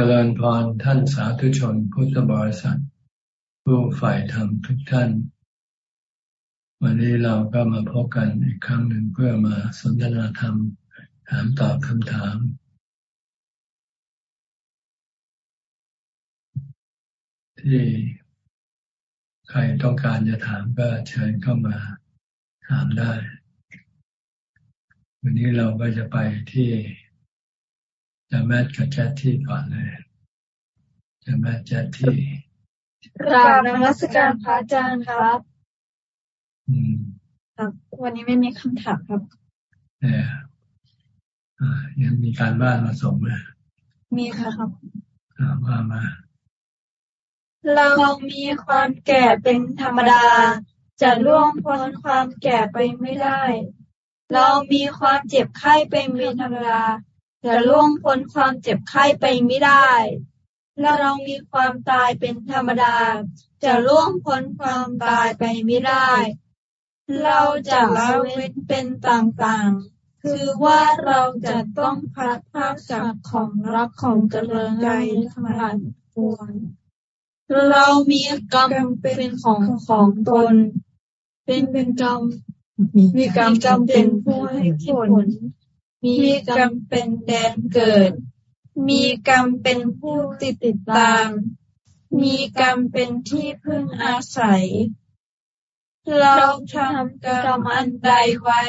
จริญพรท่านสาธุชนพุทธบริษัท ผู้ฝ่ายธรรมทุกท่าน วันนี้เราก็มาพบกันอีกครั้งหนึ่งเพื่อมาสนทนาธรรม ถามตอบคำถาม ที่ใครต้องการจะถามก็เชิญเข้ามาถามได้ วันนี้เราก็จะไปที่ จะแมทกับแจทที่ก่อนเลยจะแมทแจทที่กราบนมัสการพระอาจารย์ครับ อืมครับวันนี้ไม่มีคำถามครับเนี่ยยังมีการบ้านมาส่งไหมมีค่ะครับว่ามา เรามีความแก่เป็นธรรมดา จะล่วงพ้นความแก่ไปไม่ได้ เรามีความเจ็บไข้เป็นธรรมดา จะล่วงพ้นความเจ็บไข้ไปไม่ได้และเรามีความตายเป็นธรรมดา จะล่วงพ้นความตายไปไม่ได้ เราจะละเว้นเป็นต่างๆ คือว่าเราจะต้องพัดภาคจากของรักของเจริญใจทั้งหลายปวงเรามีกรรมเป็นของของตน เป็นเป็นกรรม มีกรรมกรรมเป็นผู้ให้ผล มีกรรมเป็นแดนเกิด มีกรรมเป็นผู้ติดติดตาม มีกรรมเป็นที่พึ่งอาศัย เราทำกรรมอันใดไว้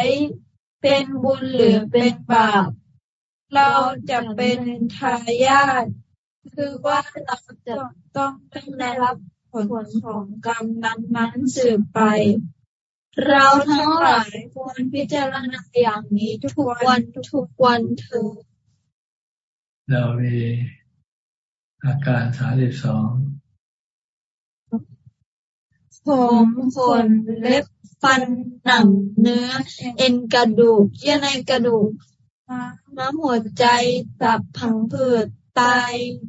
เป็นบุญหรือเป็นบาป เราจะเป็นทายาท คือว่าเราจะต้องได้รับผลของกรรมนั้นๆสืบไป เราทั้งหลายควรพิจารณาอย่างนี้ทุกวันทุกวันเถิดเรามีอาการสาสิบสองผมขนเล็บฟันหนังเนื้อ เอ็นกระดูกเยื่อในกระดูกน้ำหัวใจตับผังผืดไต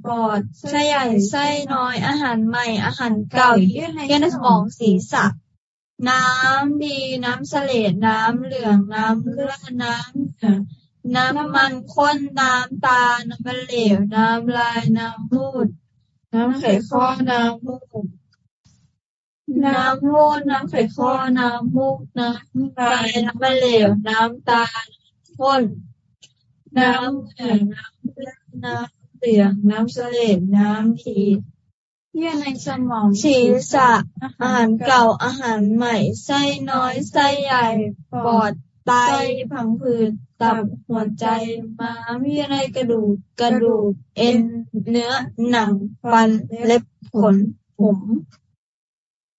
ปอดไส้ใหญ่ไส้น้อยอาหารใหม่อาหารเก่าเยื่อในสมองศีรษะ น้ำดีน้ำเสลดน้ำเหลืองน้ำเลือดน้ำน้ำมันข้นน้ำตา น้ำมันเหลว น้ำลาย น้ำมูด น้ำไข่ข้อน้ำมูกน้ำมูดน้ำไข่ข้อน้ำมูกน้ำลายน้ำมันเหลว น้ำตาข้น น้ำเหลืองน้ำเลือดน้ำเหลืองน้ำเสลดน้ำที เยื่อในสมองศีรษะ อาหารเก่าอาหารใหม่ ไส้น้อยไส้ใหญ่ ปอดไตผังผืดตับหัวใจม้ามเยื่อในกระดูกกระดูก เอ็นเนื้อหนังฟันเล็บขนผม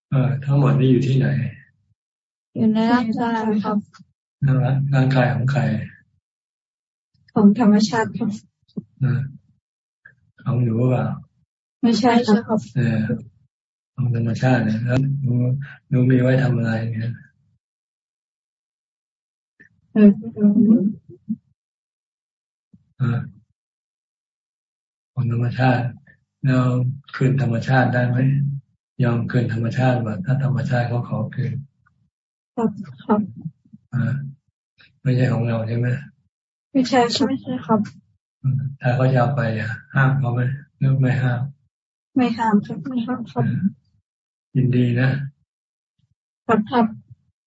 เออทั้งหมดนี้อยู่ที่ไหน อยู่ในร่างกายครับร่างกายของใคร ของธรรมชาติครับของหนูว่า ไม่ใช่ครับเออของธรรมชาติเนี่ยแล้วหนูหนูมีไว้ทำอะไรเนี่ยของธรรมชาติเราคืนธรรมชาติได้ไหมยอมคืนธรรมชาติแบบถ้าธรรมชาติเขาขอคืนครับครับอ่าไม่ใช่ของเราใช่ไหมไม่ใช่ไม่ใช่ครับ ถ้าเขาจะเอาไปห้ามเขาไหมหรือไม่ห้าม ไม่ห้ามครับไม่ห้ามครับ ยินดีนะครับครับ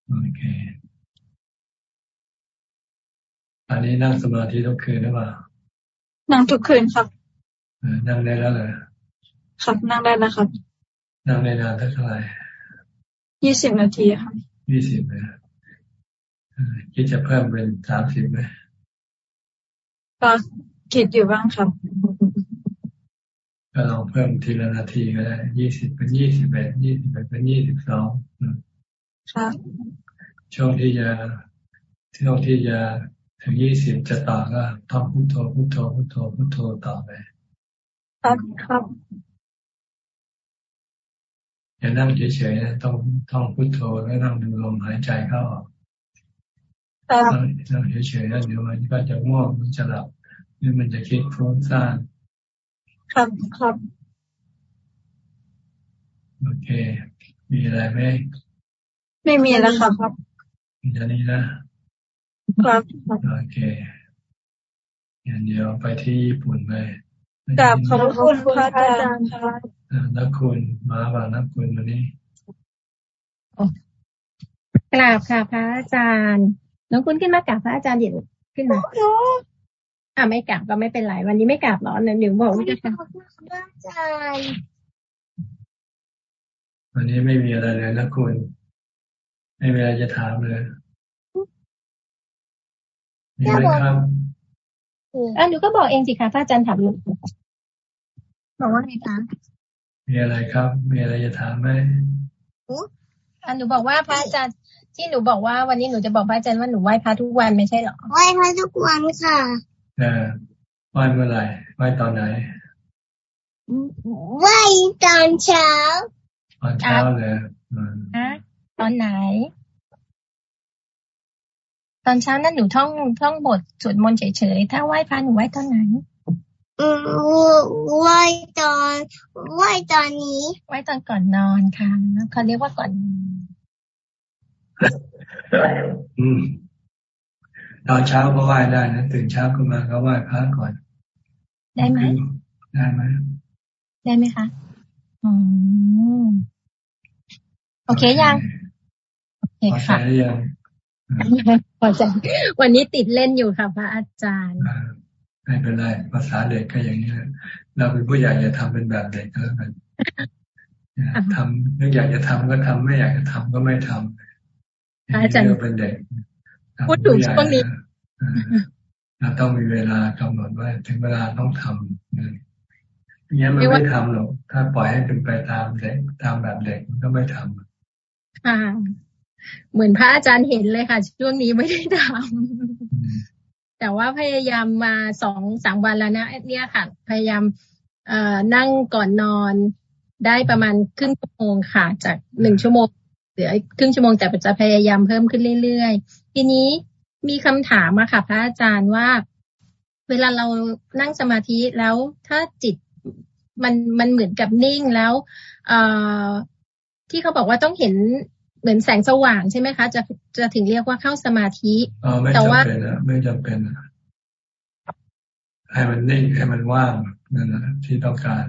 โอเคอันนี้นั่งสมาธิทุกคืนหรือเปล่า นั่งทุกคืนครับนั่งได้แล้วเหรอครับนั่งได้แล้วครับ นั่งได้นานเท่าไหร่ยี่สิบนาทีครับยี่สิบเลยคิดจะเพิ่มเป็นสามสิบไหมก็คิดอยู่บ้างครับ ก็ลองเพิ่มทีละนาทีก็ได้ยี่สิบเป็นยี่สิบเอ็ดยี่สิบเอ็ดเป็นยี่สิบสองครับช่วงที่จะช่วงที่จะถึงยี่สิบจะต่อก็ท่องพุทโธพุทโธพุทโธพุทโธต่อไปครับครับอย่านั่งเฉยๆนะต้องท่องพุทโธแล้วนั่งดูลมหายใจเข้าออกนั่งเฉยๆแล้วเดี๋ยวมันก็จะง่วงมันจะหลับหรือมันจะคิดฟุ้งซ่าน ครับครับโอเค มีอะไรไหมไม่มีแล้วครับครับมีเท่านี้นะครับโอเคอย่างเดียวไปที่ญี่ปุ่นไปกับขอบคุณพระอาจารย์ค่ะนักคุณมาบ่านักคุณวันนี้กราบค่ะพระอาจารย์น้องคุณขึ้นมากราบพระอาจารย์เดี๋ยวขึ้นมา อ่าไม่กราบก็ไม่เป็นไรวันนี้ไม่กราบหรอหนึ่งบอกว่าจะกราบพระอาจารย์วันนี้ไม่มีอะไรเลยนะคุณ ไม่มีอะไรจะถามเลยมีไหมครับอ่าหนูก็บอกเองสิคะพระอาจารย์ถามหนูบอกว่าไงคะมีอะไรครับ มีอะไรจะถามไหมอ่าหนูบอกว่าพระอาจารย์ที่หนูบอกว่าวันนี้หนูจะบอกพระอาจารย์ว่าหนูไหว้พระทุกวันไม่ใช่หรอไหว้พระทุกวันค่ะ เออไหว้เมื่อไหร่ไหว้ตอนไหนไหว้ตอนเช้า ตอนเช้าเลยอะตอนไหน ตอนเช้านั่นหนูท่องท่องบทสวดมนต์เฉยๆถ้าไหว้พระหนูไหว้ตอนไหนไหว้ตอนไหว้ตอนนี้ไหว้ตอนก่อนนอนค่ะเขาเรียกว่าก่อนนอนอืม ตอนเช้าก็ไหว้ได้นะตื่นเช้าขึ้นมาก็ไหว้พระก่อน ได้ไหมได้ไหมได้ไหมคะอืมโอเคยังโอเคค่ะยังพอใจวันนี้ติดเล่นอยู่ค่ะพระอาจารย์ไม่เป็นไรภาษาเด็กก็อย่างนี้เราเป็นผู้ใหญ่อย่าทำเป็นแบบเด็กก็แล้วกันทำนึกอยากจะทำก็ทำไม่อยากจะทำก็ไม่ทำอาจารย์เป็นเด็ก พูดถูกช่วงนี้เราต้องมีเวลากำหนดว่าถึงเวลาต้องทำอย่างนี้มันไม่ทำหรอก ถ้าปล่อยให้เป็นไปตามเด็กตามแบบเด็กมันก็ไม่ทำค่ะ เหมือนพระอาจารย์เห็นเลยค่ะ ช่วงนี้ไม่ได้ทำแต่ว่าพยายามมาสองสามวันแล้วนะเนี่ยค่ะ พยายามเอ่อนั่งก่อนนอนได้ประมาณครึ่งชั่วโมงค่ะ จากหนึ่งชั่วโมงเหลือครึ่งชั่วโมงแต่จะพยายามเพิ่มขึ้นเรื่อยๆ ทีนี้มีคำถามมาค่ะ พระอาจารย์ว่า เวลาเรานั่งสมาธิแล้วถ้าจิตมันมันเหมือนกับนิ่งแล้ว เอ่อที่เขาบอกว่าต้องเห็นเหมือนแสงสว่างใช่ไหมคะ จะจะถึงเรียกว่าเข้าสมาธิแต่ว่าไม่จำเป็นให้มันนิ่งให้มันว่างนั่นแหละที่ต้องการ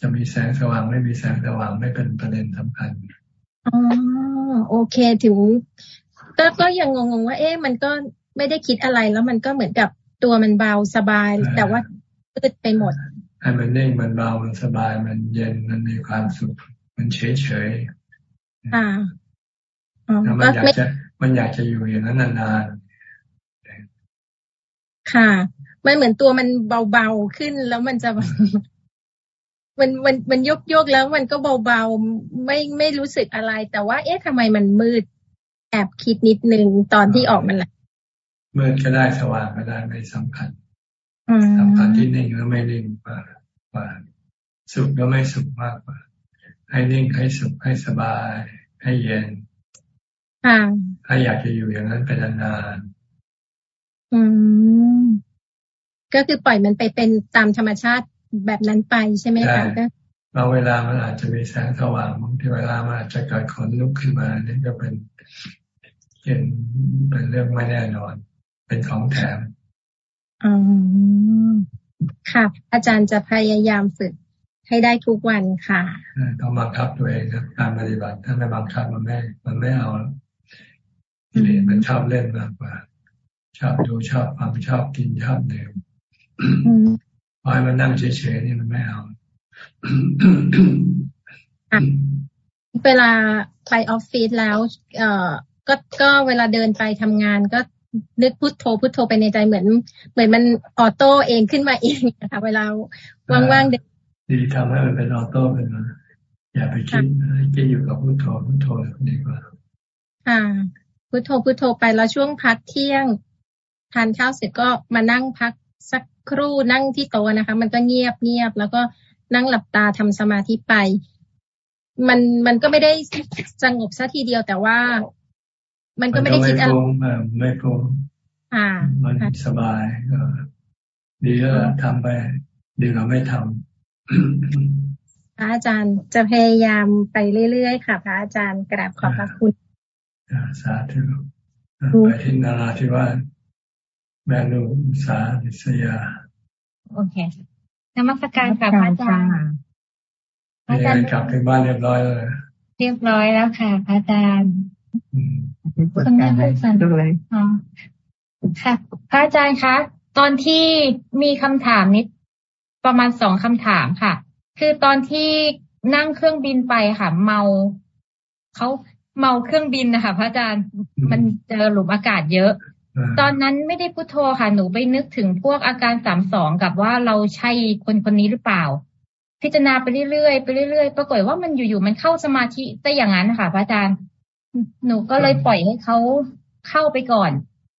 จะมีแสงสว่างไม่มีแสงสว่างไม่เป็นประเด็นสำคัญอ๋อโอเคถึง ก็ก็ยังงงๆว่า เอ๊ะมันก็ไม่ได้คิดอะไรแล้วมันก็เหมือนกับตัวมันเบาสบาย แต่ว่าตืดไปหมดให้มันนิ่งมันเบามันสบายมันเย็นมันมีความสุข มันเฉยเฉยค่ะแล้วมันอยากจะมันอยากจะอยู่อย่างนั้นนานๆค่ะมันเหมือนตัวมันเบาๆขึ้นแล้วมันจะมันมันมันยกยกแล้วมันก็เบาๆไม่ไม่รู้สึกอะไร แต่ว่า เอ๊ะทำไมมันมืด แอบคิดนิดนึงตอนที่ออกมันแหละมืดก็ได้สว่างก็ได้ไม่สำคัญสำคัญที่นิ่งแล้วไม่นิ่งกว่ากว่าสุขก็ไม่สุขมากกว่า ให้นิ่งให้สุขให้สบาย ให้เย็นถ้าอยากจะอยู่อย่างนั้นเป็นนานๆอืมก็คือปล่อยมันไปเป็นตามธรรมชาติแบบนั้นไปใช่ไหมคะบางเวลามันอาจจะมีแสงสว่างบางทีเวลามันอาจจะเกิดขนลุกขึ้นมานี่ก็เป็น เป็นเป็นเรื่องไม่แน่นอน เป็นของแถมอ๋อค่ะ อาจารย์จะพยายามฝึกให้ได้ทุกวันค่ะต้องบังคับตัวเองนะการปฏิบัติถ้าไม่บังคับมันไม่มันไม่เอาทีนี้มันชอบเล่นมากกว่า ชอบดูชอบฟังชอบกินชอบดื่มพอมันนั่งเฉยๆนี่มันไม่เอาเวลาไปออฟฟิศแล้ว เอ่อ ก็ก็เวลาเดินไปทำงานก็นึกพุทโธพุทโธไปในใจเหมือน เหมือนมันออโต้เองขึ้นมาเองนะคะเวลาว่างๆเดินดีทำให้มันเป็นออโต้เป็นมาอย่าไปคิดคิดอยู่กับพุทโธพุทโธดีกว่าค่ะพุทโธพุทโธไปแล้วช่วงพักเที่ยงทานข้าวเสร็จก็มานั่งพักสักครู่นั่งที่โต๊ะนะคะ มันก็เงียบเงียบแล้วก็นั่งหลับตาทำสมาธิไป มันมันก็ไม่ได้สงบซะทีเดียวแต่ว่า มันก็ไม่ได้คิดอะไรไม่ปรุงอ่ามันสบายก็ดีแล้วทำไป ดีเราไม่ทำพระอาจารย์จะพยายามไปเรื่อยๆค่ะ พระอาจารย์กราบขอบพระคุณสาธุไปที่นาราธิวาสแม่ลูกสาธิสยา โอเคนมัสการค่ะพระอาจารย์พระอาจารย์กลับถึงบ้านเรียบร้อยแล้วเรียบร้อยแล้วค่ะพระอาจารย์ คุณแม่ผู้สันเลยค่ะ พระอาจารย์คะ ตอนที่มีคำถามนิดประมาณสองคำถามค่ะ คือตอนที่นั่งเครื่องบินไปค่ะ เมาเขาเมาเครื่องบินนะคะพระอาจารย์มันเจอหลุมอากาศเยอะ ตอนนั้นไม่ได้พุโทโธค่ะ หนูไปนึกถึงพวกอาการสามสองกับว่าเราใช่คนคนนี้หรือเปล่า พิจารณาไปเรื่อยๆไปเรื่อยๆปรากฏว่ามันอยู่ๆมันเข้าสมาธิแต่อย่างนั้นค่ะพระอาจารย์ หนูก็เลยปล่อยให้เขาเข้าไปก่อน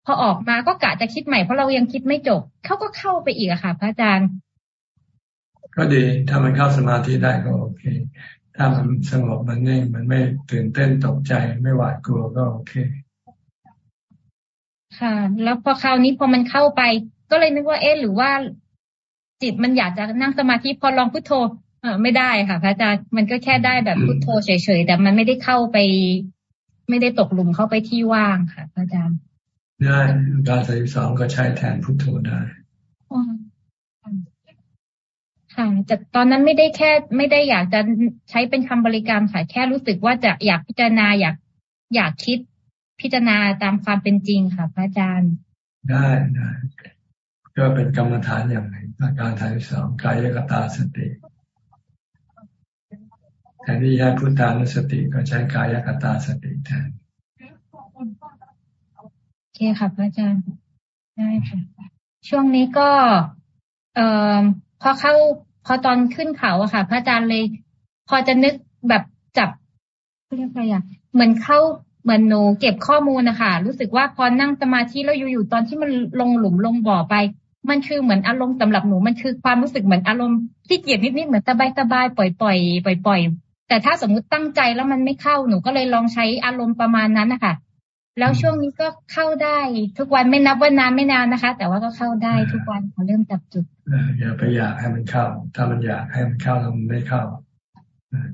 พอออกมาก็กะจะคิดใหม่เพราะเรายังคิดไม่จบเขาก็เข้าไปอีกอะค่ะ พระอาจารย์ ก็ดีถ้ามันเข้าสมาธิได้ก็โอเค ถ้ามันสงบมันนิ่งมันไม่ตื่นเต้นตกใจไม่หวาดกลัวก็โอเค ค่ะ แล้วพอคราวนี้พอมันเข้าไป ก็เลยนึกว่าเอ๊ะหรือว่า จิตมันอยากจะนั่งสมาธิพอลองพุทโธเออไม่ได้ค่ะ พระอาจารย์มันก็แค่ได้แบบพุทโธเฉยๆแต่มันไม่ได้เข้าไป ไม่ได้ตกหลุมเข้าไปที่ว่างค่ะพระอาจารย์ได้การสสองก็ใช้แทนพุทโธได้ค่ะแต่ตอนนั้นไม่ได้แค่ไม่ได้อยากจะใช้เป็นคำบริกรรมค่ะแค่รู้สึกว่าจะอยากพิจารณาอยากอยากคิดพิจารณาตามความเป็นจริงค่ะพระอาจารย์ ได้ได้ก็เป็นกรรมฐานอย่างหนึ่งอาการทางสองกายกตาสติแท นที่ใช้พุทธานุสติก็ใช้กายกตาสติแทนโอเคค่ะพระอาจารย์ได้ค่ะ ช่วงนี้ก็ เอ่อพอเข้าพอตอนขึ้นเขาอะค่ะ พระอาจารย์เลย พอจะนึกแบบจับเรียกอะไรอะเหมือนเข้าเหมือนหนูเก็บข้อมูลนะคะรู้สึกว่าพอนั่งสมาธิแล้วอยู่ๆตอนที่มันลงหลุมลงบ่อไป มันคือเหมือนอารมณ์สำหรับหนูมันคือความรู้สึกเหมือนอารมณ์ที่เกียดนิดๆเหมือนสบายสบายปล่อยปล่อยปล่อยปล่อย แต่ถ้าสมมุติตั้งใจแล้วมันไม่เข้าหนูก็เลยลองใช้อารมณ์ประมาณนั้นนะคะแล้วช่วงนี้ก็เข้าได้ทุกวันไม่นับว่านานไม่นานนะคะ แต่ว่าก็เข้าได้ทุกวันพอเริ่มจับจุดอย่าไปอยากให้มันเข้า ถ้ามันอยากให้มันเข้าแล้วมันไม่เข้า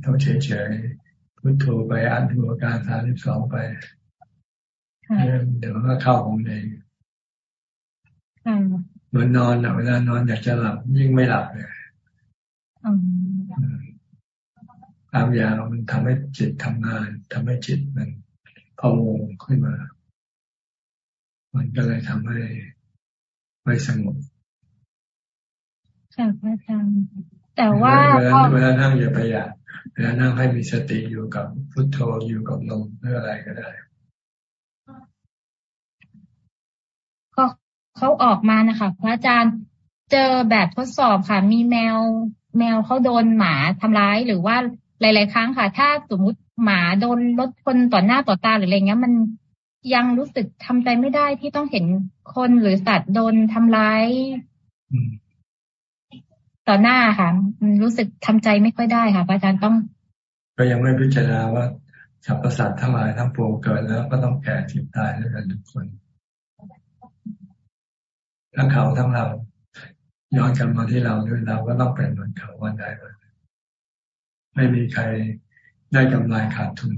ต้องเฉยๆพุทโธไปอันดูอาการสามสิบสองไปเดี๋ยวมันก็เข้าของเองเหมือนนอนอะเวลานอนอยากจะหลับยิ่งไม่หลับเลย ตามยามันทำให้จิตทำงานทำให้จิตมันพะวงขึ้นมา มันก็เลยทำให้ไม่สงบค่ะพระอาจารย์แต่ว่าเวลานั่งอย่าไปอยากเวลานั่งให้มีสติอยู่กับพุทโธอยู่กับลมหรืออะไรก็ได้ก็เขาออกมานะคะพระอาจารย์เจอแบบทดสอบค่ะ มีแมว แมวเขาโดนหมาทำร้ายหรือว่า หลาย ๆ ครั้งค่ะ ถ้าสมมุติหมาโดนรถคนต่อหน้าต่อตาหรืออะไรเงี้ย มันยังรู้สึกทำใจไม่ได้ที่ต้องเห็นคนหรือสัตว์โดนทำร้ายต่อหน้าค่ะรู้สึกทำใจไม่ค่อยได้ค่ะอาจารย์ต้อง ก็ยังไม่พิจารณาว่าสรรพสัตว์ทั้งหลายทั้งปวงเกิดแล้วก็ต้องแก่เจ็บตายด้วยกันทุกคนทั้งเขาทั้งเรา ย้อนกลับมาที่เราด้วยเราก็ต้องเป็นเหมือนเขาวันใดวัน ไม่มีใครได้กำไรขาดทุน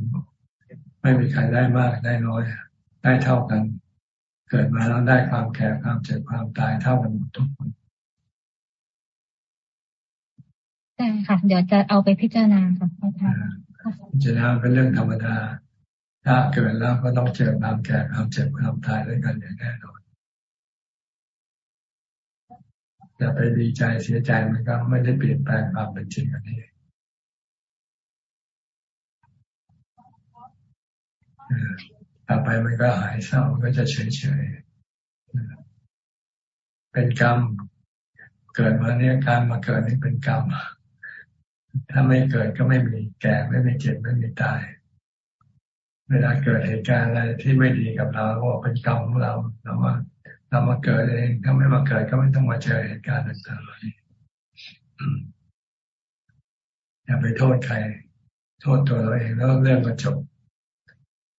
ไม่มีใครได้มากได้น้อย ได้เท่ากัน เกิดมาแล้วได้ความแก่ความเจ็บความตายเท่ากันหมดทุกคนใช่ค่ะ เดี๋ยวจะเอาไปพิจารณาค่ะอาจารย์พิจารณาเป็นเรื่องธรรมดา ถ้าเกิดแล้วก็ต้องเจอความแก่ความเจ็บความตายด้วยกันอย่างแน่นอนจะไปดีใจเสียใจมันก็ไม่ได้เปลี่ยนแปลงความเป็นจริงอันนี้ ต่อไปมันก็หายเศร้าก็จะเฉยเฉยเป็นกรรม เกิดมาเนี่ยการมาเกิดนี่เป็นกรรม ถ้าไม่เกิดก็ไม่มีแก่ไม่มีเจ็บไม่มีตาย เวลาเกิดเหตุการณ์อะไรที่ไม่ดีกับเราก็เป็นกรรมของเราเราว่าเรามาเกิดเองถ้าไม่มาเกิดก็ไม่ต้องมาเจอเหตุการณ์ต่างๆอย่าไปโทษใคร โทษตัวเราเองแล้วเรื่องมาจบ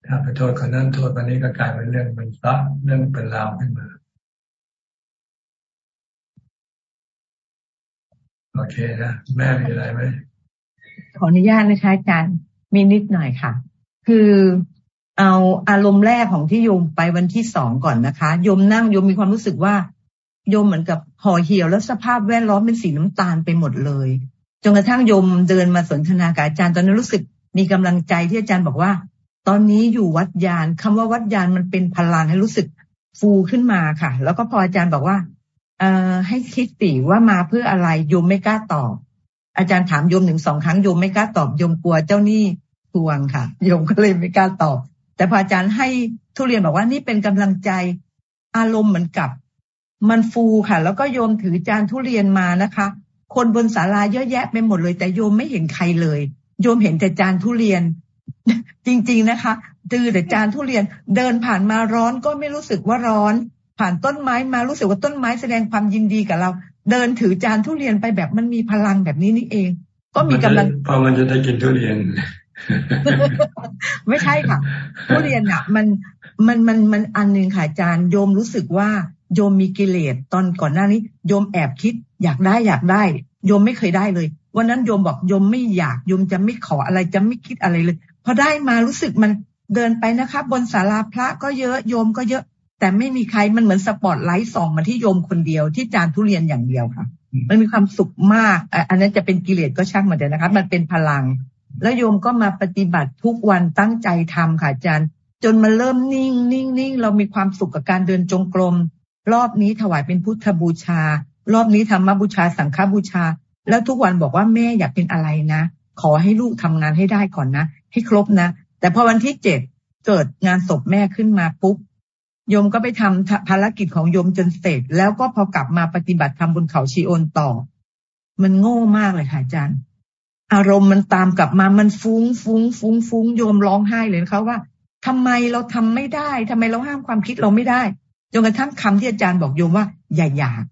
ถ้าไปโทษคนนั้นโทษวันนี้ก็กลายเป็นเรื่องเป็นซับเรื่องเป็นราวขึ้นมาโอเคนะแม่มีอะไรไหมขออนุญาตนะคะอาจารย์มีนิดหน่อยค่ะ คือเอาอารมณ์แรกของที่โยมไปวันที่สองก่อนนะคะโยมนั่งโยมมีความรู้สึกว่าโยมเหมือนกับห่อเหี่ยวแล้วสภาพแวดล้อมเป็นสีน้ำตาลไปหมดเลยจนกระทั่งโยมเดินมาสนทนากับอาจารย์ตอนนั้นรู้สึกมีกำลังใจที่อาจารย์บอกว่า ตอนนี้อยู่วัดยานคำว่าวัดยานมันเป็นพลังให้รู้สึกฟูขึ้นมาค่ะ แล้วก็พออาจารย์บอกว่า เอ่อให้คิดติว่ามาเพื่ออะไรโยมไม่กล้าตอบ อาจารย์ถามโยมหนึ่งสองครั้งโยมไม่กล้าตอบโยมกลัวเจ้าหนี้ทวงค่ะโยมก็เลยไม่กล้าตอบ แต่พออาจารย์ให้ทุเรียนบอกว่านี่เป็นกำลังใจอารมณ์เหมือนกับ มันฟูค่ะ แล้วก็โยมถือจานทุเรียนมานะคะ คนบนศาลาเยอะแยะไปหมดเลย แต่โยมไม่เห็นใครเลย โยมเห็นแต่จานทุเรียน จริง ๆนะคะตือแต่จานทุเรียนเดินผ่านมาร้อนก็ไม่รู้สึกว่าร้อน ผ่านต้นไม้มารู้สึกว่าต้นไม้แสดงความยินดีกับเรา เดินถือจานทุเรียนไปแบบมันมีพลังแบบนี้นี่เอง ก็มีกำลังพอมันจะได้กินทุเรียน ไม่ใช่ค่ะ ทุเรียนอะ มันมันมันมันอันหนึ่งค่ะอาจารย์โยมรู้สึกว่าโยมมีกิเลสตอนก่อนหน้านี้ โยมแอบคิดอยากได้อยากได้ โยมไม่เคยได้เลยวันนั้นโยมบอกโยมไม่อยากโยมจะไม่ขออะไรจะไม่คิดอะไรเลย พอได้มารู้สึกมันเดินไปนะคะ บนศาลาพระก็เยอะโยมก็เยอะ แต่ไม่มีใครมันเหมือนสปอตไลท์ส่องมาที่โยมคนเดียวที่จานทุเรียนอย่างเดียวค่ะ มันมีความสุขมาก อันนั้นจะเป็นกิเลสก็ช่างมันเถอะนะคะมันเป็นพลัง แล้วโยมก็มาปฏิบัติทุกวันตั้งใจทำค่ะอาจารย์ จนมาเริ่มนิ่งนิ่งนิ่งเรามีความสุขกับการเดินจงกรมรอบนี้ถวายเป็นพุทธบูชา รอบนี้ธรรมบูชาสังฆบูชา แล้วทุกวันบอกว่าแม่อยากเป็นอะไรนะ ขอให้ลูกทำงานให้ได้ก่อนนะ ให้ครบนะแต่พอวันที่เจ็ดเกิดงานศพแม่ขึ้นมาปุ๊บโยมก็ไปทำภารกิจของโยมจนเสร็จ แล้วก็พอกลับมาปฏิบัติธรรมบนเขาชีโอนต่อ มันโง่มากเลยค่ะอาจารย์ อารมณ์มันตามกลับมามันฟุ้งฟุ้งฟุ้งฟุ้งโยมร้องไห้เลยเขาว่าทำไมเราทำไม่ได้ทำไมเราห้ามความคิดเราไม่ได้จนกระทั่งคำที่อาจารย์บอกโยมว่าอย่าอยาก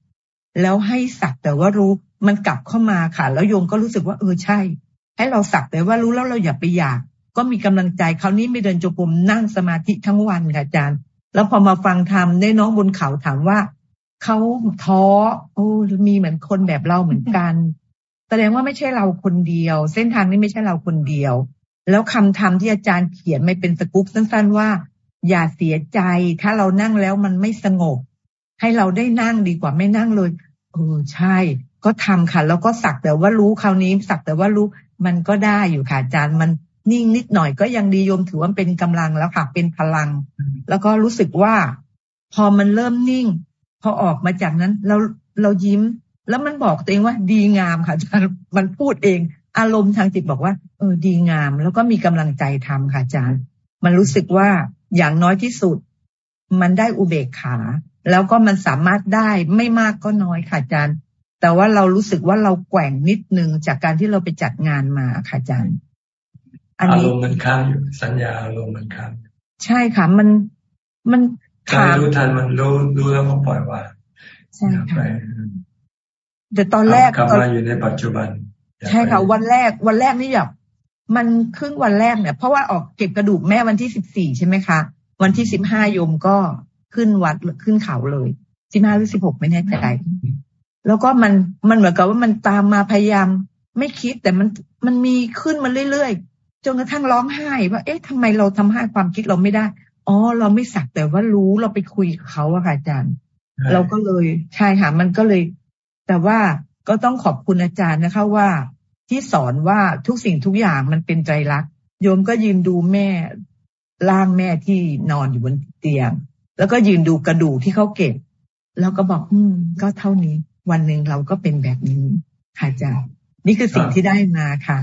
แล้วให้สักแต่ว่ารู้มันกลับเข้ามาค่ะ แล้วโยมก็รู้สึกว่าเออใช่ ให้เราสักแต่ว่ารู้แล้วเราอย่าไปอยาก ก็มีกำลังใจคราวนี้ไม่เดินจงกรมนั่งสมาธิทั้งวันค่ะอาจารย์ แล้วพอมาฟังธรรมได้น้องบนเขาถามว่าเขาท้อโอ้มีเหมือนคนแบบเราเหมือนกัน แสดงว่าไม่ใช่เราคนเดียว เส้นทางนี้ไม่ใช่เราคนเดียว แล้วคำธรรมที่อาจารย์เขียนไม่เป็นสกุ๊ปสั้นๆว่า อย่าเสียใจ ถ้าเรานั่งแล้วมันไม่สงบ ให้เราได้นั่งดีกว่าไม่นั่งเลยเออใช่ ก็ทำค่ะ แล้วก็สักแต่ว่ารู้คราวนี้สักแต่ว่ารู้มันก็ได้อยู่ค่ะอาจารย์มัน นิ่งนิดหน่อยก็ยังดีโยมถือว่าเป็นกำลังแล้วค่ะ เป็นพลัง แล้วก็รู้สึกว่า พอมันเริ่มนิ่ง พอออกมาจากนั้นเราเรายิ้ม แล้วมันบอกตัวเองว่าดีงามค่ะอาจารย์มันพูดเอง อารมณ์ทางจิตบอกว่า เออดีงาม แล้วก็มีกำลังใจทำค่ะอาจารย์ มันรู้สึกว่าอย่างน้อยที่สุด มันได้อุเบกขา แล้วก็มันสามารถได้ไม่มากก็น้อยค่ะอาจารย์ แต่ว่าเรารู้สึกว่าเราแกว่งนิดนึงจากการที่เราไปจัดงานมาค่ะอาจารย์ อารมณ์มันค้างอยู่สัญญาอารมณ์มันค้างใช่ค่ะมันมันการรู้ทันมันรู้รู้แล้วก็ปล่อยวางใช่ค่ะแต่ตอนแรกกลับมาอยู่ในปัจจุบัน ใช่ค่ะวันแรก วันแรกนี่แบบมันครึ่งวันแรกเนี่ย เพราะว่าออกเก็บกระดูกแม่วันที่สิบสี่ใช่ไหมคะ วันที่สิบห้ายมก็ขึ้นวัดขึ้นเขาเลยสิบห้าหรือสิบหกไม่แน่ใจแล้วก็มันมันเหมือนกับว่ามันตามมาพยายาม ไม่คิดแต่มันมันมีขึ้นมาเรื่อยๆ จนกระทั่งร้องไห้ ว่า เอ๊ะทำไมเราทำให้ความคิดเราไม่ได้ อ๋อ เราไม่สักแต่ว่ารู้เราไปคุยกับเขาอะค่ะอาจารย์ เราก็เลยใช่ค่ะมันก็เลย แต่ว่าก็ต้องขอบคุณอาจารย์นะคะว่า ที่สอนว่าทุกสิ่งทุกอย่างมันเป็นใจรัก โยมก็ยืนดูแม่ร่างแม่ที่นอนอยู่บนเตียง แล้วก็ยืนดูกระดูกที่เขาเก็บ แล้วก็บอก อืม ก็เท่านี้ วันหนึ่งเราก็เป็นแบบนี้ค่ะอาจารย์นี่คือสิ่งที่ได้มาค่ะ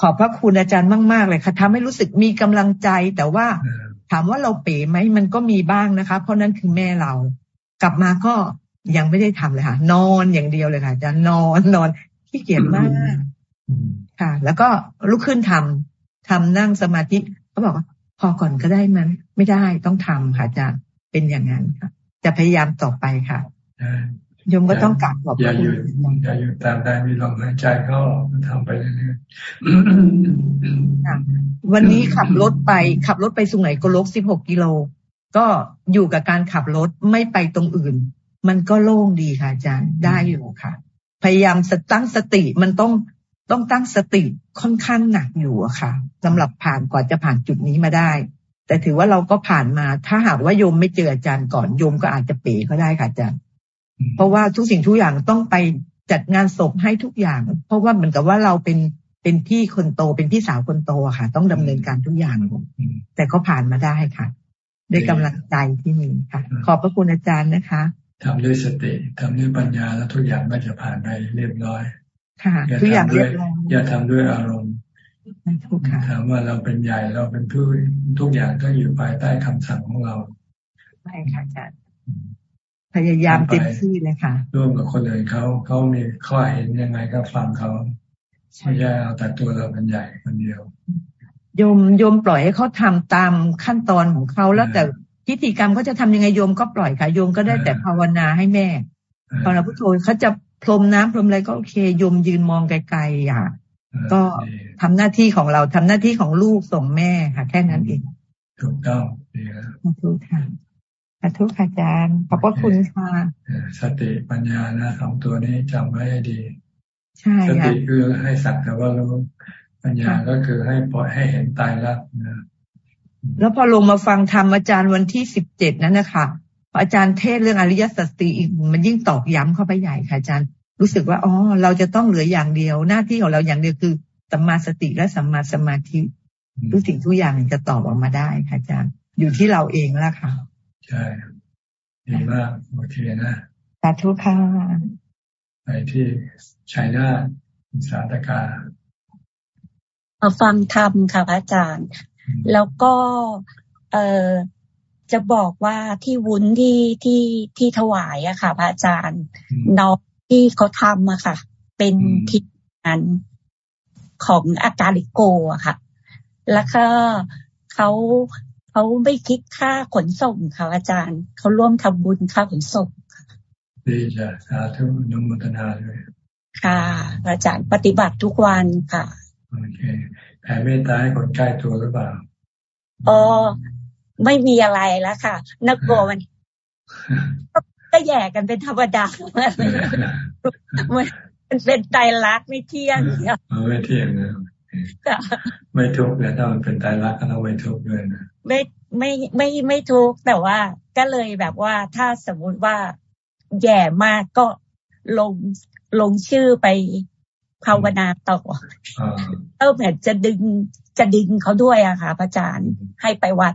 ขอบพระคุณอาจารย์มาก ๆ เลยค่ะทำให้รู้สึกมีกำลังใจ แต่ว่าถามว่าเราเป๋ไหมมันก็มีบ้างนะคะ เพราะนั้นคือแม่เรา กลับมาก็ยังไม่ได้ทำเลยค่ะ นอนอย่างเดียวเลยค่ะอาจารย์นอนนอนขี้เกียจมากค่ะ แล้วก็ลุกขึ้นทำทำนั่งสมาธิเขาบอกว่า พอก่อนก็ได้มัน ไม่ได้ต้องทำค่ะจะเป็นอย่างนั้นค่ะ จะพยายามต่อไปค่ะโยมก็ต้องกลับขอบคุณอย่าอยู่อย่าอยู่ตามได้มีลมหายใจก็ทำไปเรื่อยๆวันนี้ขับรถไปขับรถไปสุไหงโกลกสิบหกกิโล ก็อยู่กับการขับรถไม่ไปตรงอื่น มันก็โล่งดีค่ะอาจารย์ได้อยู่ค่ะ พยายามสตั้งสติมันต้องต้องตั้งสติค่อนข้างหนักอยู่อะค่ะสำหรับผ่านกว่าจะผ่านจุดนี้มาได้ แต่ถือว่าเราก็ผ่านมา ถ้าหากว่าโยมไม่เจออาจารย์ก่อนโยมก็อาจจะเป๋ก็ได้ค่ะอาจารย์ เพราะว่าทุกสิ่งทุกอย่างต้องไปจัดงานศพให้ทุกอย่าง เพราะว่าเหมือนกับว่าเราเป็นเป็นพี่คนโตเป็นพี่สาวคนโตค่ะ ต้องดำเนินการทุกอย่างแต่ก็ผ่านมาได้ค่ะด้วยกำลังใจที่มีค่ะ ขอบพระคุณอาจารย์นะคะทำด้วยสติทำด้วยปัญญาแล้วทุกอย่างก็จะผ่านไปเรียบร้อย ค่ะทุกอย่างเรียบร้อยอย่าทำด้วยอารมณ์ถามว่าเราเป็นใหญ่เราเป็นผู้ทุกอย่างก็อยู่ภายใต้คำสั่งของเราใช่ค่ะอาจารย์ พยายามเต็มที่เลยค่ะ ร่วมกับคนอื่นเขาเขามีข้อเห็นยังไงก็ฟังเขาไม่ใช่เอาแต่ตัวเราเป็นใหญ่คนเดียวโยมโยมปล่อยให้เขาทำตามขั้นตอนของเขาแล้วแต่พิธีกรรมเขาจะทำยังไงโยมก็ปล่อยค่ะโยมก็ได้แต่ภาวนาให้แม่ภาวนาพุทโธเขาจะพรมน้ำพรมอะไรก็โอเคโยมยืนมองไกลๆอะก็ทำหน้าที่ของเราทำหน้าที่ของลูกส่งแม่ค่ะ แค่นั้นเองถูกต้องดีแล้วถูกค่ะ ขอโทษอาจารย์ ขอบพระคุณค่ะสติปัญญานะสองตัวนี้จำไว้ให้ดี ใช่สติคือให้สักแต่ว่ารู้ปัญญาก็คือให้ปล่อยให้เห็นตายแล้วนะแล้วพอลงมาฟังธรรมอาจารย์วันที่สิบเจ็ดนั้นนะคะอาจารย์เทศเรื่องอริยสัจสี่อีกมันยิ่งตอกย้ำเข้าไปใหญ่ค่ะอาจารย์ รู้สึกว่าอ๋อเราจะต้องเหลืออย่างเดียว หน้าที่ของเราอย่างเดียวคือสัมมาสติและสัมมาสมาธิทุกสิ่งทุกอย่างจะตอบออกมาได้ค่ะอาจารย์ อยู่ที่เราเองแล้วค่ะ ใช่ดีมากโอเคนะสาธุค่ะไปที่ชัยนาสาตกามาฟังธรรมค่ะพระอาจารย์ แล้วก็เออจะบอกว่าที่วุ้นที่ที่ที่ถวายอะค่ะ พระอาจารย์น้องที่เขาทำอะค่ะ เป็นทิศนั้นของอาการลิโกอะค่ะ แล้วก็เขา เขาไม่คิดค่าขนส่งค่ะอาจารย์ เขาร่วมทำบุญค่าขนส่งดีจ้ะสาธุนุโมทนาเลยค่ะ อาจารย์ปฏิบัติทุกวันค่ะโอเคแผ่เมตตาให้คนใกล้ตัวหรือเปล่าอ๋อไม่มีอะไรแล้วค่ะ นักโกมันก็แย่กันเป็นธรรมดามันเป็นใจรักไม่เที่ยงเนี่ยไม่เที่ยงนะไม่ทุกข์เนี่ยถ้ามันเป็นใจรักก็ต้องไม่ทุกข์ด้วยนะ ไม่ไม่ไม่ไม่ทุกข์แต่ว่าก็เลยแบบว่าถ้าสมมุติว่าแย่มากก็ลงลงชื่อไปภาวนาต่อเออเหมือนจะดึงจะดึงเขาด้วยอะค่ะพระอาจารย์ให้ไปวัด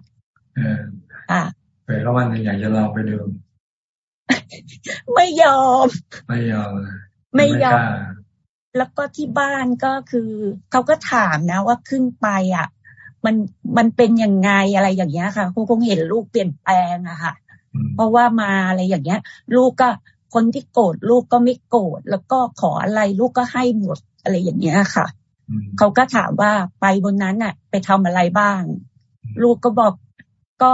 อ่าไปแล้ววันหนึ่งอยากจะลองไปดูไม่ยอม ไม่ยอมไม่ยอม แล้วก็ที่บ้านก็คือเขาก็ถามนะว่าขึ้นไปอะ มันมันเป็นยังไงอะไรอย่างเงี้ยค่ะคงคงเห็นลูกเปลี่ยนแปลงอะค่ะ เพราะว่ามาอะไรอย่างเงี้ย ลูกก็คนที่โกรธลูกก็ไม่โกรธแล้วก็ขออะไรลูกก็ให้หมดอะไรอย่างเงี้ยค่ะเขาก็ถามว่าไปบนนั้นอะ ไปทำอะไรบ้าง ลูกก็บอกก็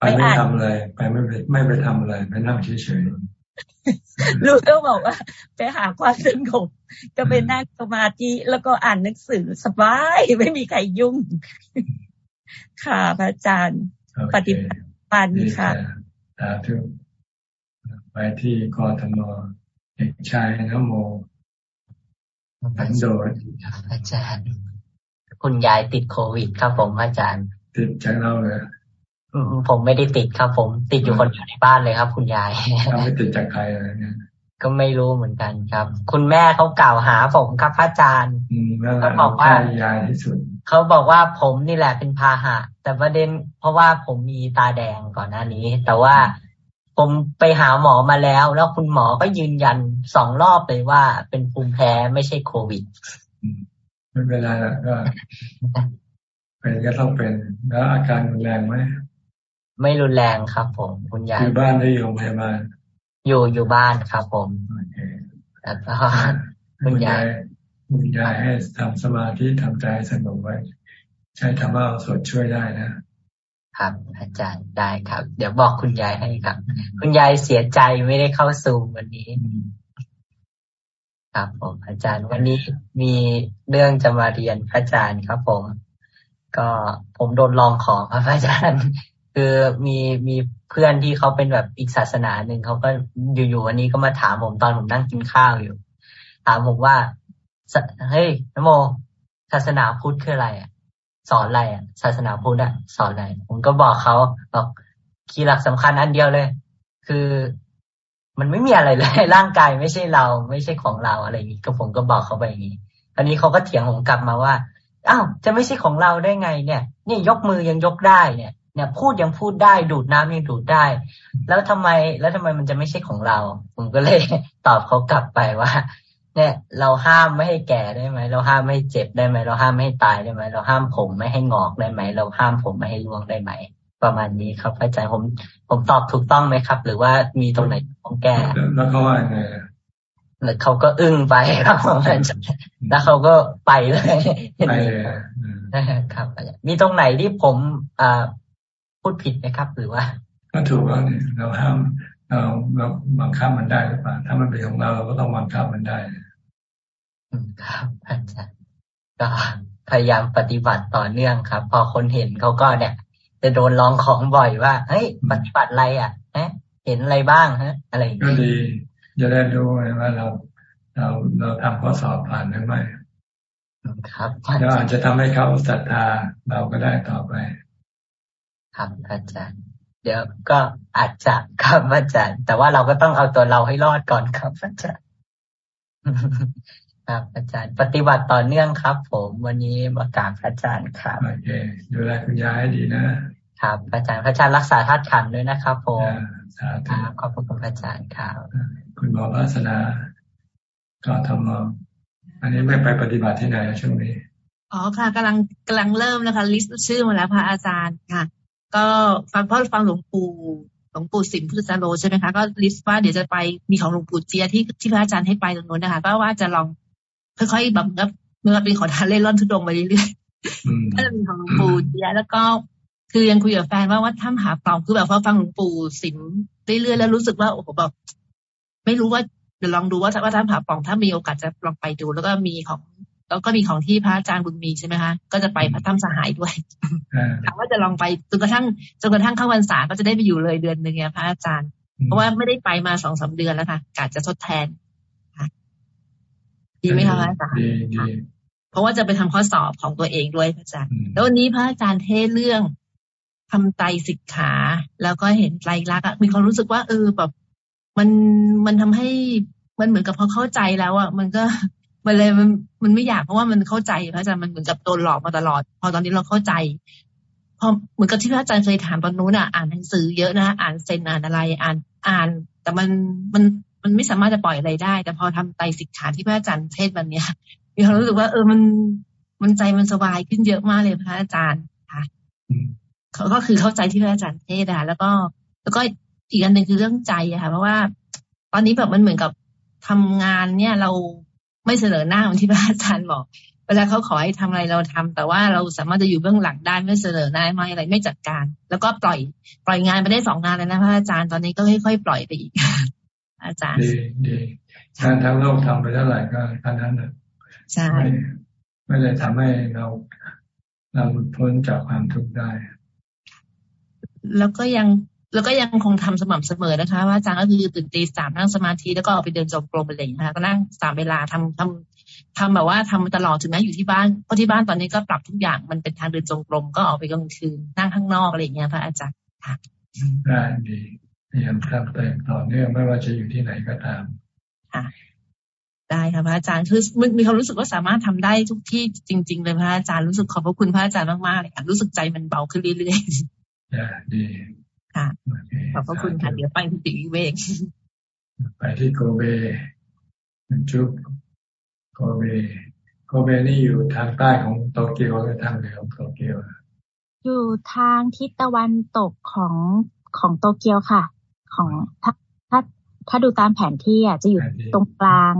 ไปไม่ทำอะไรไปไม่ไปไม่ไปทำอะไรไปนั่งเฉยๆ ลูกก็บอกว่า ไปหาความสงบก็ไปนั่งสมาธิแล้วก็อ่านหนังสือสบายไม่มีใครยุ่ง ค่ะพระอาจารย์ ปฏิบัติปานนี้ค่ะสาธุไปที่กอทมเอกชายนโมผันโดดอาจารย์ คุณยายติดโควิดครับผมอาจารย์ ติดจากเราเลย ผมไม่ได้ติดครับ ผมติดอยู่คนอยู่ในบ้านเลยครับ คุณยายไม่ติดจากใครอะไรเนี่ยก็ไม่รู้เหมือนกันครับ คุณแม่เขากล่าวหาผมครับพระอาจารย์เขาบอกว่ายายที่สุดเขาบอกว่าผมนี่แหละเป็นพาหะ แต่ประเด็นเพราะว่าผมมีตาแดงก่อนหน้านี้ แต่ว่าผมไปหาหมอมาแล้ว แล้วคุณหมอก็ยืนยันสองรอบเลยว่าเป็นภูมิแพ้ไม่ใช่โควิดไม่เป็นไรละก็เป็นก็ต้องเป็นแล้วอาการรุนแรงไหม ไม่รุนแรงครับ ผม คุณยายอยู่บ้านได้อยู่โรงพยาบาลอยู่อยู่บ้านครับ ผมแล้วก็คุณยายคุณยายให้ทำสมาธิทำใจสงบไว้ ใช้ธรรมะสดช่วยได้นะครับ อาจารย์ได้ครับ เดี๋ยวบอกคุณยายให้ครับ คุณยายเสียใจไม่ได้เข้าซูมวันนี้ ครับผมอาจารย์วันนี้มีเรื่องจะมาเรียนพระอาจารย์ครับผม ก็ผมโดนลองของครับอาจารย์ คือมีมีเพื่อนที่เขาเป็นแบบอีกศาสนาหนึ่งเขาก็อยู่ๆวันนี้ก็มาถามผมตอนผมนั่งกินข้าวอยู่ ถามผมว่าเฮ้ยนโม ศาสนาพุทธคืออะไรอะ สอนอะไรอะ ศาสนาพุทธอะสอนอะไร ผมก็บอกเขาบอกคีย์หลักสำคัญอันเดียวเลย คือมันไม่มีอะไรเลย ร่างกายไม่ใช่เรา ไม่ใช่ของเราอะไรอย่างนี้ก็ผมก็บอกเขาไปอย่างนี้ตอนนี้เขาก็เถียงผมกลับมาว่าอ้าวจะไม่ใช่ของเราได้ไง เนี่ย นี่ยกมือยังยกได้เนี่ย เนี่ยพูดยังพูดได้ดูดน้ำยังดูดได้ แล้วทำไมแล้วทำไมมันจะไม่ใช่ของเรา ผมก็เลยตอบเขากลับไปว่า เนี่ย เราห้ามไม่ให้แก่ได้ไหมเราห้ามไม่ให้เจ็บได้ไหมเราห้ามไม่ให้ตายได้ไหมเราห้ามผมไม่ให้งอกได้ไหมเราห้ามผมไม่ให้ร่วงได้ไหมประมาณนี้ครับอาจารย์ผมผมตอบถูกต้องไหมครับ หรือว่ามีตรงไหนต้องแก้แล้วเขาว่าไงแล้วเขาก็อึ้งไปครับแล้วเขาก็ไปเลยไปเลยครับ มีตรงไหนที่ผมอ่า พูดผิดไหมครับ หรือว่าก็ถูกแล้วเนี่ยเราห้ามเราเราบังคับมันได้หรือเปล่าถ้ามันเป็นของเราเราก็ต้องบังคับมันได้ครับอาจารย์ก็พยายามปฏิบัติต่อเนื่องครับ พอคนเห็นเขาก็เนี่ย จะโดนลองของบ่อยว่าเฮ้ยปฏิบัติอะไรอะฮะเห็นอะไรบ้างฮะ อะไรก็ดีจะได้รู้ว่าเราเราเราทำข้อสอบผ่านหรือไม่ครับแล้วอาจจะทำให้เขาศรัทธาเราก็ได้ต่อไป ครับอาจารย์ เดี๋ยวก็อาจจะครับอาจารย์ แต่ว่าเราก็ต้องเอาตัวเราให้รอดก่อนครับอาจารย์ครับอาจารย์ ปฏิบัติต่อเนื่องครับ ผมวันนี้ประกาศพระอาจารย์ครับโอเคดูแลคุณยายให้ดีนะครับอาจารย์พระอาจารย์รักษาธาตุขันด้วยนะครับผมครับขอบคุณพระอาจารย์ครับคุณหมอวาสนาก็ทำมาอันนี้ไม่ไปปฏิบัติที่ไหนช่วงนี้อ๋อค่ะกำลังกำลังเริ่มนะคะ list ชื่อมาแล้วพระอาจารย์ค่ะ ก็ฟังพอฟังหลวงปู่หลวงปู่สิมพุทธจาโรใช่ไหมคะก็ list ว่าเดี๋ยวจะไปมีของหลวงปู่เจียที่ที่พระอาจารย์ให้ไปตรงนู้นนะคะ ก็ว่าจะลองค่อยๆแบบเมื่อเป็นขอทานเร่ร่อนธุดงค์ไปเรื่อยๆก็จะมีของหลวงปู่เจียแล้วก็คือยังคุยกับแฟนว่าว่าถ้ำผาปล่องคือแบบพอฟังหลวงปู่สิมเรื่อยๆแล้วรู้สึกว่าโอ้โหแบบไม่รู้ว่าเดี๋ยวลองดูว่าว่าถ้ำหาปล่องถ้ามีโอกาสจะลองไปดู แล้วก็มีของ แล้วก็มีของที่พระอาจารย์บุญมีใช่ไหมคะก็จะไปพระถ้ำสหายด้วยถามว่าจะลองไปจนกระทั่งจนกระทั่งเข้าวันษาก็จะได้ไปอยู่เลยเดือนหนึ่งเนี่ยพระอาจารย์ เพราะว่าไม่ได้ไปมาสองสาเดือนแล้วค่ะกาจะทดแทนดีไหมคะอาจารย์เพราะว่าจะไปทำข้อสอบของตัวเองด้วยพระอาจารย์ แล้ววันนี้พระอาจารย์เทศเรื่องทำไตสิกขา แล้วก็เห็นไตรลักษณ์มีความรู้สึกว่าเออแบบมันมันทำให้มันเหมือนกับพอเข้าใจแล้วอะมันก็ มันเลยมันมันไม่อยากเพราะว่ามันเข้าใจพระอาจารย์มันเหมือนกับโดนหลอกมาตลอด พอตอนนี้เราเข้าใจพอเหมือนกับที่พระอาจารย์เคยถามตอนนู้นอะอ่านหนังสือเยอะนะอ่านเซนอ่านอะไรอ่านอ่าน แต่มันมันมันไม่สามารถจะปล่อยอะไรได้ แต่พอทำไตสิกขาที่พระอาจารย์เทศวันเนี้ยมีความรู้สึกว่า เออมันมันใจมันสบายขึ้นเยอะมากเลยพระอาจารย์ค่ะเขาก็คือเข้าใจที่พระอาจารย์เทศอะแล้วก็ แล้วก็อีกอันหนึ่งคือเรื่องใจอะค่ะ เพราะว่า ตอนนี้แบบมันเหมือนกับทำงานเนี่ยเรา ไม่เสนอหน้าเหมือนที่พระอาจารย์บอกเวลาเขาขอให้ทำอะไรเราทำแต่ว่าเราสามารถจะอยู่เบื้องหลังได้ไม่เสนอหน้าไม่อะไรไม่จัดการ แล้วก็ปล่อย ปล่อยงานไปได้สองงานแล้วนะพระอาจารย์ตอนนี้ก็ค่อยๆปล่อยไปอีก อาจารย์ดีดีงานทั้งโลกทำไปเท่าไหร่ก็ท่านั้นนะใช่ไม่เลยทำให้เราเราพ้นจากความทุกข์ได้ แล้วก็ยัง แล้วก็ยังคงทำสม่ำเสมอนะคะว่าอาจารย์ก็คือตื่นตีสามนั่งสมาธิแล้วก็ออกไปเดินจงกรมอะไรอย่างนี้นะคะก็นั่งสามเวลาทำทำทำแบบว่าทำตลอดถึงแม้อยู่ที่บ้านเพราะที่บ้านตอนนี้ก็ปรับทุกอย่างมันเป็นทางเดินจงกรมก็ออกไปกลางคืนนั่งข้างนอกอะไรอย่างเงี้ยพระอาจารย์ค่ะได้ดีพยายามทำเต็มต่อเนื่องไม่ว่าจะอยู่ที่ไหนก็ตามค่ะได้ค่ะพระอาจารย์คือมีความรู้สึกว่าสามารถทำได้ทุกที่จริง ๆ เลยพระอาจารย์รู้สึกขอบพระคุณพระอาจารย์มากๆเลยค่ะรู้สึกใจมันเบาขึ้นเรื่อยๆดี ค่ะ ขอบพระคุณค่ะ เดี๋ยวไปที่ติวิเวก ไปที่โกเบจุบโกเบโกเบนี่อยู่ทางใต้ของโตเกียวหรือทางเหนือของโตเกียว อยู่ทางทิศตะวันตกของของโตเกียวค่ะ ของถ้าถ้าถ้าดูตามแผนที่อะจะอยู่ตรงกลาง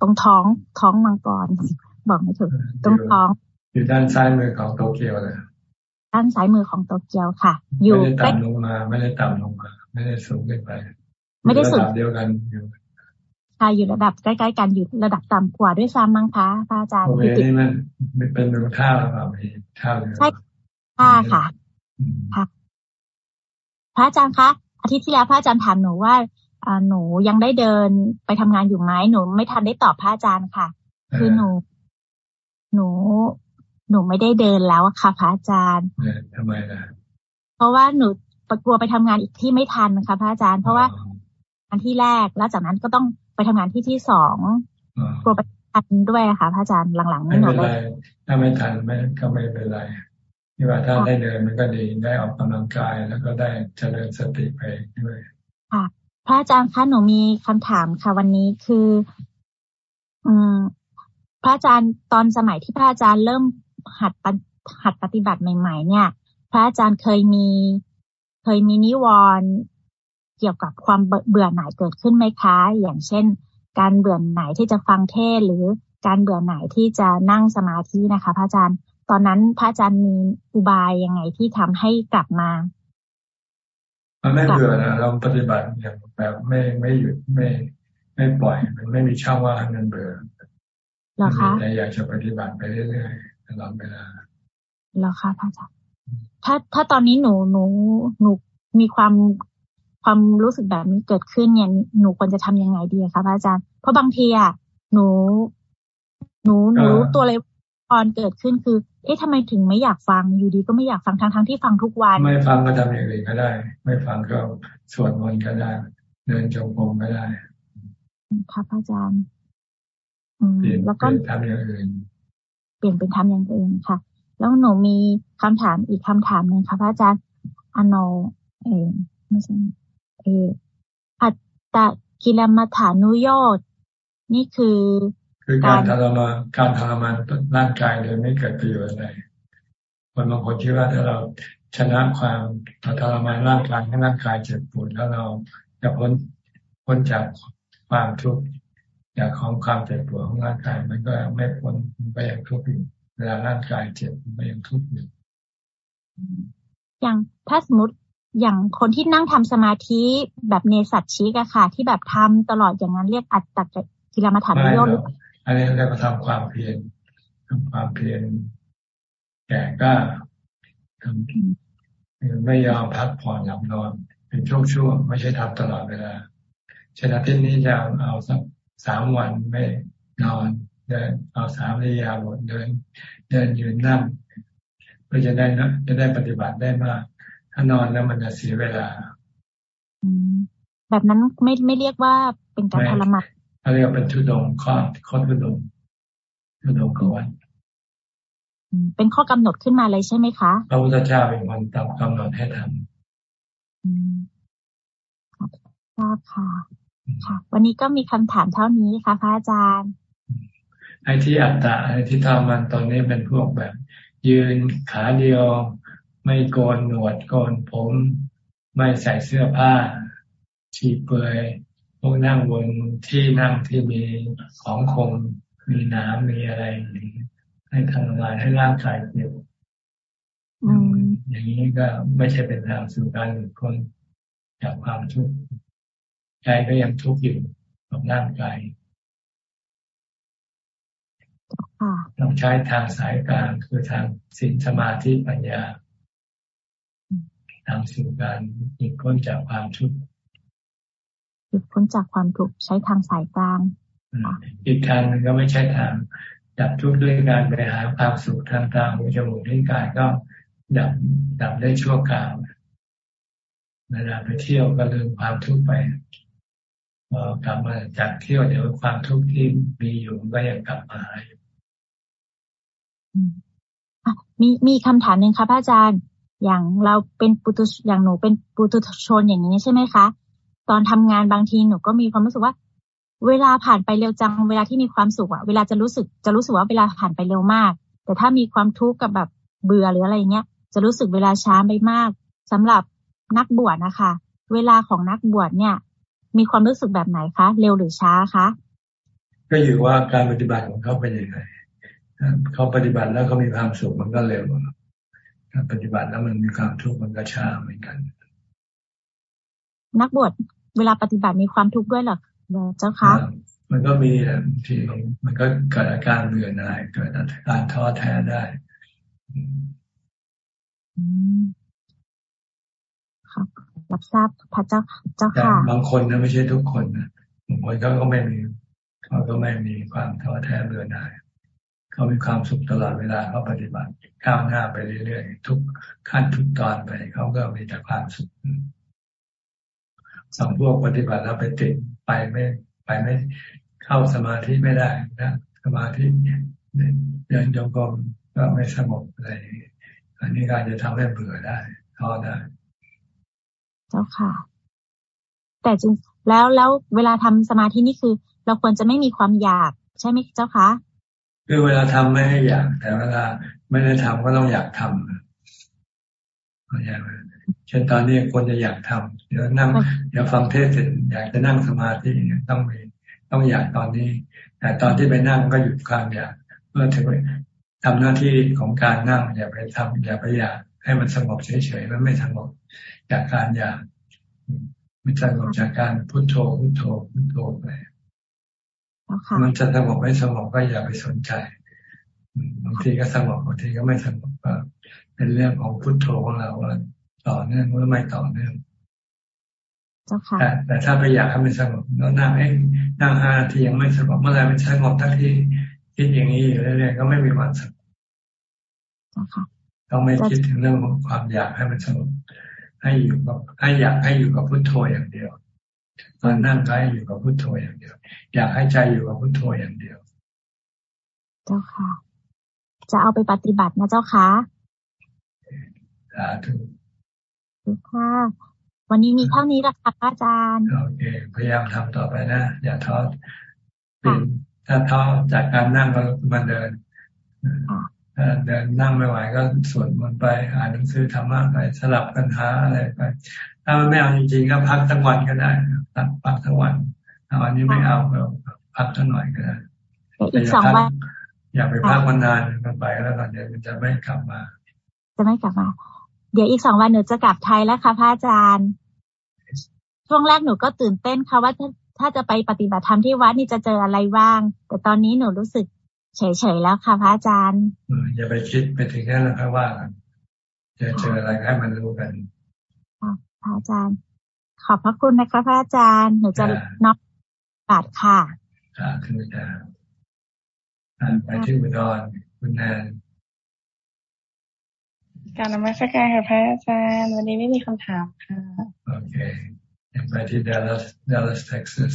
ตรงท้องท้องมังกรบอกไม่ถูกตรงท้อง อยู่ด้านซ้ายมือของโตเกียวเลย ด้านซ้ายมือของโตเกียวค่ะ อยู่ไม่ได้ต่ำลงมา ไม่ได้ต่ำลงมา ไม่ได้สูงขึ้นไป ไม่ได้สูงเดียวกันอยู่ค่ะอยู่ระดับใกล้ๆกันอยู่ระดับต่ำกว่าด้วยซ้ำมั้งคะพระอาจารย์โอเคนี่มันเป็นเมืองท่าหรือเปล่ามีท่าเลยใช่ท่าค่ะค่ะ พระอาจารย์คะอาทิตย์ที่แล้วพระอาจารย์ถามหนูว่าหนูยังได้เดินไปทำงานอยู่ไหมหนูไม่ทันได้ตอบพระอาจารย์ค่ะ คือหนู หนู หนูไม่ได้เดินแล้วค่ะพระอาจารย์ทำไมล่ะ เพราะว่าหนูกลัวไปทำงานอีกที่ไม่ทันนะคะพระอาจารย์ เพราะว่าอันที่แรกแล้วจากนั้นก็ต้องไปทำงานที่ที่สองกลัวไปทันด้วยค่ะพระอาจารย์หลังๆไม่หนูเลยถ้าไม่ทันไม่ก็ไม่เป็นไรที่ว่าถ้าได้เดินมันก็ดีได้ออกกำลังกายแล้วก็ได้เจริญสติไปด้วยค่ะ พระอาจารย์คะหนูมีคำถามค่ะวันนี้คือ อืมพระอาจารย์ตอนสมัยที่พระอาจารย์เริ่ม หัดหัดปฏิบัติใหม่ ๆ เนี่ย พระอาจารย์เคยมีเคยมีนิวรณ์เกี่ยวกับความเบื่อหน่ายเกิดขึ้นไหมคะ อย่างเช่น การเบื่อหน่ายที่จะฟังเทศหรือการเบื่อหน่ายที่จะนั่งสมาธินะคะ พระอาจารย์ ตอนนั้นพระอาจารย์มีอุบายยังไงที่ทำให้กลับมามันไม่เบื่อนะเราปฏิบัติอย่างแบบไม่ไม่หยุดไม่ ไม่ปล่อย มันไม่มีช่องว่างมันเบื่อหรอคะแต่อยากจะปฏิบัติไปเรื่อยๆ ตลอดเวลาหรอคะพระอาจารย์ถ้าถ้าตอนนี้หนูหนูหนูมีความความรู้สึกแบบนี้เกิดขึ้นเนี่ยหนูควรจะทำยังไงดีคะพระอาจารย์เพราะบางทีอะหนู หนูหนูรู้ตัวเลยตอนเกิดขึ้นคือ เอ๊ะทำไมถึงไม่อยากฟังอยู่ดีก็ไม่อยากฟังทั้งทั้งที่ฟังทุกวัน ไม่ฟังก็ทำอย่างอื่นก็ได้ ไม่ฟังก็สวดมนต์ก็ได้ เดินจงกรมก็ได้ครับอาจารย์แล้วก็ทำอย่างอื่นเป ลี่ยนเป็นทำอย่างอื่นค่ะ แล้วหนูมีคำถามอีกคำถามหนึ่งค่ะพระอาจารย์อโนเอไม่ใช่เออัตตะกิลมัฐานุโยตนี่คือคือการทรมานการทรมานร่างกายโดยไม่เกิดประโยชน์อะไรคนบางคนคิดว่าถ้าเราชนะความทรมานร่างกายให้ร่างกายเจ็บปวดแล้วเราจะพ้นพ้นจากความทุกข์ จากของความเจ็บปวดของร่างกายมันก็ไม่พ้นไปอย่างทุกข์อยู่เวลาร่างกายเจ็บไปอย่างทุกข์อยู่อย่างถ้าสมมติอย่างคนที่นั่งทำสมาธิแบบเนสัตชิกอะค่ะ ที่แบบทำตลอดอย่างนั้นเรียกอัตตกิลมัฐานโยหรืออันนี้เรียกว่าทำความเพียรทำความเพียรแก่ก็ทำไม่ยอมพักผ่อนหลับนอน เป็นช่วงๆไม่ใช่ทำตลอดเวลาชนะที่นี้จะเอาสัก สามวันไม่นอนเดินเอาสามระยะบทเดิน เดินยืนนั่งเพื่อจะได้นะจะได้ปฏิบัติได้มาก ถ้านอนแล้วมันจะเสียเวลาแบบนั้นไม่ไม่เรียกว่าเป็นการทรมานเขาเรียกเป็นทุดงข้อข้อทุดงทุดงกวันเป็นข้อกำหนดขึ้นมาเลยใช่ไหมคะพระพุทธเจ้าเป็นคนตามกำหนดให้ทำทราบค่ะ ค่ะ วันนี้ก็มีคำถามเท่านี้ค่ะพระอาจารย์ไอ้ที่อัตตาไอ้ที่ทำมันตอนนี้เป็นพวกแบบ ยืนขาเดียว ไม่โกนหนวดโกนผม ไม่ใส่เสื้อผ้าชีเปลือยพวกนั่งบนที่นั่งที่มีของคงมีน้ำมีอะไรให้ทำลายให้ร่างกายเจ็บอย่างนี้ก็ไม่ใช่เป็นทางสู่การหลุดพ้นจากความทุกข์ ใจก็ยังทุกข์อยู่กับร่างกายต้องใช้ทางสายกลางคือทางสินสมาธิปัญญานำสู่การหลุดพ้นจากความทุกข์หลุดพ้นจากความทุกข์ใช้ทางสายกลางอีกทางนึงก็ไม่ใช่ทาง ดับทุกข์ด้วยการไปหาความสุขทางตาหูจมูกลิ้นกายก็ดับดับได้ชั่วคราวเวลาไปเที่ยวก็ลืมความทุกข์ไปพอ กลับมาจากเที่ยวเดี๋ยวความทุกข์ที่มีอยู่ก็ยังกลับมาอยู่มีมีคำถามหนึ่งครับอาจารย์ อย่างเราเป็นปุตุอย่างหนูเป็นปุตุชนอย่างนี้ใช่ไหมคะ ตอนทำงานบางทีหนูก็มีความรู้สึกว่า เวลาผ่านไปเร็วจัง เวลาที่มีความสุขอะเวลาจะรู้สึกจะรู้สึกว่าเวลาผ่านไปเร็วมาก แต่ถ้ามีความทุกข์กับแบบเบื่อหรืออะไรเงี้ย จะรู้สึกเวลาช้าไปมากสำหรับนักบวชนะคะ เวลาของนักบวชเนี่ย มีความรู้สึกแบบไหนคะ เร็วหรือช้าคะ ก็อยู่ว่าการปฏิบัติของเขาเป็นยังไงเขาปฏิบัติแล้วเขามีความสุขมันก็เร็วปฏิบัติแล้วมันมีความทุกข์มันก็ช้าเหมือนกัน นักบวชเวลาปฏิบัติมีความทุกข์ด้วยหรอเจ้าคะมันก็มีที่มันก็เกิดอาการเบื่อหน่ายเกิดอาการท้อแท้ได้ครับ รับทราบพระเจ้าเจ้าค่ะบางคนนะไม่ใช่ทุกคนนะบางคนเขาก็ไม่มีเขาก็ไม่มีความท้อแท้เบื่อหน่ายเขามีความสุขตลอดเวลาเขาปฏิบัติก้าวหน้าไปเรื่อยๆทุกขั้นทุกตอนไปเขาก็มีแต่ความสุขสองพวกปฏิบัติแล้วไปติดไปไม่ไปไม่เข้าสมาธิไม่ได้นะสมาธิเดินโยกมก็ไม่สงบอะไรอันนี้การจะทำให้เบื่อได้ท้อได้ เจ้าค่ะ แต่จริงแล้วแล้วเวลาทำสมาธินี่คือ เราควรจะไม่มีความอยากใช่ไหมเจ้าคะคือเวลาทำไม่ให้อยากแต่เวลาไม่ได้ทำก็ต้องอยากทำเข้าใจไหมเช่นตอนนี้คนจะอยากทำเดี๋ยวนั่งเดี๋ยวฟังเทศเสร็จอยากจะนั่งสมาธิเนี่ยต้องมีต้องอยากตอนนี้ แต่ตอนที่ไปนั่งก็หยุดความอยากเพื่อถึงทำหน้าที่ของการนั่งอย่าไปทำอย่าไปอยากให้มันสงบเฉยๆมันไม่สงบ จากการอยากมันสงบจากการพุโทโธพุโทโธพุโทโธไปมันจะสงบไม่สงบก็อย่าไปสนใจบางทีก็สงบบางทีก็ไม่สงบก็เป็นเรื่องของพุโทโธของเราว่าต่อเนื่องหรือไม่ต่อเนื่องแต่แต่ถ้าไปอยากให้มันสงบแล้วนั่งเองนั่งห้านาทียังไม่สงบเมื่อไรมันสงบทั้งที่คิดอย่างนี้อยู่เรื่อยๆก็ไม่มีวันสงบต้องไม่คิดถึงเรื่องของความอยากให้มันสงบ ให้อยู่กับให้อยากให้อยู่กับพุทโธอย่างเดียวตอนนั่งก็ให้อยู่กับพุทโธอย่างเดียว อยากให้ใจอยู่กับพุทโธอย่างเดียว เจ้าค่ะ จะเอาไปปฏิบัตินะเจ้าค่ะสาธุค่ะวันนี้มีเท่านี้ละค่ะอาจารย์ โอเค พยายามทำต่อไปนะ อย่าท้อถ้าท้อจากการนั่งก็มาเดิน เดินนั่งไม่ไหวก็สวดมนต์ไปอ่านหนังสือธรรมะไปสลับกันหาอะไรไป ถ้ามันไม่เอาจริงๆก็พักทั้งวันก็ได้พักพักทั้งวันถ้าวันนี้ไม่เอาก็พักทั้งหน่อยก็ได้อีกสองวันอย่าไปพักวันนานมันไปแล้วกันเดี๋ยวมันจะไม่กลับมา จะไม่กลับมา เดี๋ยวอีกสองวันหนูจะกลับไทยแล้วค่ะพระอาจารย์ ช่วงแรกหนูก็ตื่นเต้นค่ะว่าถ้าถ้าจะไปปฏิบัติธรรมที่วัดนี่จะเจออะไรบ้าง แต่ตอนนี้หนูรู้สึก เฉยๆแล้วค่ะพระอาจารย์อย่าไปคิดไปถึงแค่นั้นค่อยว่ากันจะเจออะไรให้มันรู้กันค่ะพระอาจารย์ ขอบพระคุณนะคะพระอาจารย์หนูจะนับบาทค่ะค่ะขึ้นจ้าไปที่อุดรคุณแนนการนมัสการค่ะพระอาจารย์ วันนี้ไม่มีคำถามค่ะ โอเคยังไปที่ดัลลัสดัลลัสเท็กซัส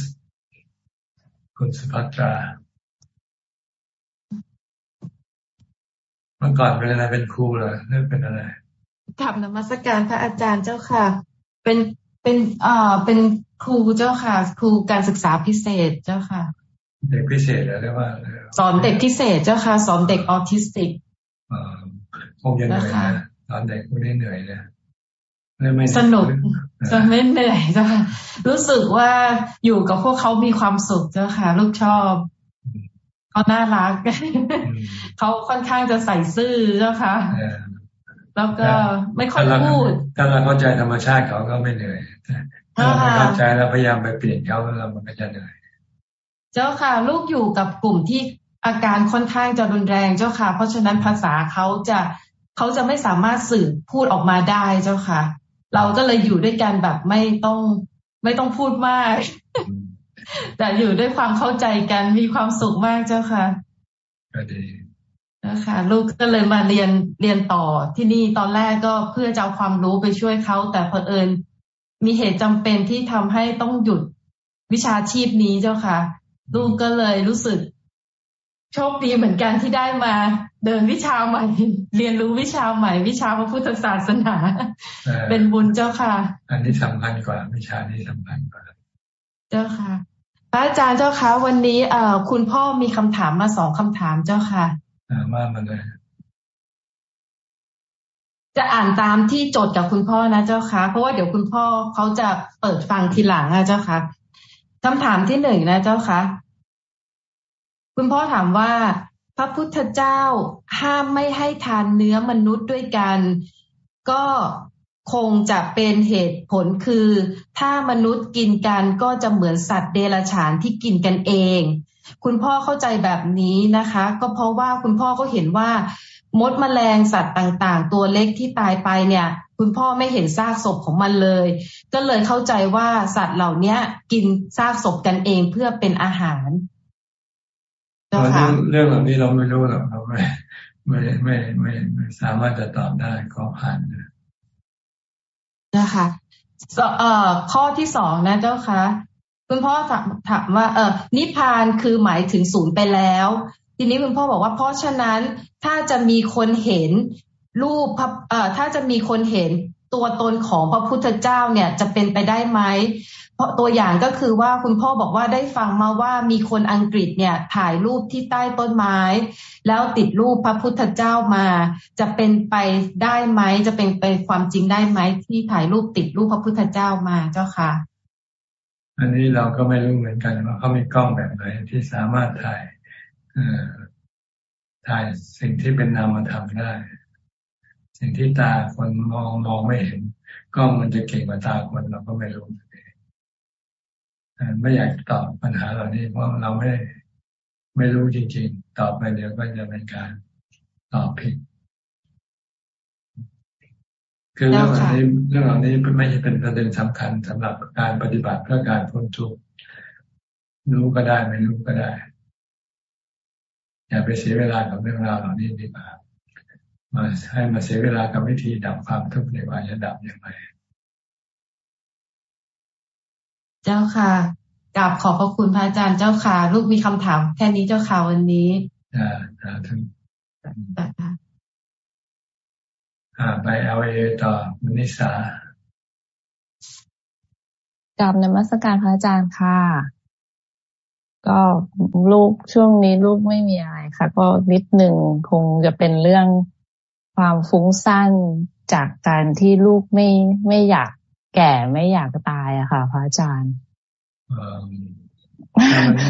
คุณสุภัตรา เมื่อก่อนเป็นอะไรเป็นครูเหรอเรื่องเป็นอะไรกราบนมัสการพระอาจารย์เจ้าค่ะ เป็นเป็นเอ่อเป็นครูเจ้าค่ะ ครูการศึกษาพิเศษเจ้าค่ะ เด็กพิเศษเรียกว่า สอนเด็กพิเศษเจ้าค่ะ สอนเด็กออทิสติกอ่าคงจะเหนื่อยนะสอนเด็กไม่ได้เหนื่อยเลยสนุกจะไม่เหนื่อยเจ้าค่ะรู้สึกว่าอยู่กับพวกเขามีความสุขเจ้าค่ะ ลูกชอบ เขาน่ารักเขาค่อนข้างจะใส่ซื่อเจ้าค่ะแล้วก็ไม่ค่อยพูดถ้าเราเข้าใจธรรมชาติเขาก็ไม่เหนื่อยถ้าเราไม่เข้าใจแล้วพยายามไปเปลี่ยนเขาแล้วมันก็จะเหนื่อยเจ้าค่ะ ลูกอยู่กับกลุ่มที่อาการค่อนข้างจะรุนแรงเจ้าค่ะ เพราะฉะนั้นภาษาเขาจะเขาจะไม่สามารถสื่อพูดออกมาได้เจ้าค่ะ เราก็เลยอยู่ด้วยกันแบบไม่ต้องไม่ต้องพูดมาก แต่อยู่ด้วยความเข้าใจกันมีความสุขมากเจ้าค่ะก็ดีนะคะลูกก็เลยมาเรียนเรียนต่อที่นี่ตอนแรกก็เพื่อจะเอาความรู้ไปช่วยเขา แต่เผอิญมีเหตุจำเป็นที่ทำให้ต้องหยุดวิชาชีพนี้เจ้าค่ะ ลูกก็เลยรู้สึก โชคดีเหมือนกันที่ได้มา เดินวิชาใหม่ เรียนรู้วิชาใหม่ วิชาพระพุทธศาสนา เป็นบุญเจ้าค่ะ อันนี้สำคัญกว่า วิชานี้สำคัญกว่า เจ้าค่ะ พระอาจารย์เจ้าคะวันนี้เอ่อคุณพ่อมีคำถามมาสองคำถามเจ้าค่ะมามาเลยจะอ่านตามที่จดกับคุณพ่อนะเจ้าค่ะเพราะว่าเดี๋ยวคุณพ่อเขาจะเปิดฟังทีหลังนะเจ้าค่ะคำถามที่หนึ่งนะเจ้าค่ะคุณพ่อถามว่า พระพุทธเจ้าห้ามไม่ให้ทานเนื้อมนุษย์ด้วยกัน ก็ คงจะเป็นเหตุผลคือ ถ้ามนุษย์กินกันก็จะเหมือนสัตว์เดรัจฉานที่กินกันเอง คุณพ่อเข้าใจแบบนี้นะคะ ก็เพราะว่าคุณพ่อก็เห็นว่ามดมแมลงสัตว์ต่างๆ ตัวเล็กที่ตายไปเนี่ย คุณพ่อไม่เห็นซากศพของมันเลย ก็เลยเข้าใจว่าสัตว์เหล่านี้กินซากศพกันเองเพื่อเป็นอาหารเรื่องเหล่านี้เราไม่รู้หรอกเราไม่ไม่ไม่ไม่สามารถจะตอบได้ขอผ่านนะ นะคะเอ่อข้อที่สองนะเจ้าคะคุณพ่อถามว่า เออนิพพานคือหมายถึงศูนย์ไปแล้ว ทีนี้คุณพ่อบอกว่า เพราะฉะนั้นถ้าจะมีคนเห็นรูปเอ่อถ้าจะมีคนเห็นตัวตนของพระพุทธเจ้าเนี่ยจะเป็นไปได้ไหม ราะตัวอย่างก็คือว่าคุณพ่อบอกว่าได้ฟังมาว่ามีคนอังกฤษเนี่ยถ่ายรูปที่ใต้ต้นไม้ แล้วติดรูปพระพุทธเจ้ามา จะเป็นไปได้ไหมจะเป็นไปความจริงได้ไหมที่ถ่ายรูปติดรูปพระพุทธเจ้ามาเจ้าค่ะ อันนี้เราก็ไม่รู้เหมือนกันว่าเขามีกล้องแบบไหนที่สามารถถ่ายถ่ายสิ่งที่เป็นนามธรรมได้ สิ่งที่ตาคนมองมองไม่เห็นกล้องมันจะเก่งกว่าตาคนเราก็ไม่รู้ ไม่อยากตอบปัญหาเหล่านี้เพราะเราไม่ไม่รู้จริง ๆ ตอบไปเดี๋ยวก็จะเป็นการตอบผิดคือเรื่องเหล่านี้เรื่องเหล่านี้ไม่ใช่เป็นประเด็นสำคัญสำหรับการปฏิบัติเพื่อการพ้นทุกข์รู้ก็ได้ไม่รู้ก็ได้ อย่าไปเสียเวลากับเรื่องราวเหล่านี้ดีกว่ามาให้มาเสียเวลากับวิธีดับความทุกข์ในว่าจะดับอย่างไร เจ้าค่ะกราบขอบพระคุณพระอาจารย์เจ้าค่ะ ลูกมีคำถามแค่นี้เจ้าค่ะวันนี้อ่าอ่าถึงอ่าไปเอาเอต่อมนิสากราบนมัสการพระอาจารย์ค่ะ ก็ลูกช่วงนี้ลูกไม่มีอะไรค่ะ ก็นิดหนึ่งคงจะเป็นเรื่องความฟุ้งซ่านจากการที่ลูกไม่ไม่อยาก แก่ไม่อยากตายอะค่ะ พระอาจารย์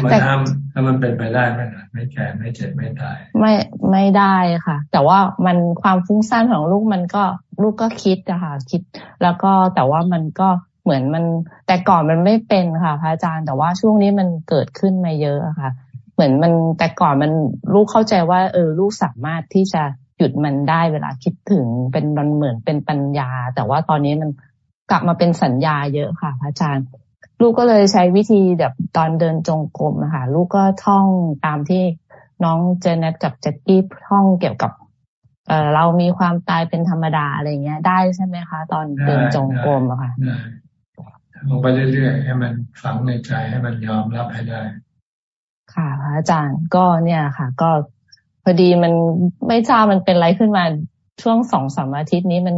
แต่ถ้าถ้ามันเป็นไปได้ไหมไม่แก่ไม่เจ็บไม่ตาย ไม่ไม่ได้ค่ะ แต่ว่ามันความฟุ้งซ่านของลูกมันก็ลูกก็คิดอะค่ะ คิด แล้วก็แต่ว่ามันก็เหมือนมัน แต่ก่อนมันไม่เป็นค่ะ พระอาจารย์ แต่ว่าช่วงนี้มันเกิดขึ้นมาเยอะอะค่ะ เหมือนมันแต่ก่อนมันลูกเข้าใจว่า เออ ลูกสามารถที่จะหยุดมันได้เวลาคิดถึงเป็นมันเหมือนเป็นปัญญา แต่ว่าตอนนี้มัน กลับมาเป็นสัญญาเยอะค่ะ พระอาจารย์ ลูกก็เลยใช้วิธีแบบตอนเดินจงกรมนะคะลูกก็ท่องตามที่น้องเจเน็ตกับแจ็คกี้ท่องเกี่ยวกับเออเรามีความตายเป็นธรรมดาอะไรเงี้ย ได้ใช่ไหมคะ ตอนเดินจงกรมอะค่ะลงไปเรื่อยๆให้มันฝังในใจให้มันยอมรับให้ได้ ค่ะ พระอาจารย์ก็เนี่ยค่ะ ก็พอดีมันไม่ทราบมันเป็นอะไรขึ้นมาช่วงสองสามอาทิตย์นี้มัน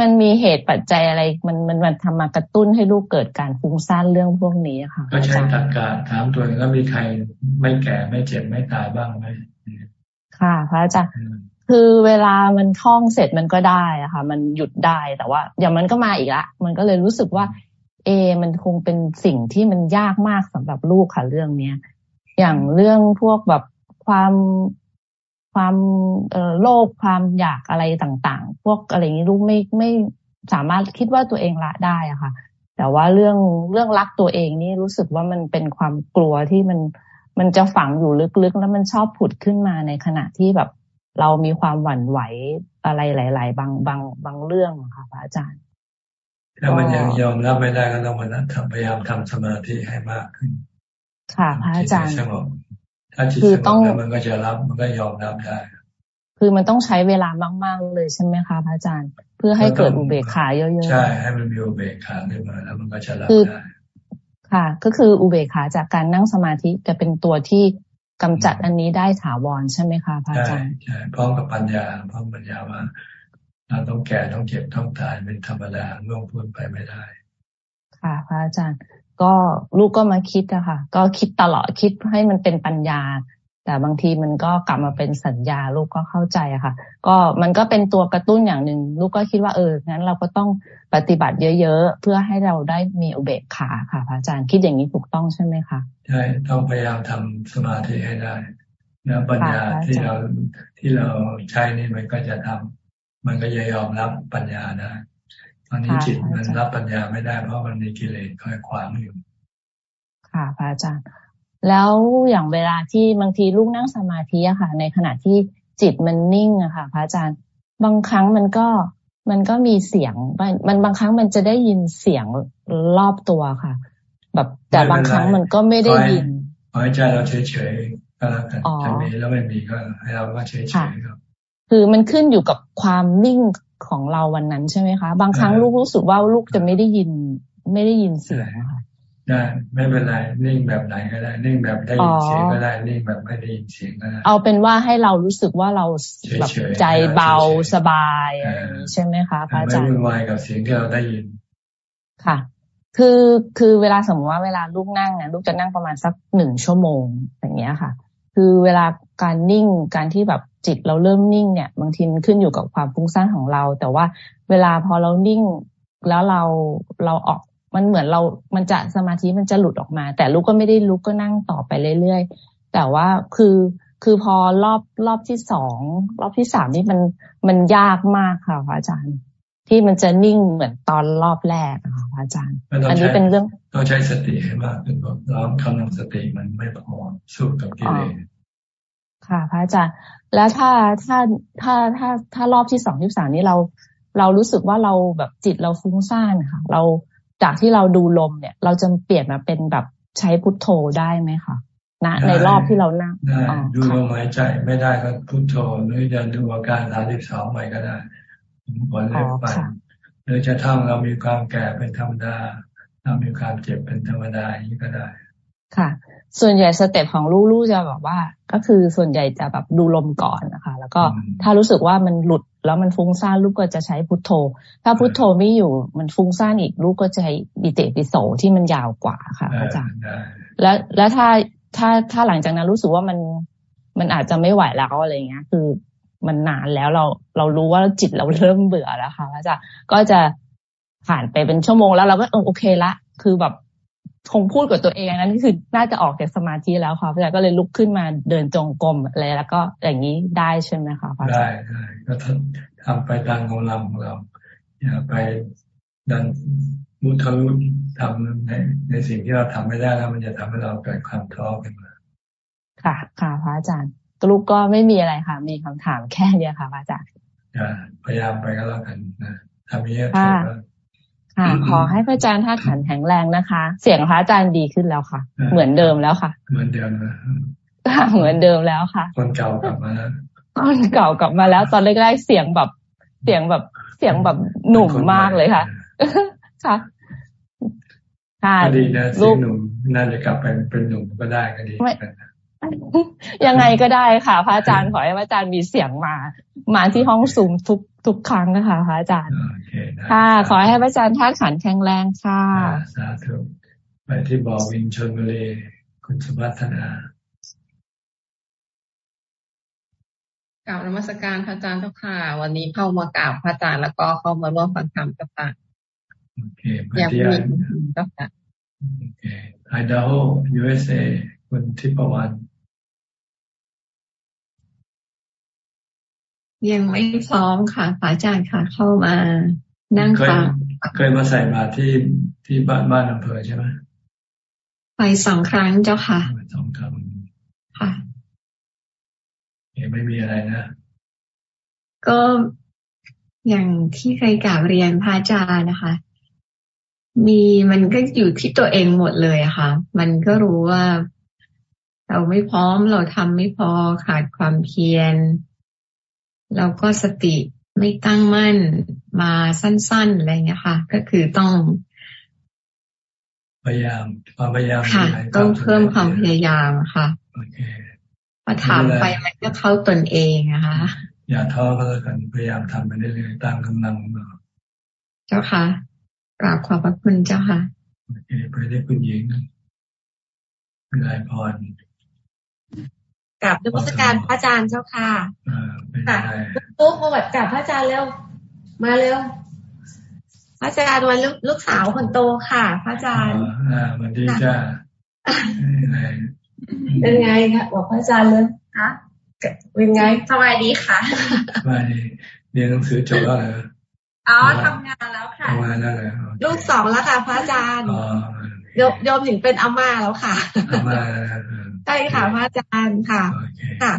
มันมีเหตุปัจจัยอะไร มันมันมันทำมากระตุ้นให้ลูกเกิดการฟุ้งซ่านเรื่องพวกนี้ค่ะก็ใช้ตักกาถามตัวแล้วมีใครไม่แก่ไม่เจ็บไม่ตายบ้างไหมค่ะ พระอาจารย์คือเวลามันท่องเสร็จมันก็ได้อะค่ะ มันหยุดได้แต่ว่าอย่างมันก็มาอีกละมันก็เลยรู้สึกว่า เอ มันคงเป็นสิ่งที่มันยากมากสำหรับลูกค่ะเรื่องเนี้ยอย่างเรื่องพวกแบบความ ความโลภความอยากอะไรต่างๆ พวกอะไรนี้ลูกไม่ไม่สามารถคิดว่าตัวเองละได้อะค่ะ แต่ว่าเรื่องเรื่องรักตัวเองนี่รู้สึกว่ามันเป็นความกลัวที่มันมันจะฝังอยู่ลึกๆ แล้วมันชอบผุดขึ้นมาในขณะที่แบบเรามีความหวั่นไหวอะไรหลาย ๆ บางบางบางเรื่องค่ะพระอาจารย์ถ้ามันยังยอมรับไม่ได้ก็ต้องมาทำพยายามทำสมาธิให้มากขึ้น ค่ะพระอาจารย์สงบ ถ้าจิตสงบแล้วมันก็จะรับมันก็ยอมรับได้ คือมันต้องใช้เวลามาก ๆ เลยใช่ไหมคะพระอาจารย์ เพื่อให้เกิดอุเบกขาเยอะๆใช่ให้มันมีอุเบกขาขึ้นมาแล้วมันก็จะรับได้ค่ะ ก็คืออุเบกขาจากการนั่งสมาธิจะเป็นตัวที่กำจัดอันนี้ได้ถาวรใช่ไหมคะพระอาจารย์ใช่พร้อมกับปัญญาพร้อมปัญญาว่าเราต้องแก่ต้องเจ็บต้องตายเป็นธรรมดาล่วงพ้นไปไม่ได้ ค่ะ พระอาจารย์ ก็ลูกก็มาคิดอะค่ะ ก็คิดตลอดคิดให้มันเป็นปัญญา แต่บางทีมันก็กลับมาเป็นสัญญา ลูกก็เข้าใจอะค่ะ ก็มันก็เป็นตัวกระตุ้นอย่างหนึ่งลูกก็คิดว่าเอองั้นเราก็ต้องปฏิบัติเยอะๆเพื่อให้เราได้มีอุเบกขาค่ะพระอาจารย์คิดอย่างนี้ถูกต้องใช่ไหมคะใช่ต้องพยายามทำสมาธิให้ได้แล้วปัญญาที่เราที่เราใช้นี่มันก็จะทำมันก็จะยอมรับปัญญาได้ ตอนนี้จิตมันรับปัญญาไม่ได้เพราะมันมีกิเลสคอยขวางอยู่ค่ะพระอาจารย์ แล้วอย่างเวลาที่บางทีลูกนั่งสมาธิอะค่ะ ในขณะที่จิตมันนิ่งอะค่ะ พระอาจารย์ บางครั้งมันก็มันก็มีเสียงมันบางครั้งมันจะได้ยินเสียงรอบตัวค่ะ แบบแต่บางครั้งมันก็ไม่ได้ยินขอให้ใจเราเฉยๆก็แล้วกันจะมีแล้วไม่มีก็ให้เราก็เฉยๆครับ คือมันขึ้นอยู่กับความนิ่ง ของเราวันนั้นใช่ไหมคะ บางครั้งลูกรู้สึกว่าลูกจะไม่ได้ยินไม่ได้ยินเสียงค่ะได้ไม่เป็นไรนิ่งแบบไหนก็ได้นิ่งแบบได้ยินเสียงก็ได้นิ่งแบบไม่ได้ยินเสียงก็ได้เอาเป็นว่าให้เรารู้สึกว่าเราแบบใจเบาสบายใช่ไหมคะพระอาจารย์ไม่วุ่นวายกับเสียงที่เราได้ยิน ค่ะ คือคือเวลาสมมติว่าเวลาลูกนั่งเนี่ยลูกจะนั่งประมาณสักหนึ่งชั่วโมงอย่างเงี้ยค่ะ คือเวลา การนิ่ง การที่แบบจิตเราเริ่มนิ่งเนี่ย บางทีมันขึ้นอยู่กับความฟุ้งซ่านของเรา แต่ว่าเวลาพอเรานิ่งแล้วเราเราออกมันเหมือนเรา มันจะสมาธิมันจะหลุดออกมา แต่ลูกก็ไม่ได้ลุกก็นั่งต่อไปเรื่อยๆ แต่ว่าคือคือพอรอบรอบที่สองรอบที่สามนี่มันมันยากมากค่ะพระอาจารย์ ที่มันจะนิ่งเหมือนตอนรอบแรกค่ะพระอาจารย์ อันนี้เป็นเรื่องต้องใช้สติให้มากขึ้นเรากำลังสติมันไม่พอสู้กับกิเลส ค่ะ พระอาจารย์ แล้วถ้าถ้าถ้าถ้าถ้ารอบที่สองที่สามนี้เรา เรารู้สึกว่าเราแบบจิตเราฟุ้งซ่านค่ะ เราจากที่เราดูลมเนี่ย เราจะเปลี่ยนมาเป็นแบบใช้พุทโธได้ไหมคะณในรอบที่เรานั่งได้ดูลมหายใจไม่ได้ก็พุทโธหรือจะดูอาการสามสิบสองใหม่ก็ได้ผลเล็บฟันหรือจะท่องเรามีความแก่เป็นธรรมดา เรามีความเจ็บเป็นธรรมดาอย่างนี้ก็ได้ ค่ะ ส่วนใหญ่สเต็ปของลูกๆจะแบบว่า ก็คือส่วนใหญ่จะแบบดูลมก่อนนะคะ แล้วก็ถ้ารู้สึกว่ามันหลุดแล้วมันฟุ้งซ่านลูกก็จะใช้พุทโธ ถ้าพุทโธไม่อยู่มันฟุ้งซ่านอีกลูกก็จะใช้ดิเตปิโสที่มันยาวกว่าค่ะอาจารย์แล้วแล้วถ้าถ้าถ้าหลังจากนั้นรู้สึกว่ามันมันอาจจะไม่ไหวแล้วอะไรเงี้ย คือมันนานแล้วเราเรารู้ว่าจิตเราเริ่มเบื่อแล้วค่ะอาจารย์ก็จะผ่านไปเป็นชั่วโมงแล้วเราก็โอเคละ คือแบบ คงพูดกับตัวเองนั้นคือน่าจะออกจากสมาธิแล้วค่ะพระอาจารย์ก็เลยลุกขึ้นมาเดินจงกรมอะไรแล้วก็อย่างนี้ได้ใช่ไหมคะพระอาจารย์ได้ได้ก็ทำทำไปตามกำลังของเราอย่าไปดันมุทะลุทำในในสิ่งที่เราทำไม่ได้แล้ว มันจะทำให้เราเกิดความท้อขึ้นมาค่ะ ค่ะพระอาจารย์ลูกก็ไม่มีอะไรค่ะ มีคำถามแค่เดียวค่ะพระอาจารย์พยายามไปก็แล้วกันนะทำนี้ถูกแล้ว ค่ะขอให้พระอาจารย์ท่าขันแข็งแรงนะคะ เสียงพระอาจารย์ดีขึ้นแล้วค่ะ เหมือนเดิมแล้วค่ะ เหมือนเดิมนะค่ะเหมือนเดิมแล้วค่ะ คนเก่ากลับมาแล้วคนเก่ากลับมาแล้ว ตอนแรกๆเสียงแบบเสียงแบบเสียงแบบหนุ่มมากเลยค่ะ ค่ะค่ะดีนะเสียงหนุ่มน่าจะกลับไปเป็นหนุ่มก็ได้ก็ดี ยังไงก็ได้ค่ะ พระอาจารย์ขอให้พระอาจารย์มีเสียงมา มาที่ห้องสูมทุกทุกครั้งนะคะ พระอาจารย์ค่ะ ขอให้พระอาจารย์ท่าขันแข็งแรงค่ะสาธุไปที่บอวินชนบุรีคุณสุวัฒนากล่าวนมัสการพระอาจารย์เจ้าค่ะ วันนี้เข้ามากราบพระอาจารย์แล้วก็เข้ามาร่วมฟังธรรมเจ้าค่ะโอเคไปที่ไอเจ้าค่ะโอเคไอดาโฮ USA คุณทิพวรรณ ยังไม่พร้อมค่ะอาจารย์ค่ะเข้ามา นั่งฟังเคยมาใส่บาตรที่ที่บ้านบ้านอำเภอใช่ไหมไปสองครั้งเจ้าค่ะสองครั้งค่ะยังไม่มีอะไรนะ ก็อย่างที่เคยกล่าวเรียนพระอาจารย์นะคะ มีมันก็อยู่ที่ตัวเองหมดเลยอะค่ะ มันก็รู้ว่า เราไม่พร้อมเราทำไม่พอขาดความเพียร แล้วก็สติไม่ตั้งมั่นมาสั้น ๆ อะไรเงี้ยค่ะ ก็คือต้องพยายามความพยายามค่ะต้องเพิ่มความพยายามค่ะโอเคพอถามไปมันก็เข้าตนเองนะคะ อย่าท้อก็แล้วกันพยายามทำไปเรื่อยๆตามกำลังของเราเจ้าค่ะกราบขอบพระคุณเจ้าค่ะโอเคไปได้คุณหญิงวิไลพร กับนมัสการพระอาจารย์เจ้าค่ะค่ะตุ๊กประวัติกับพระอาจารย์เร็ว มาเร็ว พระอาจารย์วันลูกสาวคนโตค่ะ พระอาจารย์อ่าวันดีจ้าเป็นไงคะบอกพระอาจารย์เลยฮะเป็นไงสบายดีค่ะสบายดีเรียนหนังสือจบแล้วเหรออ๋อทำงานแล้วค่ะทำงานแล้วเหรอลูกสองแล้วค่ะพระอาจารย์โยมถึงเป็นอาม่าแล้วค่ะอาม่า ใช่ค่ะพระอาจารย์ค่ะค่ะ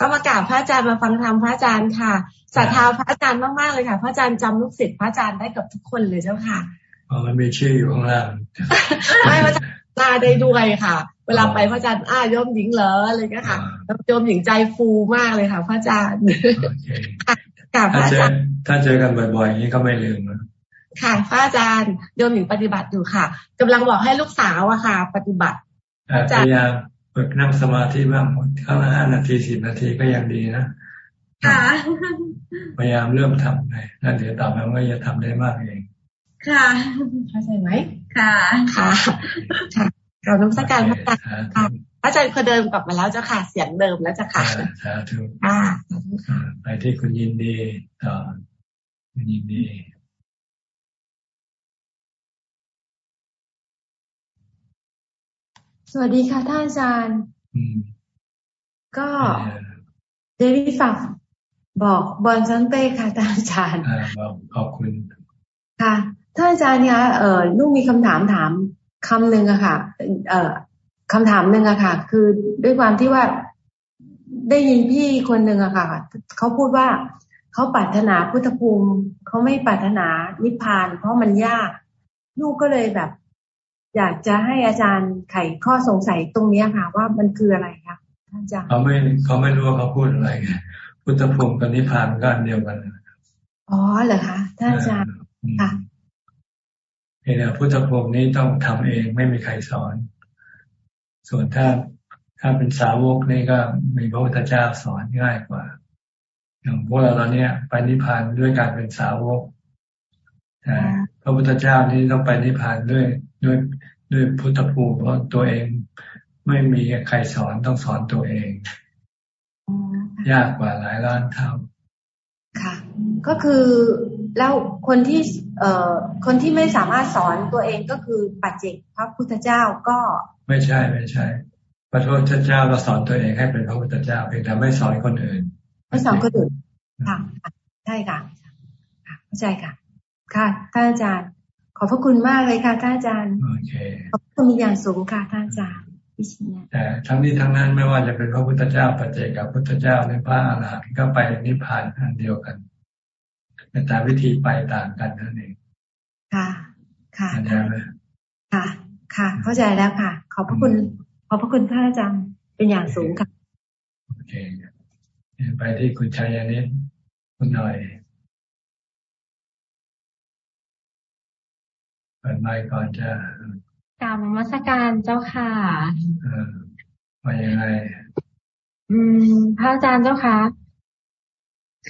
ก็มากราบพระอาจารย์มาฟังธรรมพระอาจารย์ค่ะศรัทธาพระอาจารย์มากๆเลยค่ะ พระอาจารย์จำลูกศิษย์พระอาจารย์ได้กับทุกคนเลยเจ้าค่ะอ๋อมันมีชื่ออยู่ข้างล่างไม่พระอาจารย์ลาได้ด้วยค่ะ เวลาไปพระอาจารย์อ้าโยมหญิงเหรออะไรก็ค่ะโยมหญิงใจฟูมากเลยค่ะ พระอาจารย์กับพระอาจารย์ถ้าเจอกันบ่อยๆอย่างนี้ก็ไม่ลืมนะค่ะพระอาจารย์โยมอยู่ปฏิบัติอยู่ค่ะกำลังบอกให้ลูกสาวอะค่ะ ปฏิบัติพยายาม ฝึกนั่งสมาธิบ้างครั้งละห้านาทีสิบนาทีก็ยังดีนะค่ะพยายามเริ่มทำเลยแล้วเดี๋ยวต่อไปมันก็จะทำได้มากเอง ค่ะเข้าใจไหมค่ะค่ะค่ะเราน้ำสักการพระอาจารย์ค่ะอาจารย์เคยเดินกลับมาแล้วเจ้าค่ะเสียงเดิมแล้วเจ้าค่ะสาธุไปที่คุณยินดีต่อคุณยินดี สวัสดีค่ะท่านอาจารย์ก็เดวิฝากบอกบอลซันเต้ค่ะท่านอาจารย์ขอบคุณ ค่ะท่านอาจารย์เนี่ยเออลูกมีคำถามถามคำหนึ่งอะค่ะ เอ่อคำถามหนึ่งอะค่ะ คือด้วยความที่ว่าได้ยินพี่คนหนึ่งอะค่ะเขาพูดว่าเขาปรารถนาพุทธภูมิเขาไม่ปรารถนานิพพาน เพราะมันยาก ลูกก็เลยแบบ อยากจะให้อาจารย์ไขข้อสงสัยตรงนี้ค่ะ ว่ามันคืออะไรคะท่านอาจารย์เขาไม่เขาไม่รู้ว่าเขาพูดอะไรพุทธภูมิกับนิพพานก็อันเดียวกันอ๋อเหรอคะท่านอาจารย์ค่ะเนี่ยพุทธภูมินี้ต้องทำเองไม่มีใครสอน ส่วนถ้าถ้าเป็นสาวกนี่ก็มีพระพุทธเจ้าสอนง่ายกว่า อย่างพวกเราตอนนี้ไปนิพพานด้วยการเป็นสาวกแต่พระพุทธเจ้านี่ต้องไปนิพพานด้วย ด้วยด้วยพุทธภูมิเพราะตัวเองไม่มีใครสอนต้องสอนตัวเองยากกว่าหลายล้านเท่าค่ะ ก็คือแล้วคนที่เอ่อคนที่ไม่สามารถสอนตัวเองก็คือปัจเจกพระพุทธเจ้าก็ไม่ใช่ไม่ใช่ พระพุทธเจ้าเราสอนตัวเองให้เป็นพระพุทธเจ้าเพียงแต่ไม่สอนคนอื่น ไม่สอนคนอื่นค่ะใช่ค่ะเข้าใจค่ะ ค่ะท่านอาจารย์ ขอบพระคุณมากเลยค่ะท่านอาจารย์โอเคขอบคุณมีอย่างสูงค่ะท่านอาจารย์แต่ทั้งนี้ทั้งนั้นไม่ว่าจะเป็นพระพุทธเจ้าปัจเจกับพุทธเจ้าในพระอรหันต์ก็ไปนิพพานอันเดียวกันแต่วิธีไปต่างกันนั่นเองค่ะ ค่ะเข้าใจไหมค่ะ ค่ะ เข้าใจแล้วค่ะ ขอบพระคุณ ขอบพระคุณท่านอาจารย์เป็นอย่างสูงค่ะ โอเค ไปที่คุณชัยนิดคุณหน่อย ปิดไมค์ก่อนจะกรรมมัสการเจ้าค่ะมายังไง อืม พระอาจารย์เจ้าค่ะ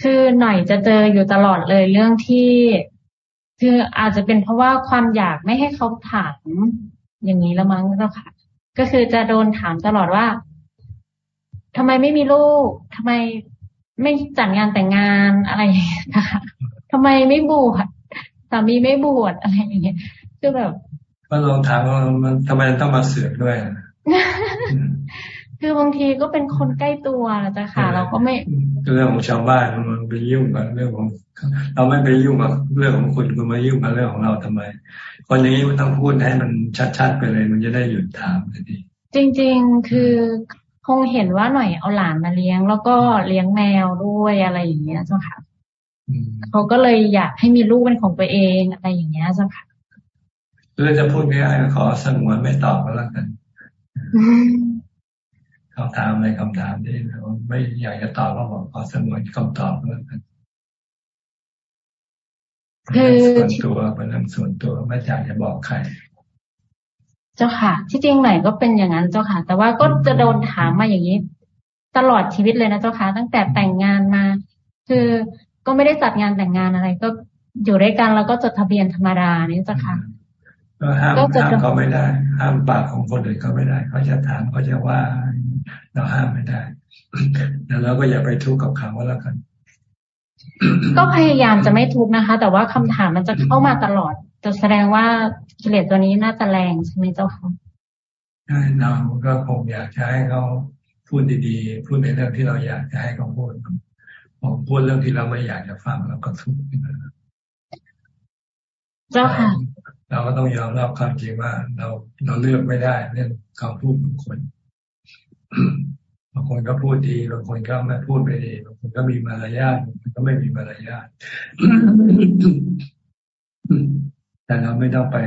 คือหน่อยจะเจออยู่ตลอดเลยเรื่องที่ คืออาจจะเป็นเพราะว่าความอยากไม่ให้เขาถามอย่างนี้ละมั้งเจ้าค่ะ ก็คือจะโดนถามตลอดว่าทำไมไม่มีลูกทำไมไม่จัดงานแต่งงานอะไรนะคะทำไมไม่บวชสามีไม่บวชอะไรอย่างเงี้ย คือแบบก็ลองถามว่ามันทำไมต้องมาเสือกด้วยคือบางทีก็เป็นคนใกล้ตัวจ้ะค่ะ เราก็ไม่เรื่องของชาวบ้านมันไปยุ่งกับเรื่องของ เราไม่ไปยุ่งกับเรื่องของคุณคุณมายุ่งกับเรื่องของเราทำไม คนอย่างนี้มันต้องพูดให้มันชัดๆไปเลย มันจะได้หยุดถามเลยดีจริง ๆ คือคงเห็นว่าหน่อยเอาหลานมาเลี้ยง แล้วก็เลี้ยงแมวด้วยอะไรอย่างเงี้ยเจ้าค่ะเขาก็เลยอยากให้มีลูกเป็นของตัวเองอะไรอย่างเงี้ยเจ้าค่ะ เพื่อจะพูดง่ายๆขอสงวนไม่ตอบก็แล้วกันเขาถามอะไรคำถามที่เราไม่อยากจะตอบก็บอกขอสงวนคำตอบก็แล้วกันคือส่วนตัวเป็นเรื่องส่วนตัวไม่อยากจะบอกใคร เจ้าค่ะ ที่จริงไหนก็เป็นอย่างนั้นเจ้าค่ะ แต่ว่าก็จะโดนถามมาอย่างนี้ ตลอดชีวิตเลยนะเจ้าค่ะ ตั้งแต่แต่งงานมา คือก็ไม่ได้จัดงานแต่งงานอะไร ก็อยู่ด้วยกันแล้วก็จดทะเบียนธรรมดานี่เจ้าค่ะ ก็ห้ามห้ามเขาไม่ได้ ห้ามปากของคนอื่นเขาไม่ได้ เขาจะถามเขาจะว่า เราห้ามไม่ได้แล้วเราก็อย่าไปทุกข์กับเขาแล้วกัน ก็พยายามจะไม่ทุกข์นะคะ แต่ว่าคำถามมันจะเข้ามาตลอด จะแสดงว่ากิเลสตัวนี้น่าจะแรงใช่ไหมเจ้าคะใช่เราก็คงอยากจะให้เขาพูดดีๆ พูดในเรื่องที่เราอยากจะให้เขาพูดผมพูดเรื่องที่เราไม่อยากจะฟังเราก็ทุกข์เจ้าค่ะ เราก็ต้องยอมรับความจริงว่า เราเราเลือกไม่ได้เรื่องคำพูดของคนบางคนก็พูดดีบางคนก็ไม่พูดไม่ดีบางคนก็มีมารยาทบางคนก็ไม่มีมารยาทแต่เราไม่ต้องไป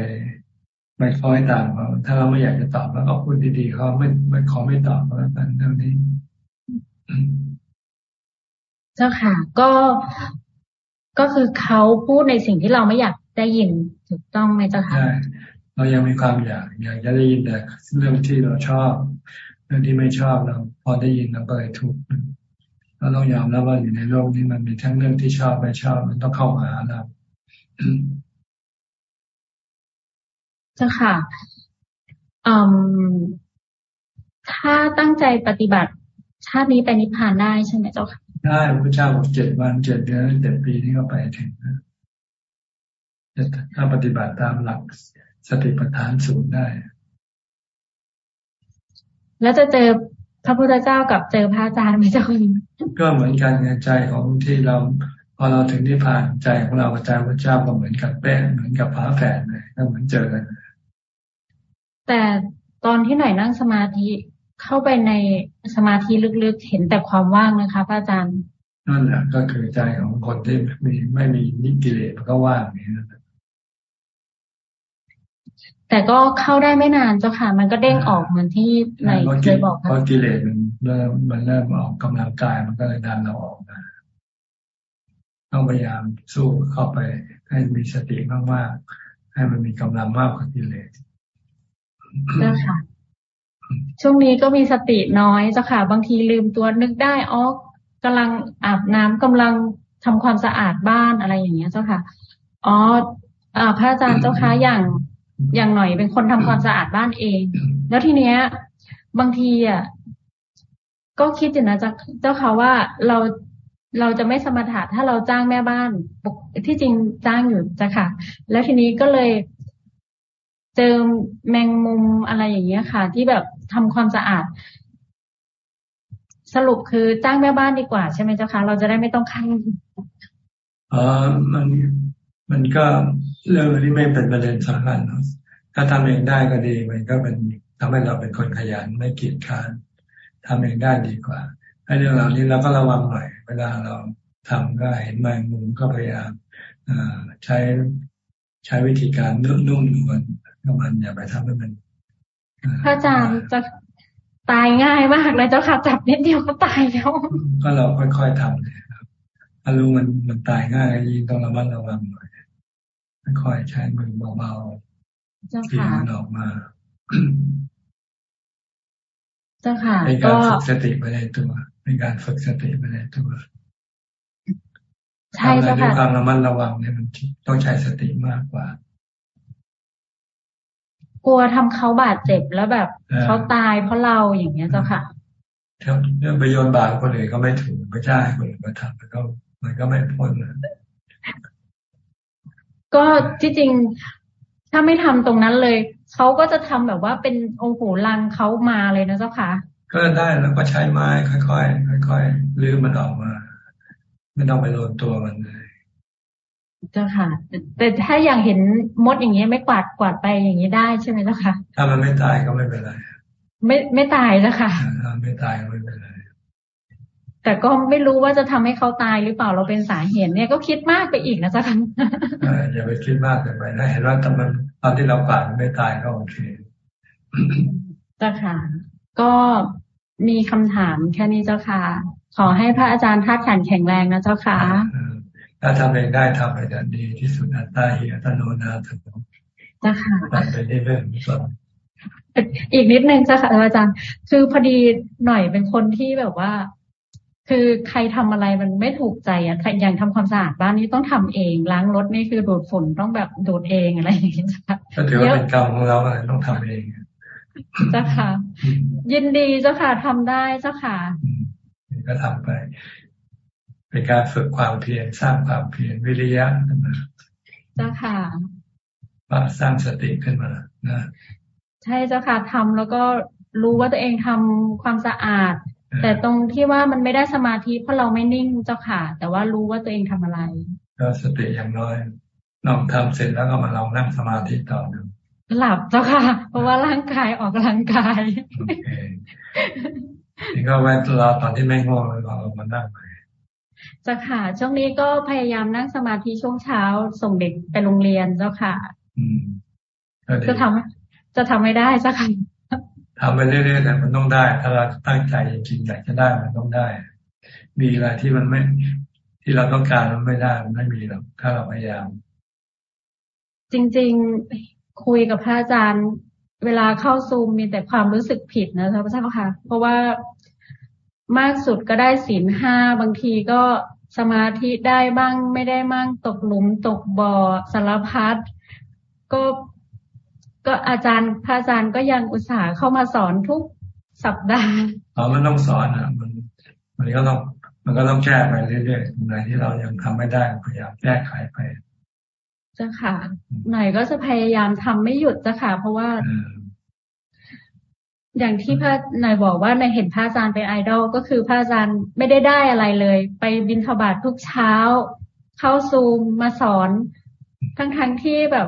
ไม่คอยตามเขาถ้าเราไม่อยากจะตอบแล้วก็พูดดีๆเขาไม่ไม่ขอไม่ตอบแล้วกันเรื่องนี้ เจ้าค่ะ ก็ก็คือเขาพูดในสิ่งที่เราไม่อยากได้ยิน ถูกต้องไหมเจ้าค่ะใช่เรายังมีความอยากอยากจะได้ยินแต่เรื่องที่เราชอบ เรื่องที่ไม่ชอบเราพอได้ยินเราก็เลยทุกข์เราต้องยอมรับว่าอยู่ในโลกนี้มันมีทั้งเรื่องที่ชอบไม่ชอบมันต้องเข้ามาหาเราเจ้าค่ะอืมถ้าตั้งใจปฏิบัติชาตินี้ไปนิพพานได้ใช่ไหมเจ้าค่ะได้พระเจ้าบอกเจ็ดวันเจ็ดเดือนเจ็ดปีนี่ก็ไปถึงนะ ถ้าปฏิบัติตามหลักสติปัฏฐานสูตรได้ แล้วจะเจอพระพุทธเจ้ากับเจอพระอาจารย์ไหมเจ้าคุณก็เหมือนกันไงใจของที่เราพอเราถึงที่ผ่านใจของเรากับใจพระเจ้าก็เหมือนกันแป้งเหมือนกับพระแฝดเลยก็เหมือนเจอกันแต่ตอนที่หน่อยนั่งสมาธิเข้าไปในสมาธิลึกๆเห็นแต่ความว่างนะคะพระอาจารย์นั่นแหละก็คือใจของคนที่มีไม่มีนิกิเลสมันก็ว่างอย่างนี้ แต่ก็เข้าได้ไม่นานเจ้าค่ะ มันก็เด้งออกเหมือนที่ในเคยบอกเพราะกิเลสมันเริ่มมันเริ่มออกกำลังกายมันก็เลยดันเราออกมาต้องพยายามสู้เข้าไปให้มีสติมากๆให้มันมีกำลังมากกว่ากิเลสเจ้าค่ะ ช่วงนี้ก็มีสติน้อยเจ้าค่ะ บางทีลืมตัวนึกได้อ๋อกำลังอาบน้ำกำลังทำความสะอาดบ้านอะไรอย่างเงี้ยเจ้าค่ะอ๋อพระอาจารย์เจ้าค่ะอย่าง อย่างหน่อยเป็นคนทำความสะอาดบ้านเอง แล้วทีเนี้ย บางทีอะก็คิดอยู่นะเจ้าค่ะว่าเราเราจะไม่สมถะถ้าเราจ้างแม่บ้านที่จริงจ้างอยู่จ้ะค่ะ แล้วทีนี้ก็เลยเจอแมงมุมอะไรอย่างเงี้ยค่ะ ที่แบบทำความสะอาด สรุปคือจ้างแม่บ้านดีกว่าใช่ไหมเจ้าคะเราจะได้ไม่ต้องข้างอ๋อมัน มันก็เรื่องนี้ไม่เป็นประเด็นสำคัญถ้าทำเองได้ก็ดี มันก็เป็นทำให้เราเป็นคนขยันไม่กีดขานทำเองได้ดีกว่าให้เรื่องเหล่านี้เราก็ระวังหน่อย เวลาเราทำก็เห็นแมงมุมก็พยายามใช้ใช้วิธีการนุ่มนวลกับมันอย่าไปทำให้มันพระอาจารย์จะตายง่ายมากเลยเจ้าค่ะจับนิดเดียวก็ตายแล้ว ก็เราค่อยๆทำเลยครับถ้ารู้มันมันตายง่ายยิ่งต้องระมัดระวังหน่อย ค่อยๆใช้มือเบาๆที่มันออกมาเจ้าค่ะเป็นการฝึกสติไปในตัวเป็นการฝึกสติไปในตัวใช่เจ้าค่ะความระมัดระวังเนี่ยมันต้องใช้สติมากกว่า กลัวทำเขาบาดเจ็บแล้วแบบเขาตายเพราะเราอย่างเงี้ยเจ้าค่ะเรื่องไปโยนบาปคนอื่นก็ไม่ถูกไม่ใช่คนอื่นมาทำมันก็มันก็ไม่พ้นนะ ก็ที่จริงถ้าไม่ทำตรงนั้นเลยเขาก็จะทำแบบว่าเป็นโอ้โหลังเขามาเลยนะเจ้าค่ะ ก็ได้แล้วก็ใช้ไม้ค่อยๆค่อยๆลื้อมันออกมาไม่ต้องไปโดนตัวมันเลยเจ้าค่ะ แต่ถ้าอย่างเห็นมดอย่างเงี้ยไม่กวาดกวาดไปอย่างนี้ได้ใช่ไหมเจ้าค่ะ ถ้ามันไม่ตายก็ไม่เป็นไร ไม่ไม่ตายแล้วค่ะถ้าไม่ตายก็ไม่เป็นไร แต่ก็ไม่รู้ว่าจะทำให้เขาตายหรือเปล่าเราเป็นสาเหตุเนี่ยก็คิดมากไปอีกนะเจ้าค่ะอย่าไปคิดมากเกินไปนะเห็นว่าตอนมันตอนที่เรากวาดไม่ตายก็โอเคเจ้าค่ะ ก็มีคำถามแค่นี้เจ้าค่ะ ขอให้พระอาจารย์ทัดขันแข็งแรงนะเจ้าค่ะถ้าทำเองได้ทำไปจะดีที่สุดอัตตาหิอัตโนนาถโนจ้าค่ะไปได้เรื่องส่วนอีกนิดนึงจ้าค่ะอาจารย์ คือพอดีหน่อยเป็นคนที่แบบว่า คือใครทำอะไรมันไม่ถูกใจอะอย่างทำความสะอาดบ้านนี้ต้องทำเอง ล้างรถนี่คือดูดฝุ่นต้องแบบดูดเองอะไรอย่างเงี้ยค่ะก็ถือว่าเป็นกรรมของเราต้องทำเองเจ้าค่ะ ยินดีเจ้าค่ะทำได้เจ้าค่ะก็ทำไปเป็นการฝึกความเพียรสร้างความเพียรวิริยะขึ้นมาเจ้าค่ะว่าสร้างสติขึ้นมานะใช่เจ้าค่ะทำแล้วก็รู้ว่าตัวเองทำความสะอาด แต่ตรงที่ว่ามันไม่ได้สมาธิเพราะเราไม่นิ่งเจ้าค่ะ แต่ว่ารู้ว่าตัวเองทำอะไร ก็สติอย่างน้อยลองทำเสร็จแล้วก็มาลองนั่งสมาธิต่อดูหลับเจ้าค่ะ เพราะว่าร่างกายออกกำลังกายโอเคนี่ก็ไว้รอตอนที่ไม่ง่วงเรามานั่งไปจ้าค่ะ ช่วงนี้ก็พยายามนั่งสมาธิช่วงเช้าส่งเด็กไปโรงเรียนเจ้าค่ะจะทำจะทำไม่ได้เจ้าค่ะ ทำไปเรื่อยๆแต่มันต้องได้ ถ้าเราตั้งใจจริงๆอยากจะได้มันต้องได้ มีอะไรที่มันไม่ที่เราต้องการมันไม่ได้มันไม่มีหรอกถ้าเราพยายาม จริง ๆคุยกับพระอาจารย์ เวลาเข้าซูมมีแต่ความรู้สึกผิดนะท่านพระเจ้าค่ะ เพราะว่ามากสุดก็ได้ศีลห้าบางทีก็สมาธิได้บ้างไม่ได้มั่งตกหลุมตกบ่อสารพัดก็ ก็อาจารย์พระอาจารย์ก็ยังอุตส่าห์เข้ามาสอนทุกสัปดาห์อ๋อมันต้องสอนอะ มันมันก็ต้องมันก็ต้องแก้ไปเรื่อยๆตรงไหนที่เรายังทำไม่ได้พยายามแก้ไขไปจ้ะค่ะ หน่อยก็จะพยายามทำไม่หยุดจ้ะค่ะ เพราะว่า อย่างที่พระนายบอกว่านายเห็นพระอาจารย์เป็นไอดอลก็คือพระอาจารย์ไม่ได้ได้อะไรเลย ไปบินทบาททุกเช้า เข้าซูมมาสอน ทั้งทั้งที่แบบ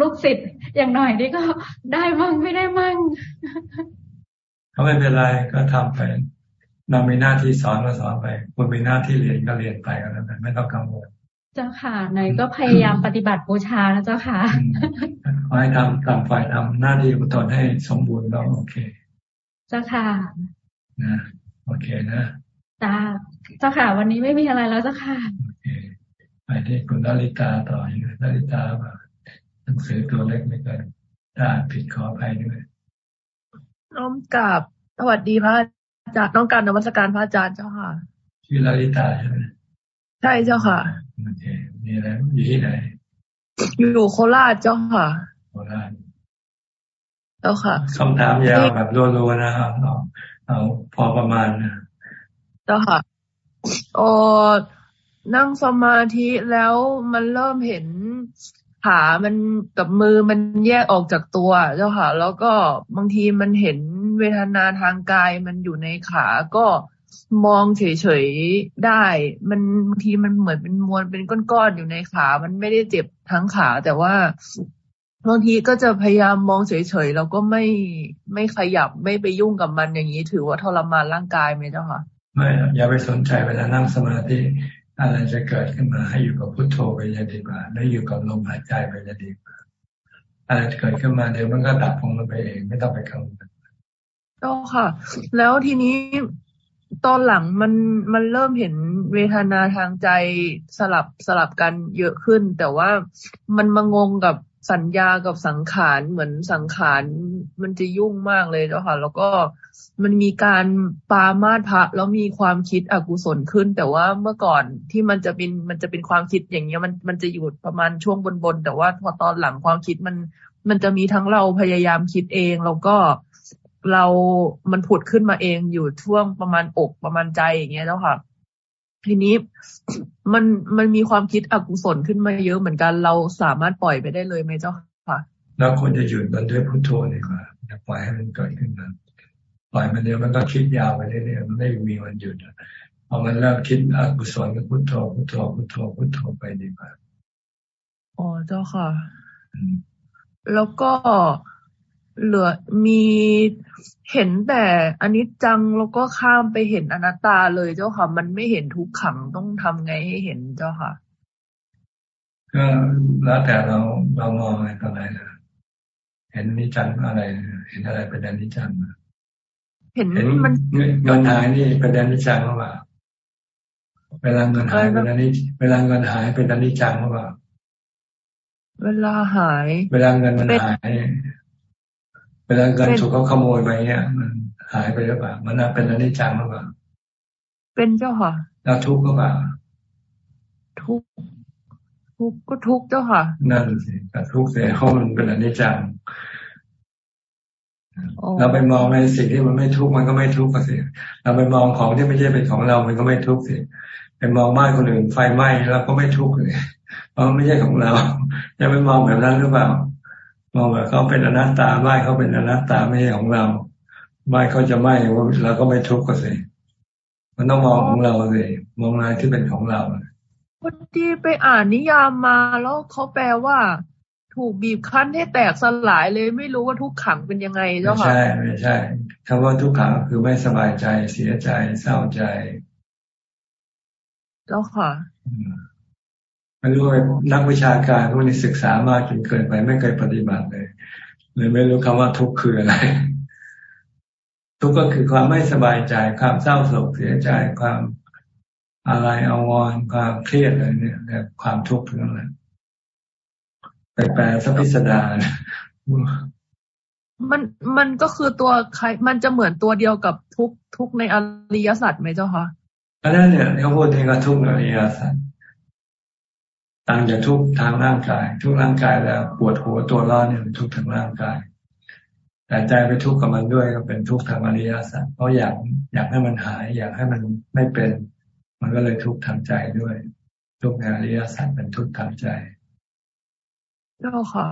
ลูกศิษย์อย่างหน่อยนี่ก็ได้มั่งไม่ได้มั่งก็ไม่เป็นไรก็ทำไปเรามีหน้าที่สอนก็สอนไปคุณมีหน้าที่เรียนก็เรียนไปก็แล้วกันไม่ต้องกังวลเจ้าค่ะหน่อยก็พยายามปฏิบัติบูชานะเจ้าค่ะขอให้ทำตามฝ่ายทำหน้าที่ของตนให้สมบูรณ์แล้วโอเค เจ้าค่ะนะโอเคนะจ้าเจ้าค่ะ วันนี้ไม่มีอะไรแล้วเจ้าค่ะโอเคไปที่คุณดาริตาต่ออยู่ดาริตาแบบ หนังสือตัวเล็กไม่เกินถ้าอ่านผิดขออภัยด้วย น้อมกับสวัสดีพระอาจารย์น้องการนมัสการพระอาจารย์เจ้าค่ะ ชื่อลาริตาใช่ไหมใช่เจ้าค่ะโอเคมีอะไรอยู่ที่ไหน อยู่โคราชเจ้าค่ะ โคราชเจ้าค่ะคำถามยาวแบบรัวๆนะครับเอาเอาพอประมาณนะเจ้าค่ะโอ้นั่งสมาธิแล้วมันเริ่มเห็น ขามันกับมือมันแยกออกจากตัวเจ้าค่ะ แล้วก็บางทีมันเห็นเวทนาทางกายมันอยู่ในขาก็มองเฉยๆได้ มันบางทีมันเหมือนเป็นมวลเป็นก้อนๆอยู่ในขา มันไม่ได้เจ็บทั้งขา แต่ว่าบางทีก็จะพยายามมองเฉยๆแล้วก็ไม่ไม่ขยับไม่ไปยุ่งกับมันอย่างนี้ ถือว่าทรมานร่างกายไหมเจ้าค่ะไม่อย่าไปสนใจเวลานั่งสมาธิ อะไรจะเกิดขึ้นมาให้อยู่กับพุทโธไปจะดีกว่าแล้วอยู่กับลมหายใจไปจะดีกว่าอะไรเกิดขึ้นมาเดี๋ยวมันก็ดับลงไปเองไม่ต้องไปกังวลก็ค่ะ แล้วทีนี้ตอนหลังมันมันเริ่มเห็นเวทนาทางใจสลับสลับกันเยอะขึ้น แต่ว่ามันมางงกับ สัญญากับสังขารเหมือนสังขารมันจะยุ่งมากเลยเจ้าค่ะ แล้วก็มันมีการปามาพระแล้วมีความคิดอกุศลขึ้น แต่ว่าเมื่อก่อนที่มันจะเป็นมันจะเป็นความคิดอย่างเงี้ยมันมันจะอยู่ประมาณช่วงบนๆแต่ว่าพอตอนหลังความคิดมัน มันจะมีทั้งเราพยายามคิดเองแล้วก็เรา มันผุดขึ้นมาเองอยู่ช่วงประมาณอกประมาณใจอย่างเงี้ยแล้วค่ะ ทีนี้มันมันมีความคิดอกุศลขึ้นมาเยอะเหมือนกัน เราสามารถปล่อยไปได้เลยไหมเจ้าค่ะเราควรจะหยุดมันด้วยพุทโธดีกว่าอย่าปล่อยให้มันเกิดขึ้นมาปล่อยมันเดียวมันก็คิดยาวไปเรื่อยๆมันไม่มีวันหยุดพอมันเริ่มคิดอกุศลก็พุทโธพุทโธพุทโธพุทโธไปดีกว่าอ๋อเจ้าค่ะ แล้วก็ เหลือมีเห็นแต่อันนี้จังแล้วก็ข้ามไปเห็นอนัตตาเลยเจ้าค่ะ มันไม่เห็นทุกขังต้องทำไงให้เห็นเจ้าค่ะ ก็แล้วแต่เราเรามองอะไรต่ออะไรนะเห็นนิจังอะไร เห็นอะไรเป็นอนิจจังเห็นมันเงินหายนี่เป็นอนิจจังหรือเปล่าเวลาเงินหายเป็นอนิจเวลาเงินหายเป็นอนิจจังหรือเปล่าเวลาหาย เวลาเงินมันหาย เวลาเงินถูกเขาขโมยไปเนี่ยมันหายไปหรือเปล่ามันน่าเป็นอนิจจังหรือเปล่าเป็นเจ้าค่ะแล้วทุกข์ก็เปล่าทุกข์ทุกข์ก็ทุกข์เจ้าค่ะ นั่นสิแต่ทุกข์เสียเพราะมันเป็นอนิจจังเราไปมองในสิ่งที่มันไม่ทุกข์มันก็ไม่ทุกข์ก็สิเราไปมองของที่ไม่ใช่เป็นของเรา มันก็ไม่ทุกข์สิไปมองบ้านคนอื่นไฟไหม้เราก็ไม่ทุกข์เลยเพราะมันไม่ใช่ของเราจะไปมองแบบนั้นหรือเปล่า มองแบบเขาเป็นอนัตตาไม่เขาเป็นอนัตตาไม่ใช่ของเราไม่เขาจะไม่เราก็ไม่ทุกข์ก็สิมันต้องมองของเราสิมองอะไรที่เป็นของเราพอดีไปอ่านนิยามมาแล้วเขาแปลว่า ถูกบีบคั้นให้แตกสลายเลยไม่รู้ว่าทุกขังเป็นยังไงเจ้าค่ะไม่ใช่ไม่ใช่คำว่าทุกขังคือไม่สบายใจเสียใจเศร้าใจเจ้าค่ะ ไม่รู้ว่านักวิชาการพวกนี้ศึกษามากจนเกินไปไม่เคยปฏิบัติเลยเลยไม่รู้คำว่าทุกข์คืออะไร ทุกข์ก็คือความไม่สบายใจ ความเศร้าโศกเสียใจ ความอะไรเอาวอนความเครียดอะไรเนี่ยความทุกข์ทั้งนั้นไปแปลสัพิสดารมันมันก็คือตัวใครมันจะเหมือนตัวเดียวกับทุกทุกในอริยสัจไหมเจ้าคะอันนั้นเนี่ยเขาพูดถึงทุกในอริยสัจ ต่างจากทุกทางร่างกาย ทุกร่างกายแล้วปวดหัวตัวร้อนเนี่ยทุกทางร่างกาย แต่ใจไปทุกข์กับมันด้วยก็เป็นทุกข์ทางอริยสัจเพราะอยากอยากให้มันหาย อยากให้มันไม่เป็น มันก็เลยทุกข์ทางใจด้วย ทุกข์ในอริยสัจเป็นทุกข์ทางใจเจ้าค่ะ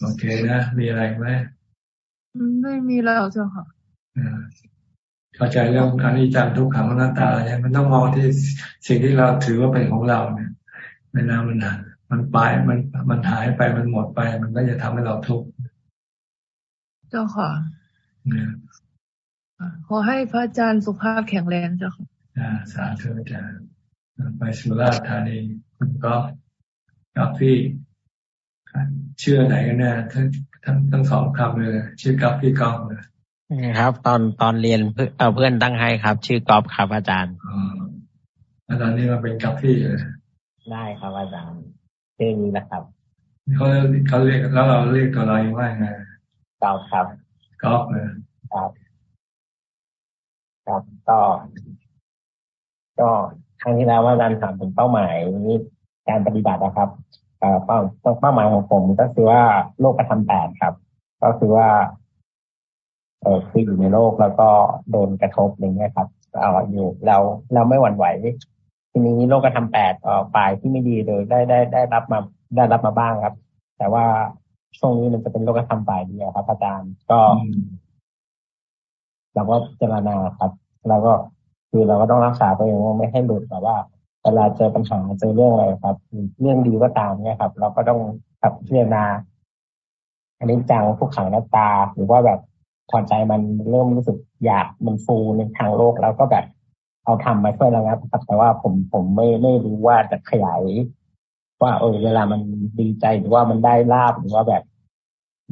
โอเคนะ มีอะไรไหมไม่มีแล้วเจ้าค่ะ เข้าใจเรื่องอนิจจังทุกขังอนัตตาเนี่ยมันต้องมองที่สิ่งที่เราถือว่าเป็นของเราเนี่ยเวลามันหายมันไปมันมันหายไปมันหมดไป มันก็จะทำให้เราทุกข์เจ้าค่ะขอให้พระอาจารย์สุภาพแข็งแรงเจ้าค่ะสาธุอาจารย์ไปสุราษฎร์ธานีคุณก็กับพี่เชื่อไหนกันแน่ทั้งทั้งทั้งสองคำเลยชื่อกับพี่กอฟเลย ครับ ตอนตอนเรียนเพื่อเพื่อนตั้งให้ครับ ชื่อกอฟครับอาจารย์อาจารย์นี่มาเป็นกับพี่เลยได้ครับอาจารย์ชื่อนี้นะครับเขาเขาเรียกแล้วเราเรียกตัวเราว่าไงกอฟครับกอฟเลยครับครับก็ก็ครั้งที่แล้วว่าอาจารย์ถามถึงเป้าหมายนี้การปฏิบัตินะครับเป้าเป้าหมายของผมก็คือว่าโลกกระทำแปดครับ ก็คือว่า เออคืออยู่ในโลกแล้วก็โดนกระทบอย่างเงี้ยครับเอาอยู่เราเราไม่หวั่นไหว ทีนี้โลกกระทำแปดออฝ่ายที่ไม่ดีเลยได้ได้ได้รับมาได้รับมาบ้างครับ แต่ว่าช่วงนี้มันจะเป็นโลกธรรมฝ่ายเดียวครับอาจารย์ก็เราก็เจรณาครับเราก็คือเราก็ต้องรักษาตัวเองว่าไม่ให้หลุดแบบว่าเวลาเจอปัญหาเจอเรื่องอะไรครับเรื่องดีก็ตามเนี่ยครับ เราก็ต้องขับเพียนาอันนี้จังผู้ขังหน้าตา หรือว่าแบบ พอใจมันเริ่มรู้สึกอยากมันฟูในทางโลกแล้วก็แบบเอาทำมาช่วยระงับครับแต่ว่าผมผมไม่ไม่รู้ว่าจะขยายว่าเออเวลามันดีใจหรือว่ามันได้ลาบหรือว่าแบบ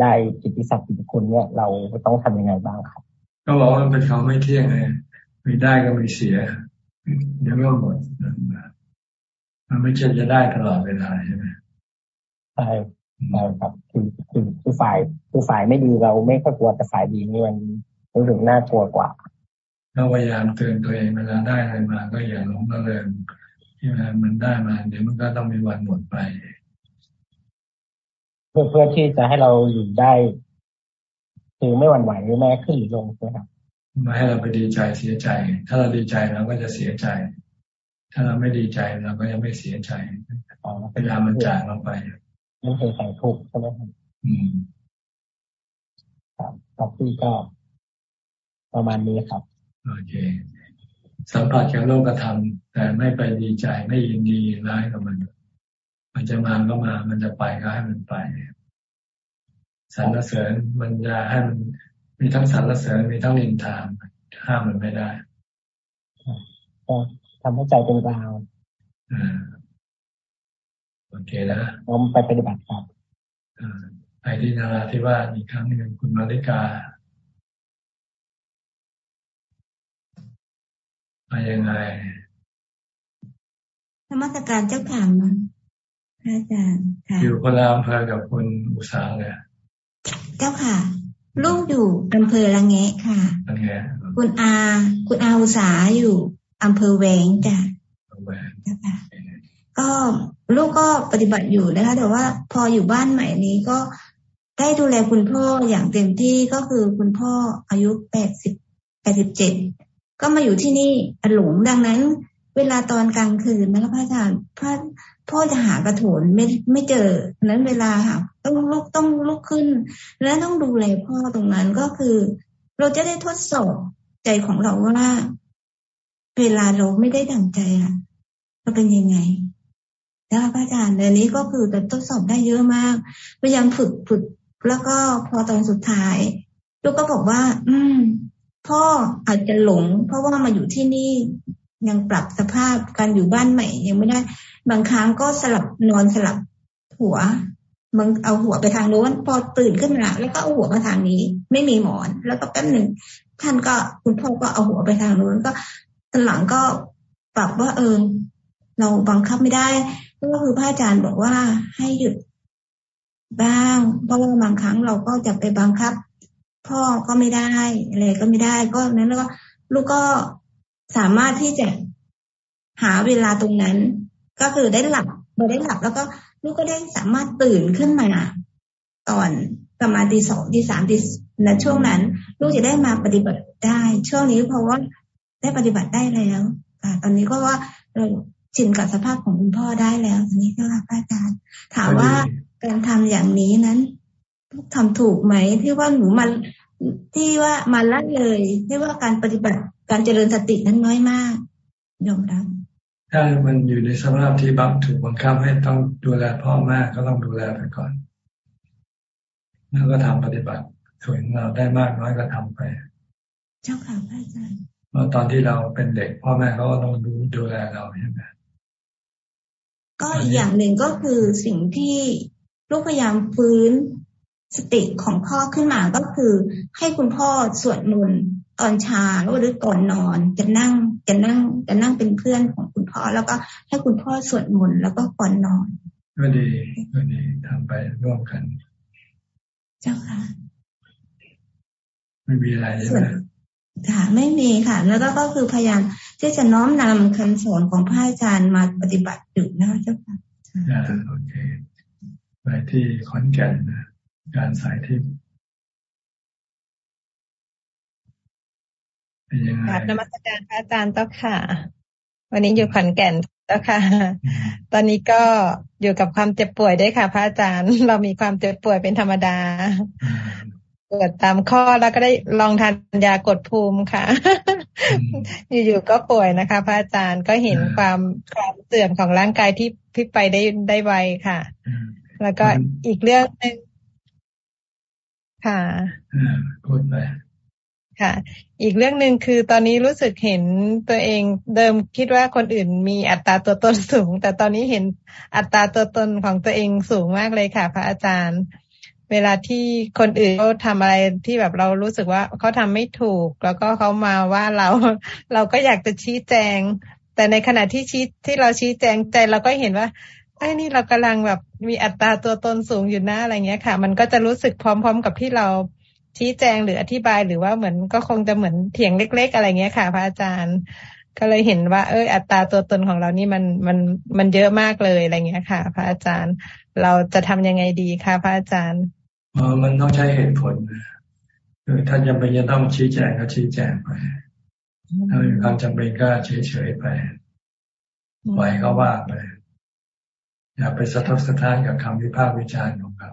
ได้จิตติสักจิตคุณเนี่ย เราต้องทำยังไงบ้างครับก็บอกว่าเป็นของไม่เที่ยงไงมีได้ก็มีเสียเดี๋ยวก็หมดมันไม่ใช่จะได้ตลอดเวลาใช่ไหมใช่ ใช่ครับคือคือคือฝ่ายคือฝ่ายไม่ดีเราไม่ค่อยกลัวแต่ฝ่ายดีนี่มันรู้สึกน่ากลัวกว่าเราพยายามเตือนตัวเองเวลาได้อะไรมา ก็อย่าหลงระเริงที่มันได้มา เดี๋ยวมันก็ต้องมีวันหมดไป เพื่อเพื่อที่จะให้เราอยู่ได้คือไม่หวั่นไหวแม้ขึ้นหรือลงใช่ไหมครับมาให้เราไปดีใจเสียใจ ถ้าเราดีใจเราก็จะเสียใจ ถ้าเราไม่ดีใจเราก็ยังไม่เสียใจเวลามันจากเราไป นั่นคือใส่ทุกข์ใช่ไหมครับอืมครับครับพี่ก็ประมาณนี้ครับ โอเค สัมผัสกับโลกธรรม แต่ไม่ไปดีใจไม่ยินดีร้ายกับมัน มันจะมาก็มา มันจะไปก็ให้มันไปสรรเสริญมันจะให้มันมีทั้งสรรเสริญมีทั้งนินทาห้ามมันไม่ได้ก็ทำให้ใจเป็นกลาง โอเคนะน้อมไปปฏิบัติครับไปที่นาราที่ว่าอีกครั้งหนึ่งคุณมาริกามายังไงธรรมสการเจ้าข่พระอาจารย์ค่ะอยู่คนละอำเภอกับคุณอุษาเลยเจ้าค่ะ ลูกอยู่อำเภอละแงะค่ะคุณอา คุณอาอุสาอยู่อำเภอแวงจ้ะ ก็ลูกก็ปฏิบัติอยู่นะคะ แต่ว่าพออยู่บ้านใหม่นี้ก็ได้ดูแลคุณพ่ออย่างเต็มที่ก็คือคุณพ่ออายุแปดสิบแปดสิบเจ็ดก็มาอยู่ที่นี่หลงดังนั้น เวลาตอนกลางคืนนะคะพระอาจารย์พระพ่อจะหากระโถนไม่ไม่เจอนั้นเวลาค่ะต้องลุกต้องลุกขึ้น และต้องดูแลพ่อตรงนั้นก็คือ เราจะได้ทดสอบใจของเราว่า เวลาเราไม่ได้ดั่งใจอะเราเป็นยังไง นะคะพระอาจารย์เดี๋ยวนี้ก็คือแต่ทดสอบได้เยอะมาก พยายามฝึกฝึกแล้วก็พอตอนสุดท้ายลูกก็บอกว่า อืม พ่ออาจจะหลง เพราะว่ามาอยู่ที่นี่ยังปรับสภาพการอยู่บ้านใหม่ ยังไม่ได้ บางครั้งก็สลับนอนสลับหัวมึงเอาหัวไปทางโน้นพอตื่นขึ้นมาแล้วก็เอาหัวมาทางนี้ ไม่มีหมอน แล้วก็แป๊บหนึ่งท่านก็คุณพ่อก็เอาหัวไปทางโน้นก็ตอนหลังก็ปรับว่าเออเราบังคับไม่ได้ ก็คือพระอาจารย์บอกว่าให้หยุดบ้างเพราะว่าบางครั้งเราก็จะไปบังคับ พ่อก็ไม่ได้อะไรก็ไม่ได้ ก็นั้นแล้วก็ลูกก็สามารถที่จะหาเวลาตรงนั้น ก็คือได้หลับพอได้หลับ แล้วก็ลูกก็ได้สามารถตื่นขึ้นมาตอนประมาณตีสองตีสามตีในช่วงนั้น ลูกจะได้มาปฏิบัติได้ ช่วงนี้เพราะว่าได้ปฏิบัติได้แล้วตอนนี้ก็ว่าเรา ชินกับสภาพของคุณพ่อได้แล้วอันนี้ก็ค่ะอาจารย์ ถามว่าการทำอย่างนี้นั้นทำถูกไหมที่ว่าหนูมันที่ว่ามาละเลยที่ว่าการปฏิบัติการเจริญสตินั้นน้อยมากยอมรับถ้ามันอยู่ในสภาพที่บังถูกบังคับให้ต้องดูแลพ่อแม่ก็ต้องดูแลไปก่อน แล้วก็ทำปฏิบัติส่วนเราได้มากน้อยก็ทำไป เจ้าค่ะพระอาจารย์เพราะตอนที่เราเป็นเด็กพ่อแม่เขาก็ต้องดูดูแลเราใช่ไหม ก็อีกอย่างหนึ่งก็คือสิ่งที่ลูกพยายามฟื้นสติของพ่อขึ้นมาก็คือ ให้คุณพ่อสวดมนต์ตอนเช้าหรือก่อนนอนจะนั่งจะนั่งจะนั่งเป็นเพื่อนของคุณพ่อ แล้วก็ให้คุณพ่อสวดมนต์แล้วก็ก่อนนอนก็ดีก็ดีทำไปร่วมกัน เจ้าค่ะ ไม่มีอะไรใช่ไหม ค่ะไม่มีค่ะ แล้วก็คือพยายามที่จะน้อมนำคำสอนของพระอาจารย์มาปฏิบัติอยู่นะเจ้าค่ะโอเคไปที่ขอนแก่นนะการสายที่เป็นยังไงครับนมัสการพระอาจารย์เจ้าค่ะ วันนี้อยู่ขอนแก่นเจ้าค่ะ ตอนนี้ก็อยู่กับความเจ็บป่วยด้วยค่ะ พระอาจารย์ เรามีความเจ็บป่วยเป็นธรรมดา ปวดตามข้อแล้วก็ได้ลองทานยากดภูมิค่ะ อยู่ๆก็ป่วยนะคะ พระอาจารย์ก็เห็นความความเสื่อมของร่างกายที่ที่ไปได้ได้ไวค่ะ แล้วก็อีกเรื่องหนึ่งค่ะพูดไปค่ะ อีกเรื่องหนึ่งคือตอนนี้รู้สึกเห็นตัวเองเดิมคิดว่าคนอื่นมีอัตราตัวตนสูง แต่ตอนนี้เห็นอัตราตัวตนของตัวเองสูงมากเลยค่ะ พระอาจารย์ เวลาที่คนอื่นเขาทำอะไรที่แบบเรารู้สึกว่าเขาทำไม่ถูก แล้วก็เขามาว่าเรา เราก็อยากจะชี้แจง แต่ในขณะที่ชี้ที่เราชี้แจงใจเราก็เห็นว่าไอ้นี่เรากำลังแบบมีอัตราตัวตนสูงอยู่นะอะไรเงี้ยค่ะ มันก็จะรู้สึกพร้อม ๆ กับที่เราชี้แจงหรืออธิบายหรือว่าเหมือนก็คงจะเหมือนเถียงเล็ก ๆ อะไรเงี้ยค่ะ พระอาจารย์ ก็เลยเห็นว่า เอออัตราตัวตนของเรานี่มันมันมันเยอะมากเลยอะไรเงี้ยค่ะ พระอาจารย์ เราจะทำยังไงดีคะพระอาจารย์ มันต้องใช้เหตุผลคือถ้าจำเป็นจะต้องชี้แจงก็ชี้แจงไป ถ้ามีความจำเป็นก็เฉยๆไปปล่อยเขาว่าไปอย่าไปสะทกสะท้านกับคำวิพากษ์วิจารณ์ของเขา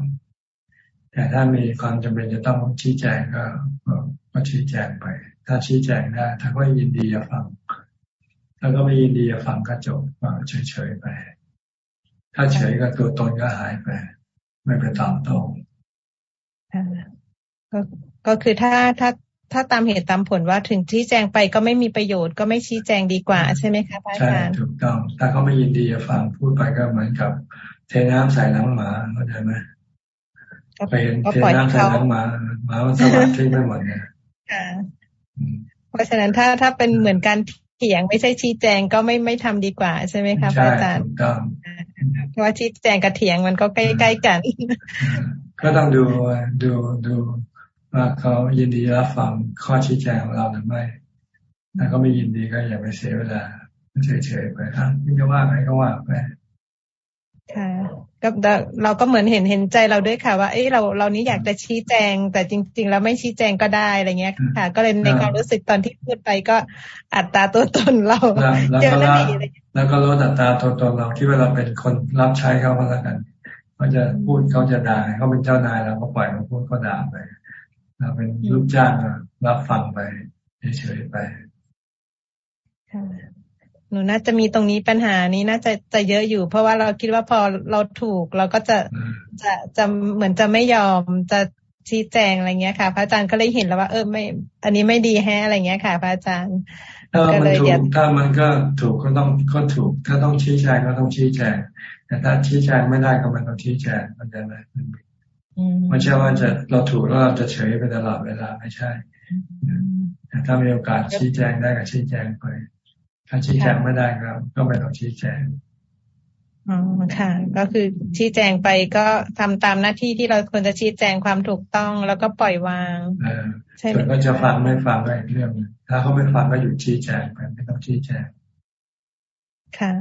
แต่ถ้ามีความจำเป็นจะต้องชี้แจงก็ก็ชี้แจงไป ถ้าชี้แจงได้ถ้าก็ยินดีจะฟังถ้าก็ไม่ยินดีจะฟังก็จบเฉยๆไป ถ้าเฉยก็ตัวตนก็หายไป ไม่ไปตามตรง ก็ก็คือถ้าถ้าถ้าตามเหตุตามผลว่าถึงชี้แจงไปก็ไม่มีประโยชน์ก็ไม่ชี้แจงดีกว่าใช่ไหมคะอาจารย์ใช่ถูกต้อง ถ้าเขาไม่ยินดีจะฟังพูดไปก็เหมือนกับ เทน้ำใส่น้ำหมาเข้าใจไหมไปเห็นเทน้ำใส่น้ำหมาหมามันสวัสดิ์ทิ้งไปหมดเนี่ยเพราะฉะนั้นถ้าถ้าเป็นเหมือนการเถียงไม่ใช่ชี้แจงก็ไม่ไม่ทำดีกว่า ใช่ไหมคะอาจารย์ถูกต้องเพราะว่าชี้แจงกับเถียงมันก็ใกล้ๆกัน ก็ต้องดูดูดู ว่าเขายินดีรับฟังข้อชี้แจงของเราหรือไม่ถ้าเขาไม่ยินดีก็อย่าไปเสียเวลาเฉยๆไปครับไม่จะว่าไงก็ว่าไปค่ะก็เราก็เหมือนเห็นเห็นใจเราด้วยค่ะ ว่าเอ้เราเรานี้อยากจะชี้แจง แต่จริง ๆ แล้วไม่ชี้แจงก็ได้อะไรเงี้ยค่ะ ก็เลยในความรู้สึกตอนที่พูดไปก็อัตราตัวตนเราเยอะนั่นเองแล้วก็ลดอัตราตัวตนเราคิดว่าเราเป็นคนรับใช้เขาก็แล้วกันเขาจะพูดเขาจะด่าเขาเป็นเจ้านายเราก็ปล่อยเขาพูดเขาด่าไป เราเป็นลูกจ้างรับฟังไปเฉยๆไปหนูน่าจะมีตรงนี้ปัญหานี้น่าจะจะเยอะอยู่ เพราะว่าเราคิดว่าพอเราถูก เราก็จะจะจะเหมือนจะไม่ยอมจะชี้แจงอะไรเงี้ยค่ะ พระอาจารย์ก็เลยเห็นแล้วว่าเออไม่ อันนี้ไม่ดีแฮะอะไรเงี้ยค่ะ พระอาจารย์ถ้ามันถูกถ้ามันก็ถูกก็ต้องก็ถูก ถ้าต้องชี้แจงก็ต้องชี้แจงแต่ถ้าชี้แจงไม่ได้ก็มันต้องชี้แจงมันจะไหม ไม่ใช่ว่าจะเราถูกแล้วเราจะเฉยไปตลอดเวลาไม่ใช่แต่ถ้ามีโอกาสชี้แจงได้ก็ชี้แจงไป ถ้าชี้แจงไม่ได้ก็ก็ไม่ต้องชี้แจงอ๋อค่ะ ก็คือชี้แจงไปก็ทำตามหน้าที่ที่เราควรจะชี้แจงความถูกต้องแล้วก็ปล่อยวางใช่ไหมก็จะฟังไม่ฟังก็อีกเรื่องถ้าเขาไม่ฟังก็หยุดชี้แจงไปไม่ต้องชี้แจง ค่ะ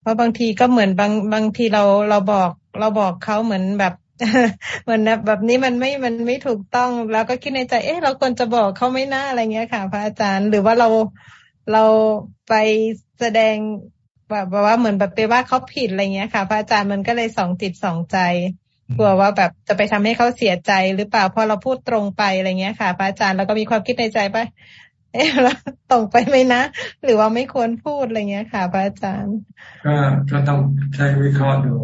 เพราะบางทีก็เหมือนบางบางทีเราเราบอกเราบอกเขาเหมือนแบบเห มือนแบบนี้มันไม่มันไม่ถูกต้องแล้วก็คิดในใจ เอ๊ะ เราควรจะบอกเขาไม่น่าอะไรเงี้ยค่ะ พระอาจารย์ หรือว่าเราเราไปแสดงแบบว่าเหมือนแบบไปว่าเขาผิดอะไรเงี้ยค่ะ พระอาจารย์มันก็เลยสองจิตสองใจกลัวว่าแบบจะไปทำให้เขาเสียใจหรือเปล่าพอเราพูดตรงไปอะไรเงี้ยค่ะ พระอาจารย์แล้วก็มีความคิดในใจไปเอ๊ะเราตรงไปไหมนะ หรือว่าไม่ควรพูดอะไรเงี้ยค่ะ พระอาจารย์ ก็ก็ต้องใช้วิเคราะห์ดู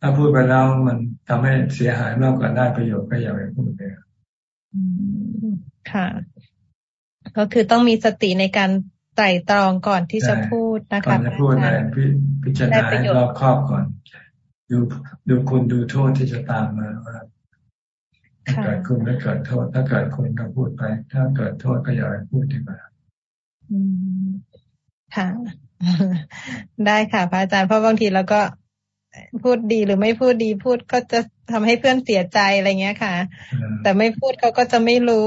ถ้าพูดไปแล้วมันทำให้เสียหายมากกว่าได้ประโยชน์ก็อย่าไปพูดเลยค่ะ ก็คือต้องมีสติในการไตร่ตรองก่อนที่จะพูดนะคะก่อนจะพูดอะไรพิจารณาให้รอบครอบก่อน ดูดูคุณดูโทษที่จะตามมาว่าเกิดคุณไม่เกิดโทษ ถ้าเกิดคุณก็พูดไป ถ้าเกิดโทษก็อย่าไปพูดดีกว่าค่ะ ได้ค่ะพระอาจารย์เพราะบางทีเราก็ พูดดีหรือไม่พูดดีพูดก็จะทำให้เพื่อนเสียใจอะไรเงี้ยค่ะ แต่ไม่พูดเขาก็จะไม่รู้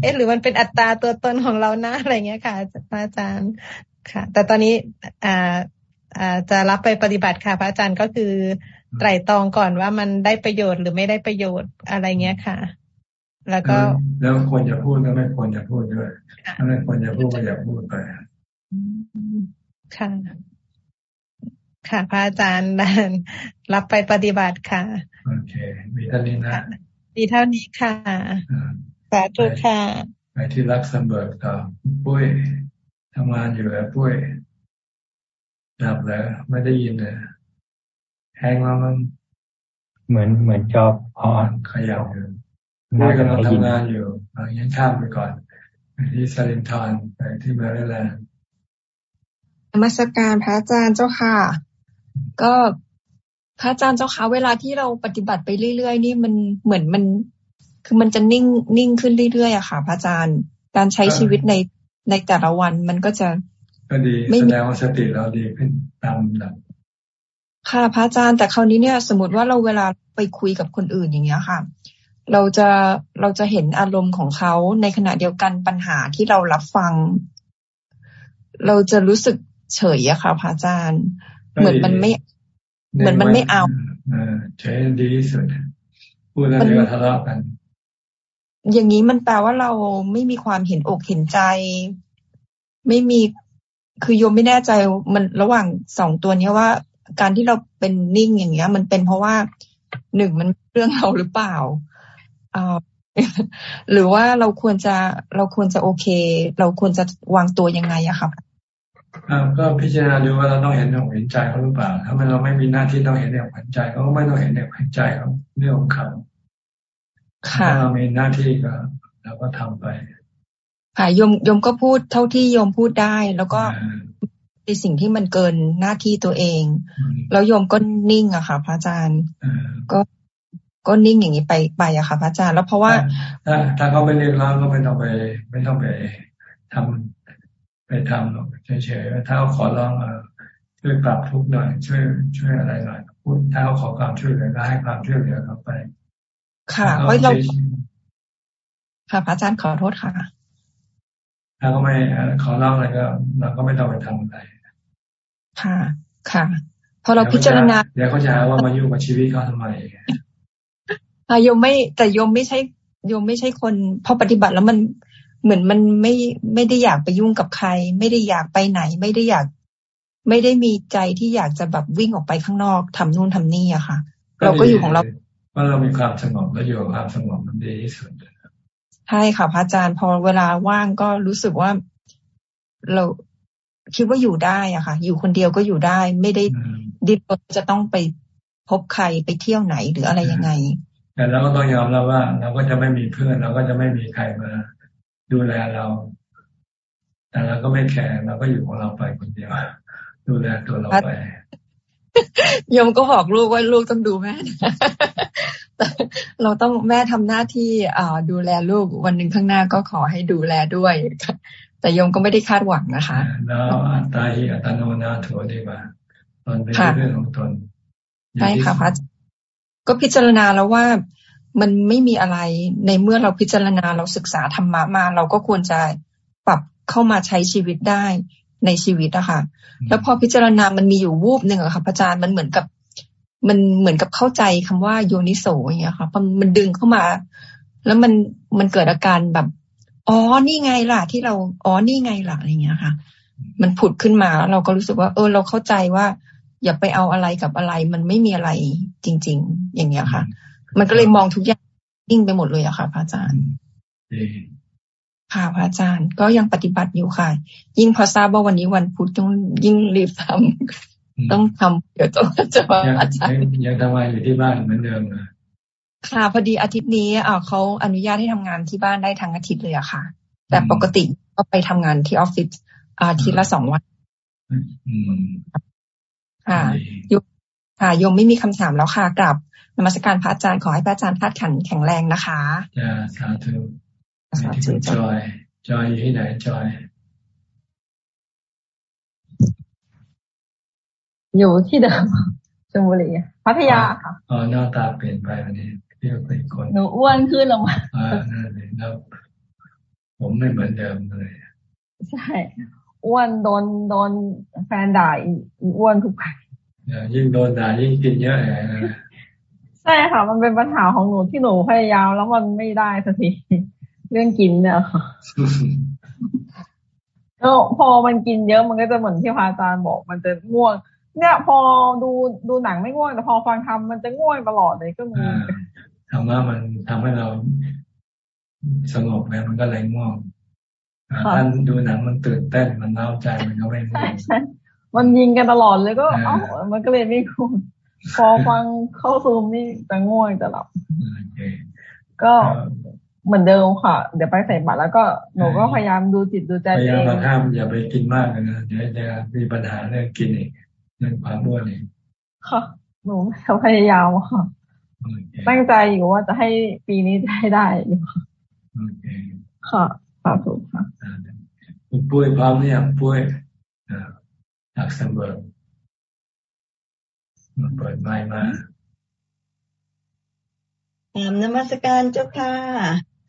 เอ๊ะหรือมันเป็นอัตราตัวตนของเรานะอะไรเงี้ยค่ะพระอาจารย์ค่ะ แต่ตอนนี้อ่าอ่าจะรับไปปฏิบัติค่ะ พระอาจารย์ก็คือไตรตรองก่อนว่ามันได้ประโยชน์หรือไม่ได้ประโยชน์อะไรเงี้ยค่ะ แล้วก็แล้วควรจะพูดก็ไม่ควรจะพูดด้วยถ้าไม่ควรจะพูดก็อย่าพูดไปค่ะ ค่ะ พระอาจารย์รับไปปฏิบัติค่ะ โอเค มีเท่านี้นะ มีเท่านี้ค่ะสาธุค่ะไปที่รักสัมเบิกต่อปุ้ยทำงานอยู่แล้วปุ้ยหลับแล้ว ไม่ได้ยินเลยแห้งแล้วมันเหมือนเหมือนจอบพอขยับอยู่ปุ้ยกำลังทำงานอยู่ยังข้ามไปก่อนไปที่สลินทอนไปที่มาริแลนด์มาสการพระอาจารย์เจ้าค่ะ ก็พระอาจารย์เจ้าคะเวลาที่เราปฏิบัติไปเรื่อยๆนี่มันเหมือนมัน คือมันจะนิ่งนิ่งขึ้นเรื่อยๆอะค่ะ พระอาจารย์การใช้ชีวิตในในแต่ละวันมันก็จะก็ดีแสดงว่าสติเราดีขึ้นตามลำดับค่ะพระอาจารย์แต่คราวนี้เนี่ย สมมติว่าเราเวลาไปคุยกับคนอื่นอย่างเงี้ยค่ะ เราจะเราจะเห็นอารมณ์ของเขาในขณะเดียวกันปัญหาที่เรารับฟัง เราจะรู้สึกเฉยอะค่ะพระอาจารย์ เหมือนมันไม่ เหมือนมันไม่เอาใช้ดีที่สุดพูดแล้วเดี๋ยวทะเลาะกัน อย่างนี้มันแปลว่าเราไม่มีความเห็นอกเห็นใจ ไม่มีคือโยมไม่แน่ใจมันระหว่างสองตัวนี้ว่า การที่เราเป็นนิ่งอย่างเงี้ย มันเป็นเพราะว่าหนึ่งมันเรื่องเราหรือเปล่าอ่าหรือว่าเราควรจะเราควรจะโอเค เราควรจะวางตัวยังไงอะครับ ก็พิจารณาดูว่าเราต้องเห็นอกเห็นใจเขาหรือเปล่า ถ้ามันเราไม่มีหน้าที่ต้องเห็นอกเห็นใจเขาก็ไม่ต้องเห็นอกเห็นใจเขาเรื่องของเขาถ้าเรามีหน้าที่ก็เราก็ทำไปค่ะโยมโยมก็พูดเท่าที่โยมพูดได้ แล้วก็ในสิ่งที่มันเกินหน้าที่ตัวเอง แล้วโยมก็นิ่งอะค่ะ พระอาจารย์ก็ก็นิ่งอย่างนี้ไปไปอะค่ะ พระอาจารย์ แล้วเพราะว่าถ้าถ้าเขาไม่เรียกร้องก็ไม่ต้องไป ไม่ต้องไปทำ ไปทำหรอกเฉยๆถ้าเขาขอร้องช่วยปรับทุกหน่อย ช่วย ช่วยอะไรหน่อยพูดถ้าเขาขอความช่วยเหลือก็ให้ความช่วยเหลือเขาไป ค่ะเพราะเราค่ะพระอาจารย์ขอโทษค่ะ ถ้าเขาไม่ขอร้องอะไรก็เราก็ไม่ต้องไปทำอะไร ค่ะ ค่ะ พอเราพิจารณาเดี๋ยวเขาจะหาว่ามายุ่งกับชีวิตเขาทำไมโยมไม่แต่โยมไม่ใช่โยมไม่ใช่คนพอปฏิบัติแล้วมัน เหมือนมันไม่ไม่ได้อยากไปยุ่งกับใคร ไม่ได้อยากไปไหน ไม่ได้อยาก ไม่ได้มีใจที่อยากจะแบบวิ่งออกไปข้างนอกทำนู่นทำนี่อะค่ะ เราก็อยู่ของเราว่าเรามีความสงบแล้วอยู่กับความสงบมันดีที่สุดใช่ค่ะพระอาจารย์พอเวลาว่างก็รู้สึกว่าเราคิดว่าอยู่ได้อะค่ะ อยู่คนเดียวก็อยู่ได้ ไม่ได้ดิ้นรนจะต้องไปพบใครไปเที่ยวไหนหรืออะไรยังไงแต่เราก็ต้องยอมรับว่า เราก็จะไม่มีเพื่อนเราก็จะไม่มีใครมา ดูแลเรา แต่เราก็ไม่แคร์เราก็อยู่ของเราไปคนเดียวดูแลตัวเราไปยมก็บอกลูกว่าลูกต้องดูแม่เราต้องแม่ทำหน้าที่อ่าดูแลลูกวันหนึ่งข้างหน้าก็ขอให้ดูแลด้วย แต่โยมก็ไม่ได้คาดหวังนะคะแล้วอัตตาหิอัตโนนาโถดีกว่าตนเป็นเรื่องของตนใช่ค่ะพระก็พิจารณาแล้วว่า มันไม่มีอะไร ในเมื่อเราพิจารณาเราศึกษาธรรมะมา เราก็ควรจะปรับเข้ามาใช้ชีวิตได้ในชีวิตอะค่ะ แล้วพอพิจารณามันมีอยู่วูบหนึ่งอะค่ะพระอาจารย์มันเหมือนกับ มันเหมือนกับเข้าใจคำว่าโยนิโสอย่างเงี้ยค่ะมันดึงเข้ามา แล้วมันมันเกิดอาการแบบอ๋อนี่ไงล่ะ ที่เราอ๋อนี่ไงล่ะอะไรเงี้ยค่ะ มันผุดขึ้นมาแล้วเราก็รู้สึกว่า เออ เราเข้าใจว่า อย่าไปเอาอะไรกับอะไร มันไม่มีอะไรจริง ๆ อย่างเงี้ยค่ะ มันก็เลยมองทุกอย่างนิ่งไปหมดเลยอะค่ะพระอาจารย์ค่ะพระอาจารย์ ก็ยังปฏิบัติอยู่ค่ะ ยิ่งพอทราบว่าวันนี้วันพุธต้องยิ่งรีบทำต้องทำเดี๋ยวต้องจะว่าอาจารย์ยังทำงานอยู่ที่บ้านเหมือนเดิมนะค่ะ พอดีอาทิตย์นี้อ่าเขาอนุญาตให้ทำงานที่บ้านได้ทั้งอาทิตย์เลยอะค่ะ แต่ปกติก็ไปทำงานที่ออฟฟิศอาทิตย์ละสองวันค่ะยมค่ะยมไม่มีคำถามแล้วค่ะกลับ นมัสการพระอาจารย์ขอให้พระอาจารย์พัดขันแข็งแรงนะคะจ้าสาธุสาธุจอย จอยอยู่ที่ไหนจอย อยู่ที่เดิมชลบุรีพัทยาค่ะอ๋อหน้าตาเปลี่ยนไปวันนี้เรียกเป็นคนหนูอ้วนขึ้นลงมาอ่านั่นเลยแล้วผมไม่เหมือนเดิมเลย ใช่อ้วนโดนโดนแฟนด่าอ้วนทุกวันยิ่งโดนด่ายิ่งกินเยอะเลย ใช่ค่ะ มันเป็นปัญหาของหนูที่หนูพยายามแล้วมันไม่ได้สักทีเรื่องกินเนี่ยค่ะแล้วพอมันกินเยอะมันก็จะเหมือนที่พระอาจารย์บอก มันจะง่วง เนี่ย พอดูดูหนังไม่ง่วงแต่พอฟังทำมันจะง่วงตลอดเลยก็มีธรรมะมันทำให้เราสงบแล้วมันก็เลยง่วงท่านดูหนังมันตื่นเต้นมันเล่าใจมันก็ไม่ง่วงมันยิงกันตลอดเลยก็เอ้ามันก็เลยไม่ง่วง พอฟังเข้าซูมนี่จะง่วงจะหลับก็เหมือนเดิมค่ะ เดี๋ยวไปใส่บัตรแล้วก็หนูก็พยายามดูจิตดูใจพยายามห้ามอย่าไปกินมากนะเดี๋ยวจะมีปัญหาเรื่องกินอีกเรื่องความบ้วนอีกค่ะหนูพยายามค่ะตั้งใจอยู่ว่าจะให้ปีนี้จะให้ได้อยู่ค่ะสาธุค่ะคุณปุ้ยพร้อมเนี่ยปุ้ยจากเสมอ มาเปิดไม้มาถามนมัสการเจ้าค่ะ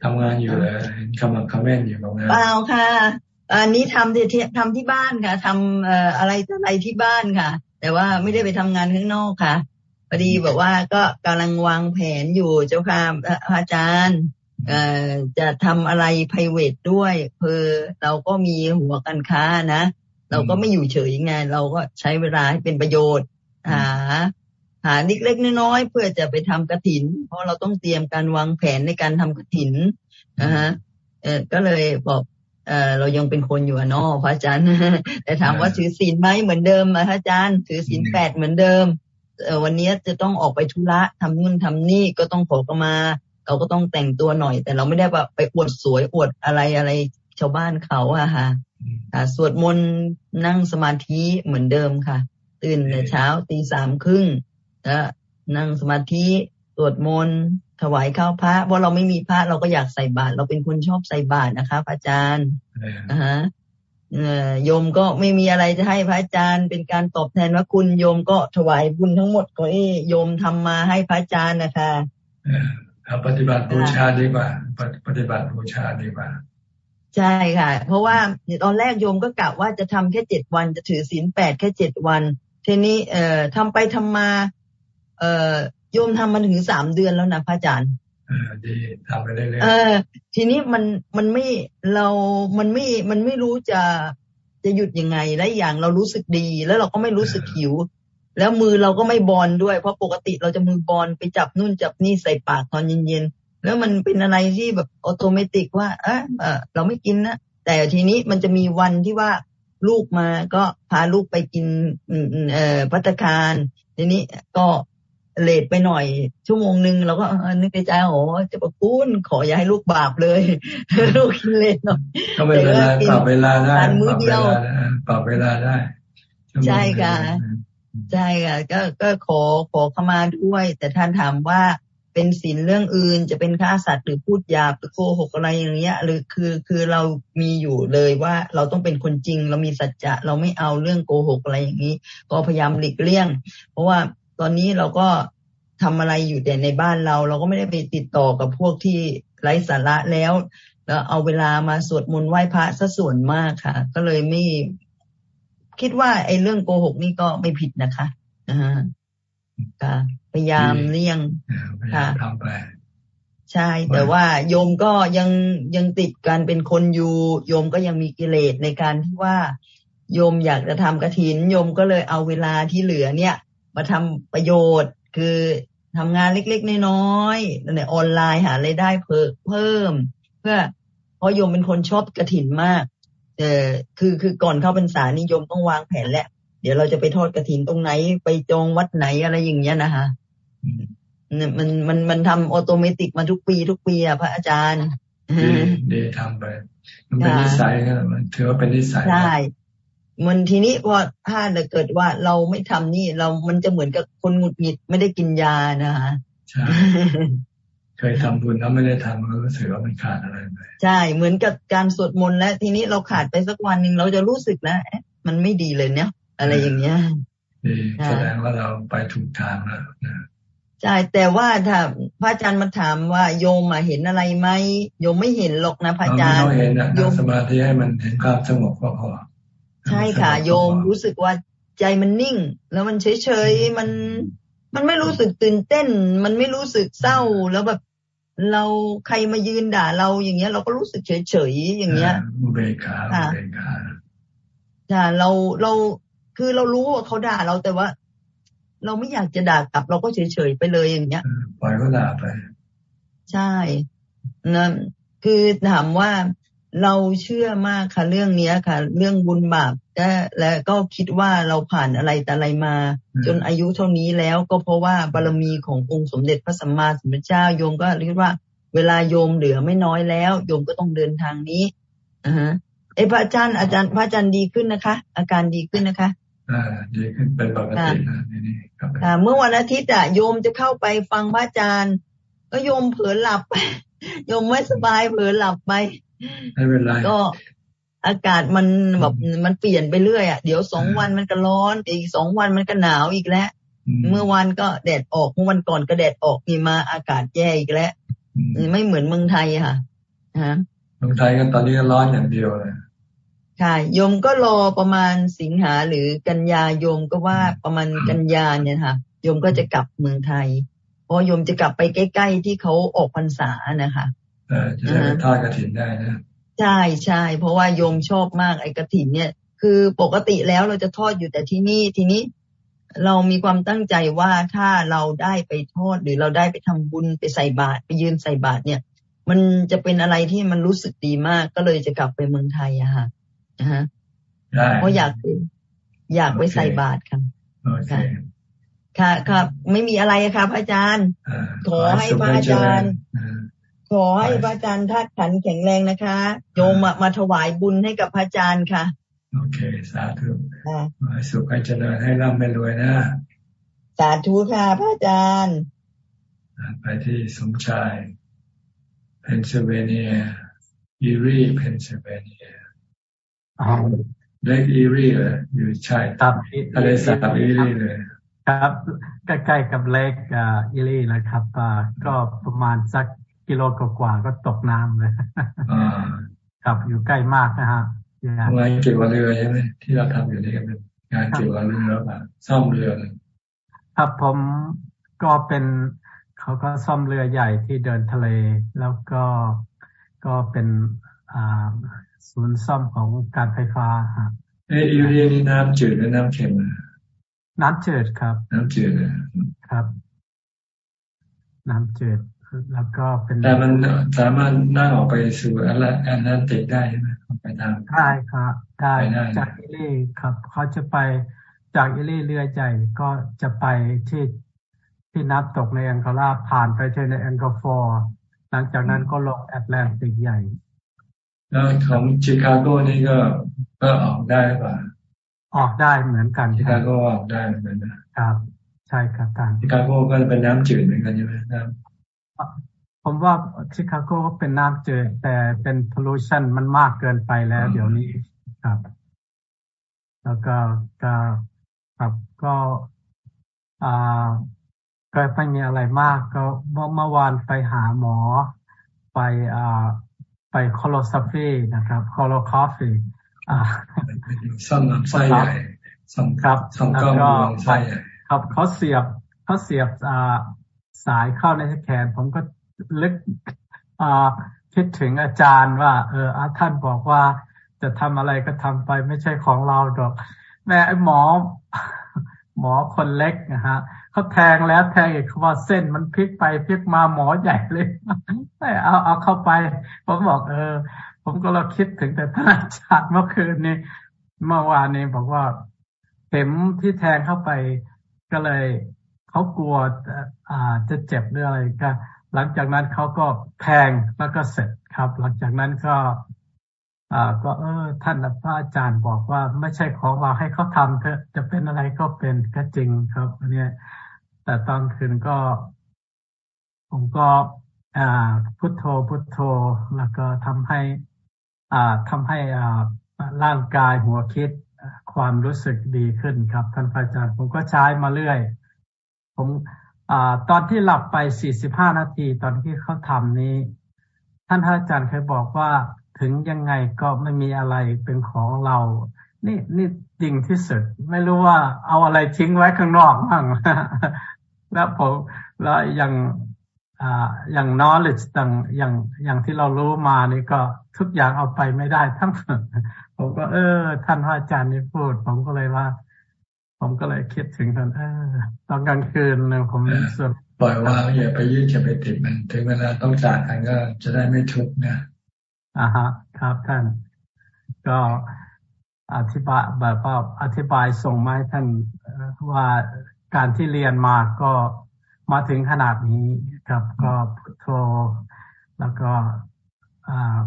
ทำงานอยู่เลยกำลังคอมเมนต์อยู่ตรงนั้นเปล่าค่ะอันนี้ทำที่ทำที่บ้านค่ะทำเอ่ออะไรอะไรที่บ้านค่ะ แต่ว่าไม่ได้ไปทำงานข้างนอกค่ะพอดีบอกว่าก็กำลังวางแผนอยู่เจ้าค่ะอาจารย์เอ่อจะทำอะไร p r i v a t ด้วยเพอเราก็มีหัวกันค้านะ เราก็ไม่อยู่เฉยไง เราก็ใช้เวลาให้เป็นประโยชน์ หา หาเล็กๆน้อยๆเพื่อจะไปทำกระถิน เพราะเราต้องเตรียมการวางแผนในการทำกระถินนะฮะเออก็เลยบอกเออเรายังเป็นคนอยู่อะเนาะพระอาจารย์ แต่ถามว่าถือศีลไหมเหมือนเดิมพระอาจารย์ถือศีลแปดเหมือนเดิมเออวันนี้จะต้องออกไปธุระทำนู่นทำนี่ก็ต้องขอกมา เราก็ต้องแต่งตัวหน่อย แต่เราไม่ได้แบบไปอวดสวยอวดอะไรอะไรชาวบ้านเขาอะค่ะสวดมนต์นั่งสมาธิเหมือนเดิมค่ะ ตื่นแต่เช้าตีสามครึ่งแล้วนั่งสมาธิสวดมนต์ถวายข้าวพระเพราะเราไม่มีพระเราก็อยากใส่บาตรเราเป็นคนชอบใส่บาตรนะคะพระอาจารย์นะฮะโยมก็ไม่มีอะไรจะให้พระอาจารย์ เป็นการตอบแทนว่าคุณโยมก็ถวายบุญทั้งหมดก็เอโยมทำมาให้พระอาจารย์นะคะเอาปฏิบัติบูชาดีกว่า ปฏิบัติบูชาดีกว่า ใช่ค่ะ เพราะว่าตอนแรกโยมก็กะว่าจะทำแค่เจ็ดวันจะถือศีลแปดแค่เจ็ดวัน ทีนี้เอ่อทำไปทำมา เอ่อโยมทำมาถึงสามเดือนแล้วนะพระอาจารย์ดีทำไปเรื่อยๆเออ ทีนี้มันมันไม่เรา มันไม่มันไม่รู้จะจะหยุดยังไงและอย่างเรารู้สึกดี แล้วเราก็ไม่รู้สึกหิว แล้วมือเราก็ไม่บอลด้วย เพราะปกติเราจะมือบอลไปจับนู่นจับนี่ใส่ปากตอนเย็นๆแล้วมันเป็นอะไรที่แบบอัตโนมัติว่าเออเราไม่กินนะแต่ทีนี้มันจะมีวันที่ว่า ลูกมาก็พาลูกไปกินเอ่อพัตคารทีนี้ก็เลทไปหน่อย ชั่วโมงหนึ่งเราก็นึกในใจโอ้จะประคุณขออย่าให้ลูกบาปเลย ลูกกินเลทหน่อยก็ไม่เป็นไรปรับเวลาได้ปรับเวลาปรับเวลาได้ ใช่ค่ะใช่ค่ะก็ก็ขอขอเข้ามาด้วย แต่ท่านถามว่า เป็นศีลเรื่องอื่น จะเป็นฆ่าสัตว์หรือพูดหยาบหรือโกหกอะไรอย่างเงี้ย หรือคือคือเรามีอยู่เลยว่าเราต้องเป็นคนจริง เรามีสัจจะเราไม่เอาเรื่องโกหกอะไรอย่างนี้ ก็พยายามหลีกเลี่ยง เพราะว่าตอนนี้เราก็ทำอะไรอยู่แต่ในบ้านเรา เราก็ไม่ได้ไปติดต่อกับพวกที่ไร้สาระแล้วแล้วเอาเวลามาสวดมนต์ไหว้พระซะส่วนมากค่ะ ก็เลยไม่คิดว่าไอ้เรื่องโกหกนี่ก็ไม่ผิดนะคะอ่า ค่ะ พยายามเลี่ยงค่ะทำไปใช่ แต่ว่าโยมก็ยังยังติดการเป็นคนอยู่ โยมก็ยังมีกิเลสในการที่ว่า โยมอยากจะทำกระถิน โยมก็เลยเอาเวลาที่เหลือเนี่ย มาทำประโยชน์คือทำงานเล็กๆน้อยๆในออนไลน์หารายได้เพิ่มเพิ่ม เพื่อเพราะโยมเป็นคนชอบกระถินมาก เออคือคือก่อนเข้าพรรษาโยมต้องวางแผนแหละ เดี๋ยวเราจะไปทอดกระถินตรงไหน ไปจองวัดไหนอะไรอย่างเงี้ยนะคะมันมันมันทำ automatic มาทุกปี ทุกปีอะพระอาจารย์ดีทำไป มันเป็นนิสัยก็มันถือว่าเป็นนิสัยใช่มันทีนี้พอถ้าเกิดว่าเราไม่ทำนี่ เรามันจะเหมือนกับคนหงุดหงิดไม่ได้กินยานะคะใช่เคยทำบุญแล้วไม่ได้ทำก็รู้สึกว่ามันขาดอะไรไปใช่เหมือนกับการสวดมนต์แล้วทีนี้เราขาดไปสักวันหนึ่งเราจะรู้สึกแล้วมันไม่ดีเลยเนี่ย อะไรอย่างเงี้ยดีแสดงว่าเราไปถูกทางแล้วนะใช่แต่ว่าถ้าพระอาจารย์มาถามว่าโยมมาเห็นอะไรไหมโยมไม่เห็นหรอกนะพระอาจารย์ไม่เห็นนะโยมสมาธิให้มันเห็นความสงบก็พอใช่ค่ะ โยมรู้สึกว่าใจมันนิ่ง แล้วมันเฉยเฉยมันมันไม่รู้สึกตื่นเต้น มันไม่รู้สึกเศร้าแล้วแบบเราใครมายืนด่าเราอย่างเงี้ย เราก็รู้สึกเฉยเฉยอย่างเงี้ยเบคาเบคาจ้าเราเรา คือเรารู้ว่าเขาด่าเราแต่ว่า เราไม่อยากจะด่ากลับ เราก็เฉยๆไปเลยอย่างเงี้ยปล่อยก็ด่าไป ใช่นั่นคือถามว่าเราเชื่อมากค่ะเรื่องเนี้ยค่ะ เรื่องบุญบาปและและก็คิดว่าเราผ่านอะไรแต่อะไรมา จนอายุเท่านี้แล้วก็เพราะว่าบารมีขององค์สมเด็จพระสัมมาสัมพุทธเจ้าโยมก็เรียกว่าเวลาโยมเหลือไม่น้อยแล้ว โยมก็ต้องเดินทางนี้อ่าฮะเอพระอาจารย์อาจารย์พระอาจารย์ดีขึ้นนะคะ อาการดีขึ้นนะคะ อ่าดีขึ้นเป็นปกตินะนี่ครับเมื่อวันอาทิตย์อะโยมจะเข้าไปฟังพระอาจารย์ ก็โยมเผลอหลับไปโยมไม่สบายเผลอหลับไปไม่เป็นไรก็อากาศมันแบบมันเปลี่ยนไปเรื่อยอะเดี๋ยวสองวันมันก็ร้อนอีกสองวันมันก็หนาวอีกแล้ว เมื่อวันก็แดดออกเมื่อวันก่อนก็แดดออกนี่มาอากาศแย่อีกแล้วไม่เหมือนเมืองไทยค่ะฮะเมืองไทยก็ตอนนี้ก็ร้อนอย่างเดียวเลย ค่ะโยมก็รอประมาณสิงหาหรือกันยาโยมก็ว่าประมาณกันยาเนี่ยค่ะโยมก็จะกลับเมืองไทย เพราะโยมจะกลับไปใกล้ ๆ ที่เขาออกพรรษานะคะจะได้ทอดกระถินได้นะใช่ใช่เพราะว่าโยมชอบมากไอ้กระถินเนี่ย คือปกติแล้วเราจะทอดอยู่แต่ที่นี่ทีนี้ เรามีความตั้งใจว่าถ้าเราได้ไปทอดหรือเราได้ไปทำบุญไปใส่บาตรไปยืนใส่บาตรเนี่ย มันจะเป็นอะไรที่มันรู้สึกดีมากก็เลยจะกลับไปเมืองไทยอะค่ะ นะฮะเพราะอยากอยากไปใส่บาตรค่ะค่ะครับไม่มีอะไรค่ะพระอาจารย์ ขอให้พระอาจารย์ขอให้พระอาจารย์ทัดขันแข็งแรงนะคะโยมมาถวายบุญให้กับพระอาจารย์ค่ะ โอเค สาธุให้สุขให้เจริญให้ร่ำให้รวยนะ สาธุค่ะพระอาจารย์ ไปที่สมชายเพนซิลเวเนียอีรีเพนซิลเวเนีย Lake Erie เลยอยู่ชายครับทะเลสาบอีรีเลย ครับใกล้ๆกับ Lake Erie นะครับก็ประมาณสักกิโลกว่าก็ตกน้ำเลยครับอยู่ใกล้มากนะฮะงานเกี่ยวกับเรือใช่ไหมที่เราทำอยู่นี่ก็เป็นงานเกี่ยวกับเรือป่ะซ่อมเรือเลยครับผมก็เป็นเขาก็ซ่อมเรือใหญ่ที่เดินทะเล แล้วก็ก็เป็นอ่า ศูนย์ซ่อมของการไฟฟ้าครับเออยูเรียนี่น้ำจืดหรือน้ำเค็มน้ำจืดครับ น้ำจืดครับ น้ำจืดแล้วก็เป็นแต่มันสามารถนั่งออกไปสู่แอตแอนตนติกได้ใช่ไหมไปทางได้ครับได้จากอิลี่ครับเขาจะไปจากอิลี่เรือใหญ่ก็จะไปที่ที่นับตกในแองกอลาผ่านไปเจอในแองกอฟอร์หลังจากนั้นก็ลงแอตแลนติกใหญ่ แล้วของชิคาโกนี่ก็ก็ออกได้ป่ะออกได้เหมือนกันชิคาโกออกได้เหมือนกันครับ ใช่ครับท่านชิคาโกก็เป็นน้ำจืดเหมือนกันใช่ไหมน้ำผมว่าชิคาโกก็เป็นน้ำจืดแต่เป็น pollution มันมากเกินไปแล้ว เดี๋ยวนี้ครับ แล้วก็ก็ครับก็อ่าก็ไม่มีอะไรมาก ก็เมื่อเมื่อวานไปหาหมอ ไปอ่า ไป colonoscopy นะครับ colonoscopy อ่าส่องลำไส้ใหญ่ส่องครับส่องกล้องลำไส้ใหญ่ครับเขาเสียบเขาเสียบอ่าสายเข้าในแขน ผมก็ลึกอ่าคิดถึงอาจารย์ว่า เออท่านบอกว่าจะทำอะไรก็ทำไปไม่ใช่ของเราดอก แม่ไอ้หมอ หมอคนเล็กนะฮะ เขาแทงแล้วแทงอีกเขาว่าเส้นมันพลิกไปพลิกมาหมอใหญ่เลยไม่เอาเอาเข้าไป ผมบอกเออ ผมก็เราคิดถึงแต่ท่านอาจารย์เมื่อคืนนี้เมื่อวานนี้บอกว่าเข็มที่แทงเข้าไปก็เลยเขากลัวอ่าจะเจ็บหรืออะไรก็หลังจากนั้นเขาก็แทงแล้วก็เสร็จครับ หลังจากนั้นก็อ่าก็เออ ท่านพระอาจารย์บอกว่าไม่ใช่ของเราให้เขาทำเถอะจะเป็นอะไรก็เป็นก็จริงครับอันนี้ แต่ตอนคืนก็ ผมก็พุทโธพุทโธ แล้วก็ทำให้อ่าทำให้อ่าร่างกายหัวคิดความรู้สึกดีขึ้นครับท่านอาจารย์ ผมก็ใช้มาเรื่อย ผมอตอนที่หลับไป 45 นาที ตอนที่เขาทำนี้ ท่านอาจารย์เคยบอกว่าถึงยังไงก็ไม่มีอะไรเป็นของเรา นี่นี่จริงที่สุด ไม่รู้ว่าเอาอะไรทิ้งไว้ข้างนอกบ้าง แล้วผมแล้วอย่างอ่าอย่าง knowledge ต่างอย่างอย่างที่เรารู้มานี่ก็ทุกอย่างเอาไปไม่ได้ ทั้งผมก็ เออ ท่านพระอาจารย์นี่พูด ผมก็เลยว่า ผมก็เลยคิดถึงตอนเออตอนกลางคืนนะผมส่วนปล่อยว่าอย่าไปยืดอย่าไปติดมัน ถึงเวลาต้องจากกันก็จะได้ไม่ทุกข์นะอ่าฮะ ครับท่าน ก็อธิบายแบบว่าอธิบายส่งมาให้ท่านว่า การที่เรียนมาก็มาถึงขนาดนี้ครับก็พุทโธแล้วก็อ่า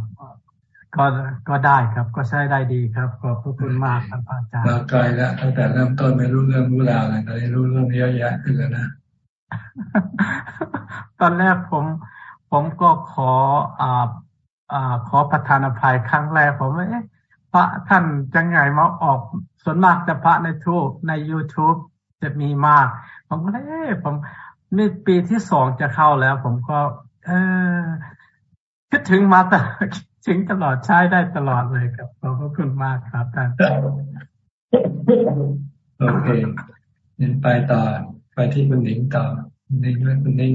ก็ก็ได้ครับ ก็ใช้ได้ดีครับ ขอบพระคุณมากครับอาจารย์เราไกลแล้วตั้งแต่เริ่มต้นไม่รู้เรื่องรู้ราวอะไรตอนนี้รู้เรื่องเยอะแยะขึ้นแล้วนะตอนแรกผม ผมก็ขออ่าอ่าขอประทานอภัยครั้งแรกผมว่าเอ๊ะพระท่านจะไงมาออกส่วนมากจะพระในทูบใน youtube จะมีมาก ผมก็เลยเอ๊ะผมนี่ปีที่สองจะเข้าแล้ว ผมก็ เออคิดถึงมาตลอดถึงตลอดใช้ได้ตลอดเลยครับขอบพระคุณมากครับท่านโอเคยินไปต่อไปที่คุณหนิงต่อนิ่งและคุณนิ่ง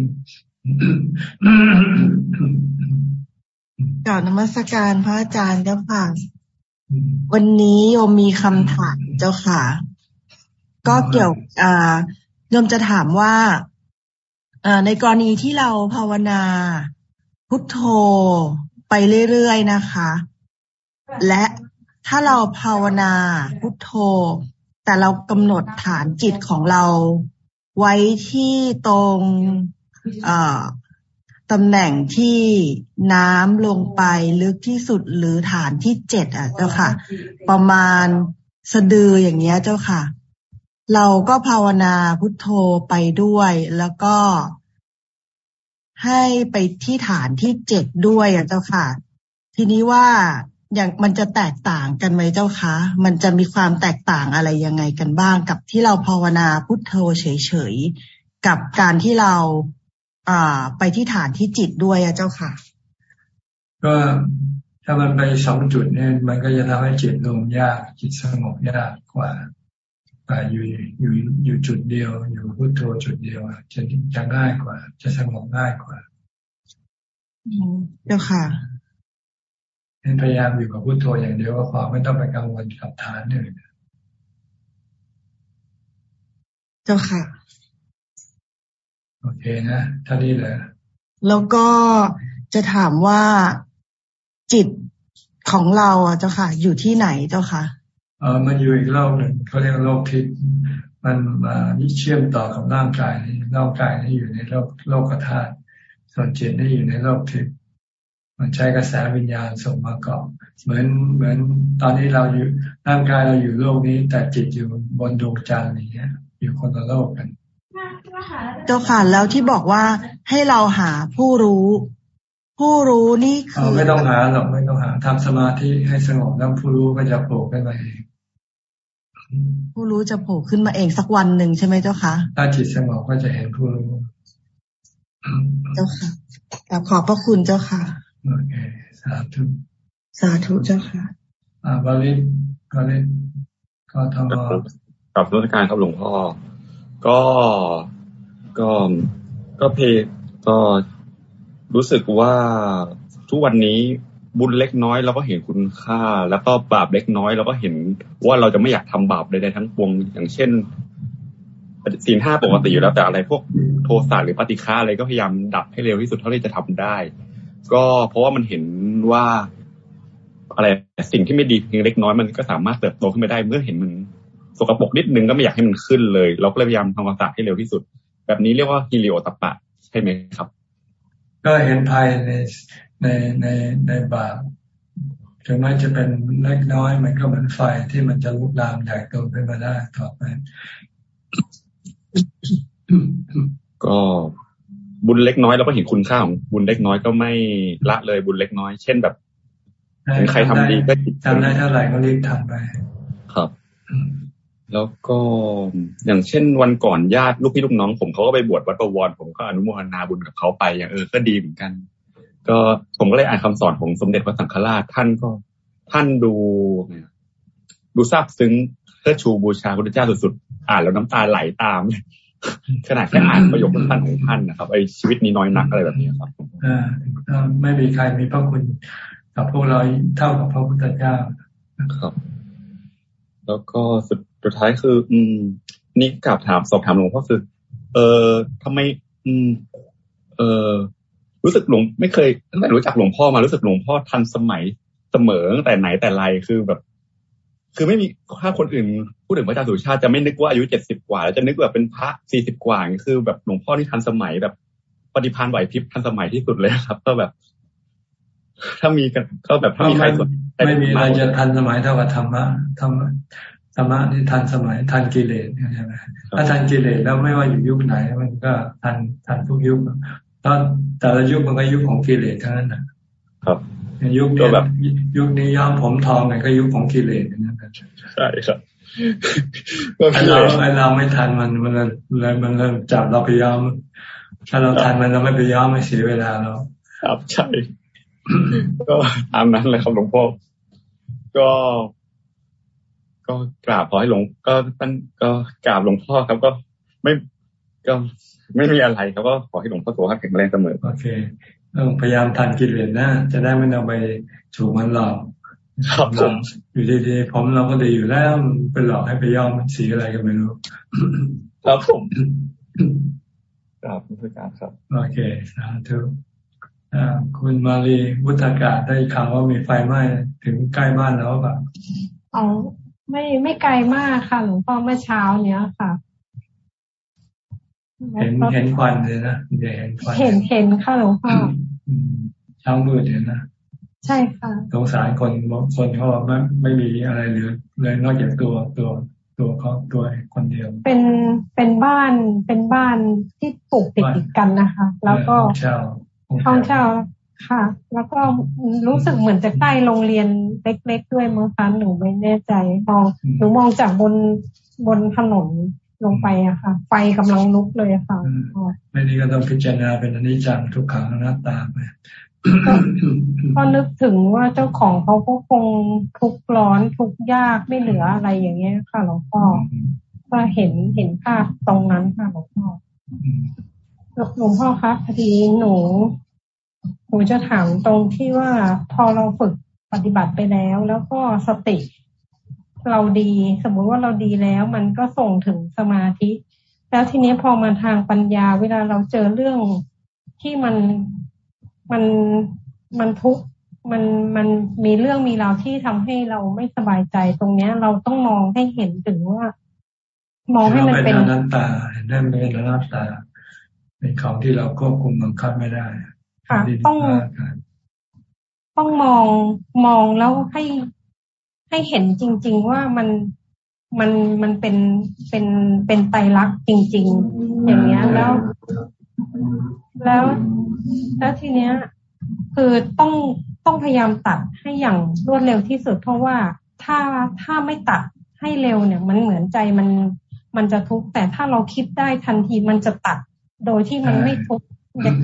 กล่าวนมัสการพระอาจารย์เจ้าค่ะ วันนี้โยมมีคำถามเจ้าค่ะ ก็เกี่ยวอ่าโยมจะถามว่าในกรณีที่เราภาวนาพุทโธไปเรื่อยๆนะคะ และถ้าเราภาวนาพุทโธ แต่เรากำหนดฐานจิตของเราไว้ที่ตรงตำแหน่งที่น้ำลงไปลึกที่สุดหรือฐานที่เจ็ดอะเจ้าค่ะ ประมาณสะดืออย่างเงี้ยเจ้าค่ะ เราก็ภาวนาพุทโธไปด้วย แล้วก็ให้ไปที่ฐานที่เจ็ดด้วยอะเจ้าค่ะ ทีนี้ว่าอย่างมันจะแตกต่างกันไหมเจ้าคะ มันจะมีความแตกต่างอะไรยังไงกันบ้างกับที่เราภาวนาพุทโธเฉยๆกับการที่เราอ่าไปที่ฐานที่จิตด้วยอะเจ้าค่ะ ก็ถ้ามันไปสองจุดเนี่ยมันก็จะทำให้จิตรวมยากจิตสงบยากกว่า อยู่อยู่อยู่จุดเดียว อยู่พุทโธจุดเดียวจะจะง่ายกว่า จะสงบง่ายกว่าเจ้าค่ะพยายามอยู่กับพุทโธอย่างเดียวก็พอไม่ต้องไปกังวลกับฐานอื่นเจ้าค่ะ โอเคนะท่านี้เลยแล้วก็จะถามว่าจิตของเราอะเจ้าค่ะ อยู่ที่ไหนเจ้าค่ะ เออมันอยู่อีกโลกหนึ่งเขาเรียกโลกทิพย์มันมาเชื่อมต่อกับร่างกายนี่ร่างกายนี่อยู่ในโลกโลกธาตุส่วนจิตนี่อยู่ในโลกทิพย์มันใช้กระแสวิญญาณส่งมาเกาะเหมือนเหมือนตอนนี้เราอยู่ร่างกายเราอยู่โลกนี้ แต่จิตอยู่บนดวงจันทร์อย่างเงี้ย อยู่คนละโลกกันเจ้าค่ะแล้วที่บอกว่าให้เราหาผู้รู้ ผู้รู้นี่คือไม่ต้องหาหรอกไม่ต้องหาทำสมาธิให้สงบแล้วผู้รู้ก็จะโผล่ขึ้นมาเอง ผู้รู้จะโผล่ขึ้นมาเองสักวันหนึ่งใช่ไหมเจ้าคะถ้าจิตสงบก็จะเห็นผู้รู้เจ้าค่ะแต่ขอบพระคุณเจ้าค่ะโอเคสาธุสาธุเจ้าค่ะ อ่าบาลินบาลินก็ทำกับรัชการครับหลวงพ่อ ก็ก็ก็เพก็รู้สึกว่าทุกวันนี้ บุญเล็กน้อยเราก็เห็นคุณค่า แล้วก็บาปเล็กน้อยเราก็เห็นว่าเราจะไม่อยากทำบาปใดๆทั้งปวงอย่างเช่นศีลห้าปกติอยู่แล้วแต่อะไรพวกโทสะหรือปฏิฆาอะไรก็พยายามดับให้เร็วที่สุดเท่าที่จะทำได้ ก็เพราะว่ามันเห็นว่า อะไรสิ่งที่ไม่ดีเพียงเล็กน้อยมันก็สามารถเติบโตขึ้นไปได้เมื่อเห็นมันสกปรกนิดนึงก็ไม่อยากให้มันขึ้นเลย เราก็เลยพยายามทำความสะอาดให้เร็วที่สุด แบบนี้เรียกว่าฮิริโอตปะ ใช่ไหมครับ ก็เห็นภายใน ในในในบาปถึงแม้จะเป็นเล็กน้อย มันก็เหมือนไฟที่มันจะลุกลามใหญ่โตขึ้นมาได้ต่อไป ก็บุญเล็กน้อยเราก็เห็นคุณค่าของบุญเล็กน้อยก็ไม่ละเลยบุญเล็กน้อย เช่นแบบใครทำดีก็ทำได้เท่าไหร่ก็รีบทำไป ครับ แล้วก็อย่างเช่นวันก่อนญาติลูกพี่ลูกน้อง ผมเขาก็ไปบวชวัดประวรผมก็อนุโมทนาบุญกับเขาไป อย่างเออก็ดีเหมือนกัน ก็ผมก็เลยอ่านคำสอนของสมเด็จพระสังฆราชท่านก็ ท่านดูดูซาบซึ้งเพื่อชูบูชาพระเจ้าสุดๆอ่านแล้วน้ำตาไหลตามขนาดแค่อ่านประโยคสั้นของท่านนะครับไอชีวิตนี้น้อยนักอะไรแบบนี้ครับอ่าไม่มีใครมีพระคุณกับพวกเราเท่ากับพระพุทธเจ้าครับ แล้วก็สุดสุดท้ายคือ อืม นี่กลับถามสอบถามหลวงพ่อคือ เออทำไม อืม เออ รู้สึกหลวงไม่เคยตั้งแต่รู้จักหลวงพ่อมารู้สึกหลวงพ่อทันสมัยเสมอตั้งแต่ไหนแต่ไรคือแบบ คือไม่มีถ้าคนอื่นพูดถึงพระอาจารย์สุชาติจะไม่นึกว่าอายุเจ็ดสิบกว่า แล้วจะนึกแบบเป็นพระสี่สิบกว่าคือแบบหลวงพ่อที่ทันสมัยแบบ ปฏิพันธ์ไหวพริบทันสมัยที่สุดเลยครับ ก็แบบ ถ้ามีกันก็แบบถ้ามีใครสนไม่มีอะไรจะทันสมัยเท่ากับธรรมะธรรมะธรรมะนี่ทันสมัยทันกิเลสใช่ไหมถ้าทันกิเลสแล้วไม่ว่าอยู่ยุคไหน มันก็ทันทันทุกยุค ตอนแต่ละยุคมันก็ยุคของกิเลสทั้งนั้นนะครับยุคนี้แบบยุคนี้ย้อมผมทองเนี่ยก็ยุคของกิเลสนะครับใช่ครับไอเราไอเราไม่ทันมันมันเลยมันเริ่มจับเราไปย้อมถ้าเราทันมันเราไม่ไปย้อมไม่เสียเวลาเราครับใช่ก็ตามนั้นเลยครับหลวงพ่อก็ ก็กราบขอให้หลวงก็ตั้นก็กราบหลวงพ่อครับก็ไม่ก็ ไม่มีอะไรเขาก็ขอให้หลวงพ่อสุขภาพแข็งแรงเสมอโอเคต้องพยายามทานกิเลสนะจะได้ไม่ต้องไปถูกมันหลอกครับผมอยู่ดีๆผมเราก็ดีอยู่แล้วเป็นหลอกให้ไปย่อมสีอะไรก็ไม่รู้ครับผมครับผู้การครับโอเคสาธุคุณมาลีวุฒากาศได้ข่าวว่ามีไฟไหม้ถึงใกล้บ้านแล้วป่ะอ๋อไม่ไม่ไกลมากค่ะ หลวงพ่อเมื่อเช้าเนี้ยค่ะ เห็นเห็นควันเลยนะเห็นควันเห็นเห็นค่ะหลวงพ่อเช้ามืดเห็นนะใช่ค่ะสงสารคนคนเขาไม่ไม่มีอะไรเหลือเลยนอกจากตัวตัวตัวเขาตัวคนเดียว เป็นเป็นบ้านเป็นบ้านที่ปลูกติดติดกันนะคะ แล้วก็เช่าห้องเช่าค่ะ แล้วก็รู้สึกเหมือนจะใกล้โรงเรียนเล็กๆด้วยเมื่อคะหนูไม่แน่ใจมองหนูมองจากบนบนถนน ลงไปอะค่ะ ไฟกำลังลุกเลยค่ะไม่นี้ก็ต้องพิจารณาเป็นอนิจจังทุกขังอนัตตาไปก็นึกถึงว่าเจ้าของเขาก็คงทุกร้อนทุกยากไม่เหลืออะไรอย่างเงี้ยค่ะหลวงพ่อก็เห็นเห็นภาพตรงนั้นค่ะหลวงพ่อหลวงพ่อคะพอดีหนูหนูจะถามตรงที่ว่าพอเราฝึกปฏิบัติไปแล้ว แล้วก็สติ เราดี สมมุติว่าเราดีแล้ว มันก็ส่งถึงสมาธิ แล้วทีนี้พอมาทางปัญญา เวลาเราเจอเรื่องที่มันมันมันทุกข์มันมันมีเรื่องมีราวที่ทำให้เราไม่สบายใจตรงเนี้ย เราต้องมองให้เห็นถึงว่า มองให้มันเป็นนัตตาเห็นได้เป็นอนัตตาเป็นของที่เราควบคุมบังคับไม่ได้ค่ะต้องต้องมองมองแล้วให้ ให้เห็นจริง ๆ ว่ามันมันมันเป็นเป็นเป็นไตรลักษณ์จริง ๆ อย่างเงี้ยแล้ว แล้ว แล้วทีเนี้ย คือต้องต้องพยายามตัดให้อย่างรวดเร็วที่สุด เพราะว่าถ้าถ้าไม่ตัดให้เร็วเนี่ย มันเหมือนใจมันมันจะทุกข์แต่ถ้าเราคิดได้ทันทีมันจะตัดโดยที่มันไม่ทุกข์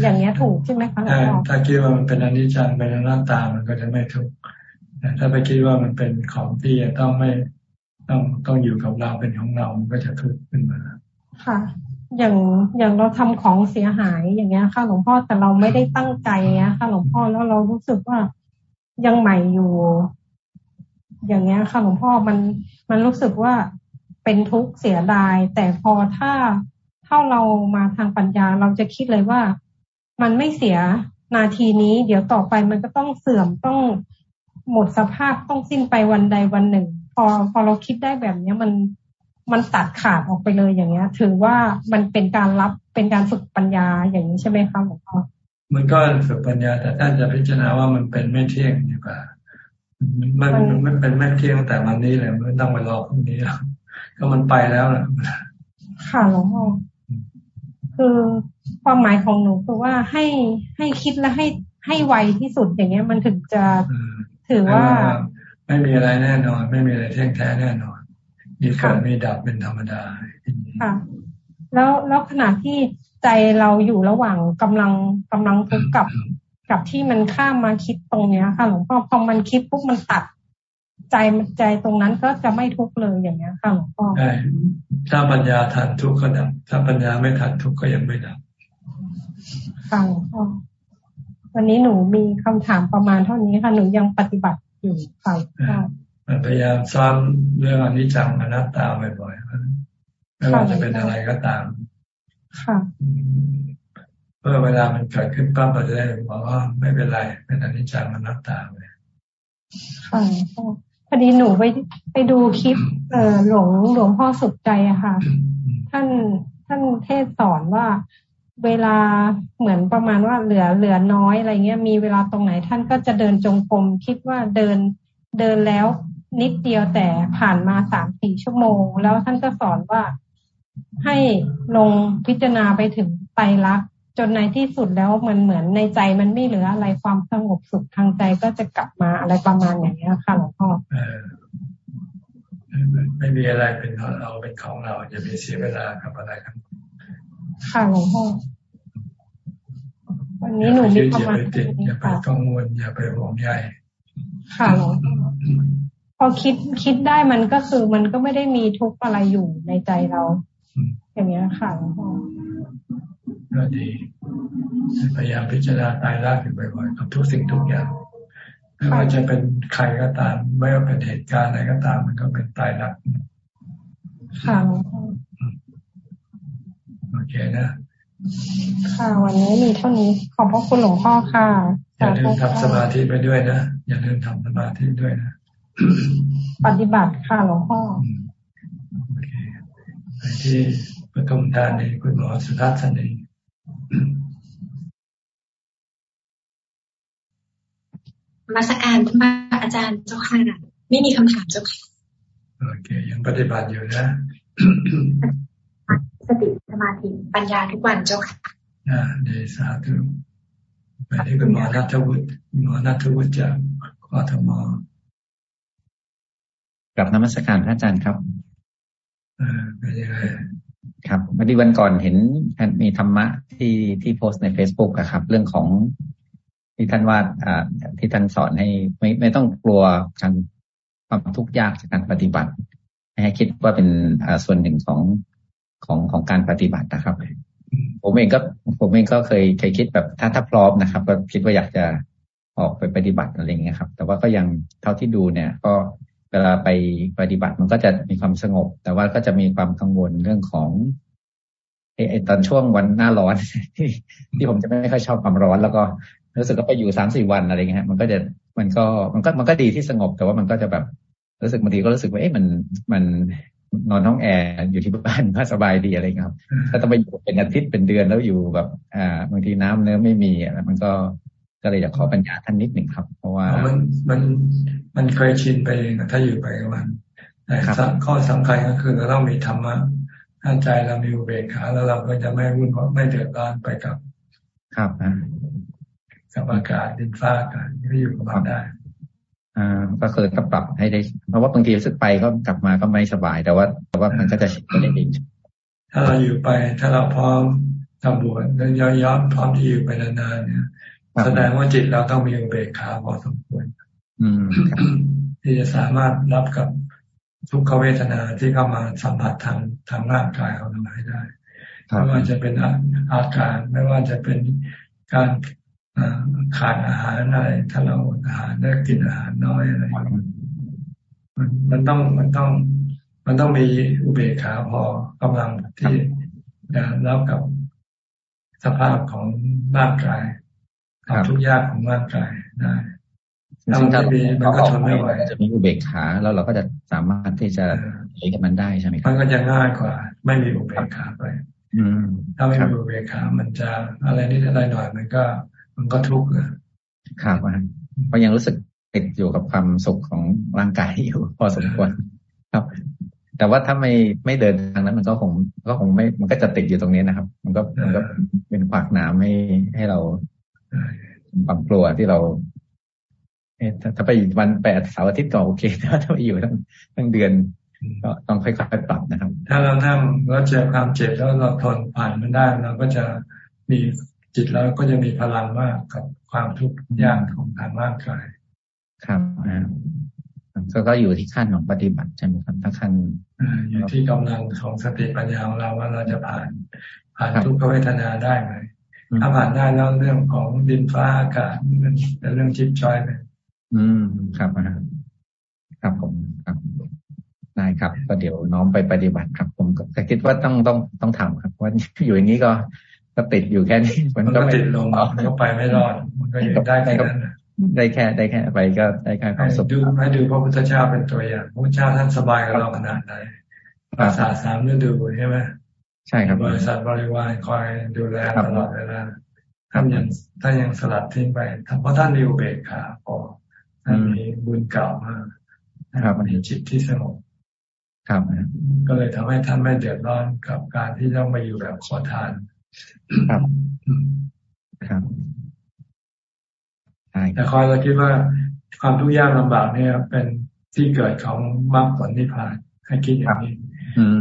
อย่างเงี้ยถูกใช่ไหมคะหลวงพ่อถ้าคิดว่ามันเป็นอนิจจังเป็นหน้าตามันก็จะไม่ทุกข์ แต่ถ้าไปคิดว่ามันเป็นของที่ต้องไม่ต้องต้องอยู่กับเราเป็นของเรามันก็จะทุกข์ขึ้นมา ค่ะ อย่างอย่างเราทำของเสียหายอย่างเงี้ยค่ะหลวงพ่อแต่เราไม่ได้ตั้งใจเงี้ยค่ะหลวงพ่อแล้วเรารู้สึกว่ายังใหม่อยู่ อย่างเงี้ยค่ะหลวงพ่อมันมันรู้สึกว่าเป็นทุกข์เสียดาย แต่พอถ้าถ้าเรามาทางปัญญาเราจะคิดเลยว่า มันไม่เสียนาทีนี้ เดี๋ยวต่อไปมันก็ต้องเสื่อมต้อง หมดสภาพต้องสิ้นไปวันใดวันหนึ่ง พอพอเราคิดได้แบบเนี้ยมันมันตัดขาดออกไปเลยอย่างเงี้ย ถือว่ามันเป็นการรับเป็นการฝึกปัญญาอย่างนี้ใช่ไหมคะหลวงพ่อมันก็ฝึกปัญญา แต่ท่านจะพิจารณาว่ามันเป็นไม่เที่ยงดีกว่ามันมันเป็นไม่เที่ยงแต่วันนี้เลยมันต้องไปรอพรุ่งนี้ก็มันไปแล้วนะค่ะหลวงพ่อคือความหมายของหนูคือว่าให้ให้คิดและให้ให้ไวที่สุดอย่างเงี้ย มันถึงจะ ถือว่า ไม่มีอะไรแน่นอน ไม่มีอะไรเที่ยงแท้แน่นอน มีเกิดมีดับเป็นธรรมดาค่ะ แล้วแล้วขณะที่ใจเราอยู่ระหว่างกำลังกำลังทุกกับกับที่มันข้ามมาคิดตรงเนี้ยค่ะหลวงพ่อพอมันคิดปุ๊บมันตัด ใจใจตรงนั้นก็จะไม่ทุกเลยอย่างเนี้ยค่ะหลวงพ่อใช่ถ้าปัญญาทันทุกข์ก็ดับถ้าปัญญาไม่ทันทุกข์ก็ยังไม่ดับค่ะหลวงพ่อ วันนี้หนูมีคำถามประมาณเท่านี้ค่ะ หนูยังปฏิบัติอยู่ค่ะพยายามซ้อมเรื่องอนิจจังอนัตตาบ่อยๆไม่ว่าจะเป็นอะไรก็ตามค่ะเพื่อเวลามันเกิดขึ้นปั๊บเราจะได้บอกว่าไม่เป็นไรเป็นอนิจจังอนัตตาเลยค่ะพอดีหนูไปไปดูคลิป เอ่อหลวงหลวงพ่อสุดใจอะค่ะ ท่านท่านเทศสอนว่า เวลาเหมือนประมาณว่าเหลือเหลือน้อยอะไรเงี้ยมีเวลาตรงไหนท่านก็จะเดินจงกรมคิดว่าเดินเดินแล้วนิดเดียวแต่ผ่านมาสามสี่ชั่วโมง แล้วท่านก็สอนว่าให้ลงพิจารณาไปถึงไตรลักษณ์จนในที่สุดแล้วมันเหมือนในใจมันไม่เหลืออะไรความสงบสุขทางใจก็จะกลับมาอะไรประมาณอย่างนี้ค่ะหลวงพ่อไม่มีอะไรเป็นของเราเป็นของเราจะมีเสียเวลากับอะไรทั้ง ค่ะหลวงพ่อวันนี้หนูมีความหมายอย่าไปกังวลอย่าไปห่วงใยค่ะหลวงพ่อพอคิดคิดได้มันก็คือมันก็ไม่ได้มีทุกข์อะไรอยู่ในใจเรา อย่างนี้ค่ะหลวงพ่อก็ดีพยายามพิจารณาตายรักอยู่บ่อยๆกับทุกสิ่งทุกอย่างไม่ว่าจะเป็นใครก็ตาม ไม่ว่าเป็นเหตุการณ์อะไรก็ตาม มันก็เป็นตายรักค่ะโอ เคนะค่ะ วันนี้มีเท่านี้ ขอบพระคุณหลวงพ่อค่ะ อย่าลืมทำสมาธิไปด้วยนะ อย่าลืมทำสมาธิด้วยนะ ปฏิบัติค่ะหลวงพ่อโอเคไปที่ปฐมทานในคุณหมอสุทัศนีมาสการท่านอาจารย์เจ้าค่ะไม่มีคำถามเจ้าค่ะโอเค ยังปฏิบัติอยู่นะส ติสมาธิปัญญาทุกวันเจ้าค่ะอ่าเดสาธุไปที่คุณหมอนัทวุฒิหมอนัทวุฒิจากกทมกับนมัสการพระอาจารย์ครับอ่าเป็นยังไงครับเมื่อดีวันก่อนเห็นมีธรรมะที่ที่โพสต์ใน Facebook อะครับ เรื่องของที่ท่านว่าอ่าที่ท่านสอนให้ไม่ไม่ต้องกลัวการความทุกข์ยากจากการปฏิบัติให้คิดว่าเป็นอ่าส่วนหนึ่งของ ของของการปฏิบัตินะครับ ผมเองก็ผมเองก็เคยเคยคิดแบบถ้าถ้าพร้อมนะครับ ก็คิดว่าอยากจะออกไปปฏิบัติอะไรเงี้ยครับ แต่ว่าก็ยังเท่าที่ดูเนี่ย ก็เวลาไปปฏิบัติมันก็จะมีความสงบ แต่ว่าก็จะมีความกังวลเรื่องของไอ้ตอนช่วงวันหน้าร้อนที่ที่ผมจะไม่ค่อยชอบความร้อน แล้วก็รู้สึกก็ไปอยู่สามสี่วันอะไรเงี้ยมันก็จะมันก็มันก็มันก็ดีที่สงบ แต่ว่ามันก็จะแบบ รู้สึกบางทีก็รู้สึกว่าเอ๊ะมันมัน นอนห้องแอร์อยู่ที่บ้านก็สบายดีอะไรเงี้ยครับ ถ้าต้องไปอยู่เป็นอาทิตย์เป็นเดือนแล้วอยู่แบบ อ่าบางทีน้ำเนื้อไม่มีมันก็ก็เลยอยากขอปัญญาท่านนิดหนึ่งครับ เพราะว่ามันมันมันเคยชินไปถ้าอยู่ไปวันแต่แต่ข้อสำคัญก็คือเราต้องมีธรรมะถ้าใจเรามีอุเบกขาแล้วเราก็จะไม่วุ่นวายไม่เดือดร้อนไปกับ ครับกับอากาศดินฟ้าอากาศที่อยู่กับมันได้อ่า ก็คือต้องปรับให้ได้ เพราะว่าบางทีรู้สึกไปก็กลับมาก็ไม่สบาย แต่ว่าแต่ว่ามันก็จะชินไปเองถ้าเราอยู่ไปถ้าเราพร้อมทำบวชแล้วย้อนพร้อมที่อยู่ไปนานๆเนี่ยแสดงว่าจิตเราต้องมีอุเบกขาพอสมควรที่จะสามารถรับกับทุกขเวทนาที่เข้ามาสัมผัสทางทางร่างกายของเราได้ไม่ว่าจะเป็นอาการไม่ว่าจะเป็นการ ขาดอาหารอะไร ถ้าเราอาหารได้กินอาหารน้อยอะไรมันมันต้องมันต้อง มันต้องมีอุเบกขาพอกำลังที่จะรับกับสภาพของร่างกายความทุกข์ยากของร่างกายได้ถ้ามันไม่มีมันก็ทนไม่ไหวจะมีอุเบกขาแล้วเราก็จะสามารถที่จะใช้กับมันได้ใช่ไหมครับมันก็จะง่ายกว่า ไม่มีอุเบกขาไปอืมถ้าไม่มีอุเบกขามันจะอะไรนิดอะไรหน่อยมันก็ มันก็ทุกข์ครับเพราะยังรู้สึกติดอยู่กับความสุขของร่างกายอยู่ พอสมควรครับ แต่ว่าถ้าไม่ไม่เดินทางนั้น มันก็คงก็คงไม่มันก็จะติดอยู่ตรงนี้นะครับ มันก็มันก็เป็นขวากหนามให้ให้เราความกลัวที่เราถ้าไปวันแปดเสาร์อาทิตย์ก็โอเคแต่ถ้าไปอยู่ทั้งทั้งเดือน ก็ต้องค่อยๆปรับนะครับ ถ้าเรานั่งแล้วเจอความเจ็บแล้วเราทนผ่านมันได้เราก็จะมี จิตแล้วก็จะมีพลังมากกับความทุกข์ยากของทางร่างกาย ครับก็ก็อยู่ที่ขั้นของปฏิบัติใช่ไหมครับถ้าขั้นอยู่ที่กำลังของสติปัญญาของเราว่าเราจะผ่านผ่านทุกขเวทนาได้ไหมถ้าผ่านได้แล้วเรื่องของดินฟ้าอากาศมันเป็นเรื่องจิตจอยไปอืมครับครับผมครับได้ครับ ก็เดี๋ยวน้องไปปฏิบัติครับ ผมก็คิดว่าต้องต้องต้องทำครับว่าอยู่อย่างนี้ก็ ก็ติดอยู่แค่นี้มันก็ติดลงมันก็ไปไม่รอด มันก็อยู่ได้แค่นั้นได้แค่ได้แค่ไปก็ได้แค่ความสุขดูให้ดูพระพุทธเจ้าเป็นตัวอย่างพระพุทธเจ้าท่านสบายกับเราขนาดไหนภาษาสามฤดูใช่ไหมใช่ครับบริษัทบริวารคอยดูแลตลอดเวลาท่านยังท่านยังสลัดทิ้งไปเพราะท่านมีอุเบกขาพอท่านมีบุญเก่ามากนะครับมันเห็นจิตที่สงบครับก็เลยทำให้ท่านไม่เดือดร้อนกับการที่ต้องมาอยู่แบบขอทาน ครับ ครับแต่คอยเราคิดว่าความทุกข์ยากลำบากเนี่ย เป็นที่เกิดของมรรคผลนิพพาน ให้คิดอย่างนี้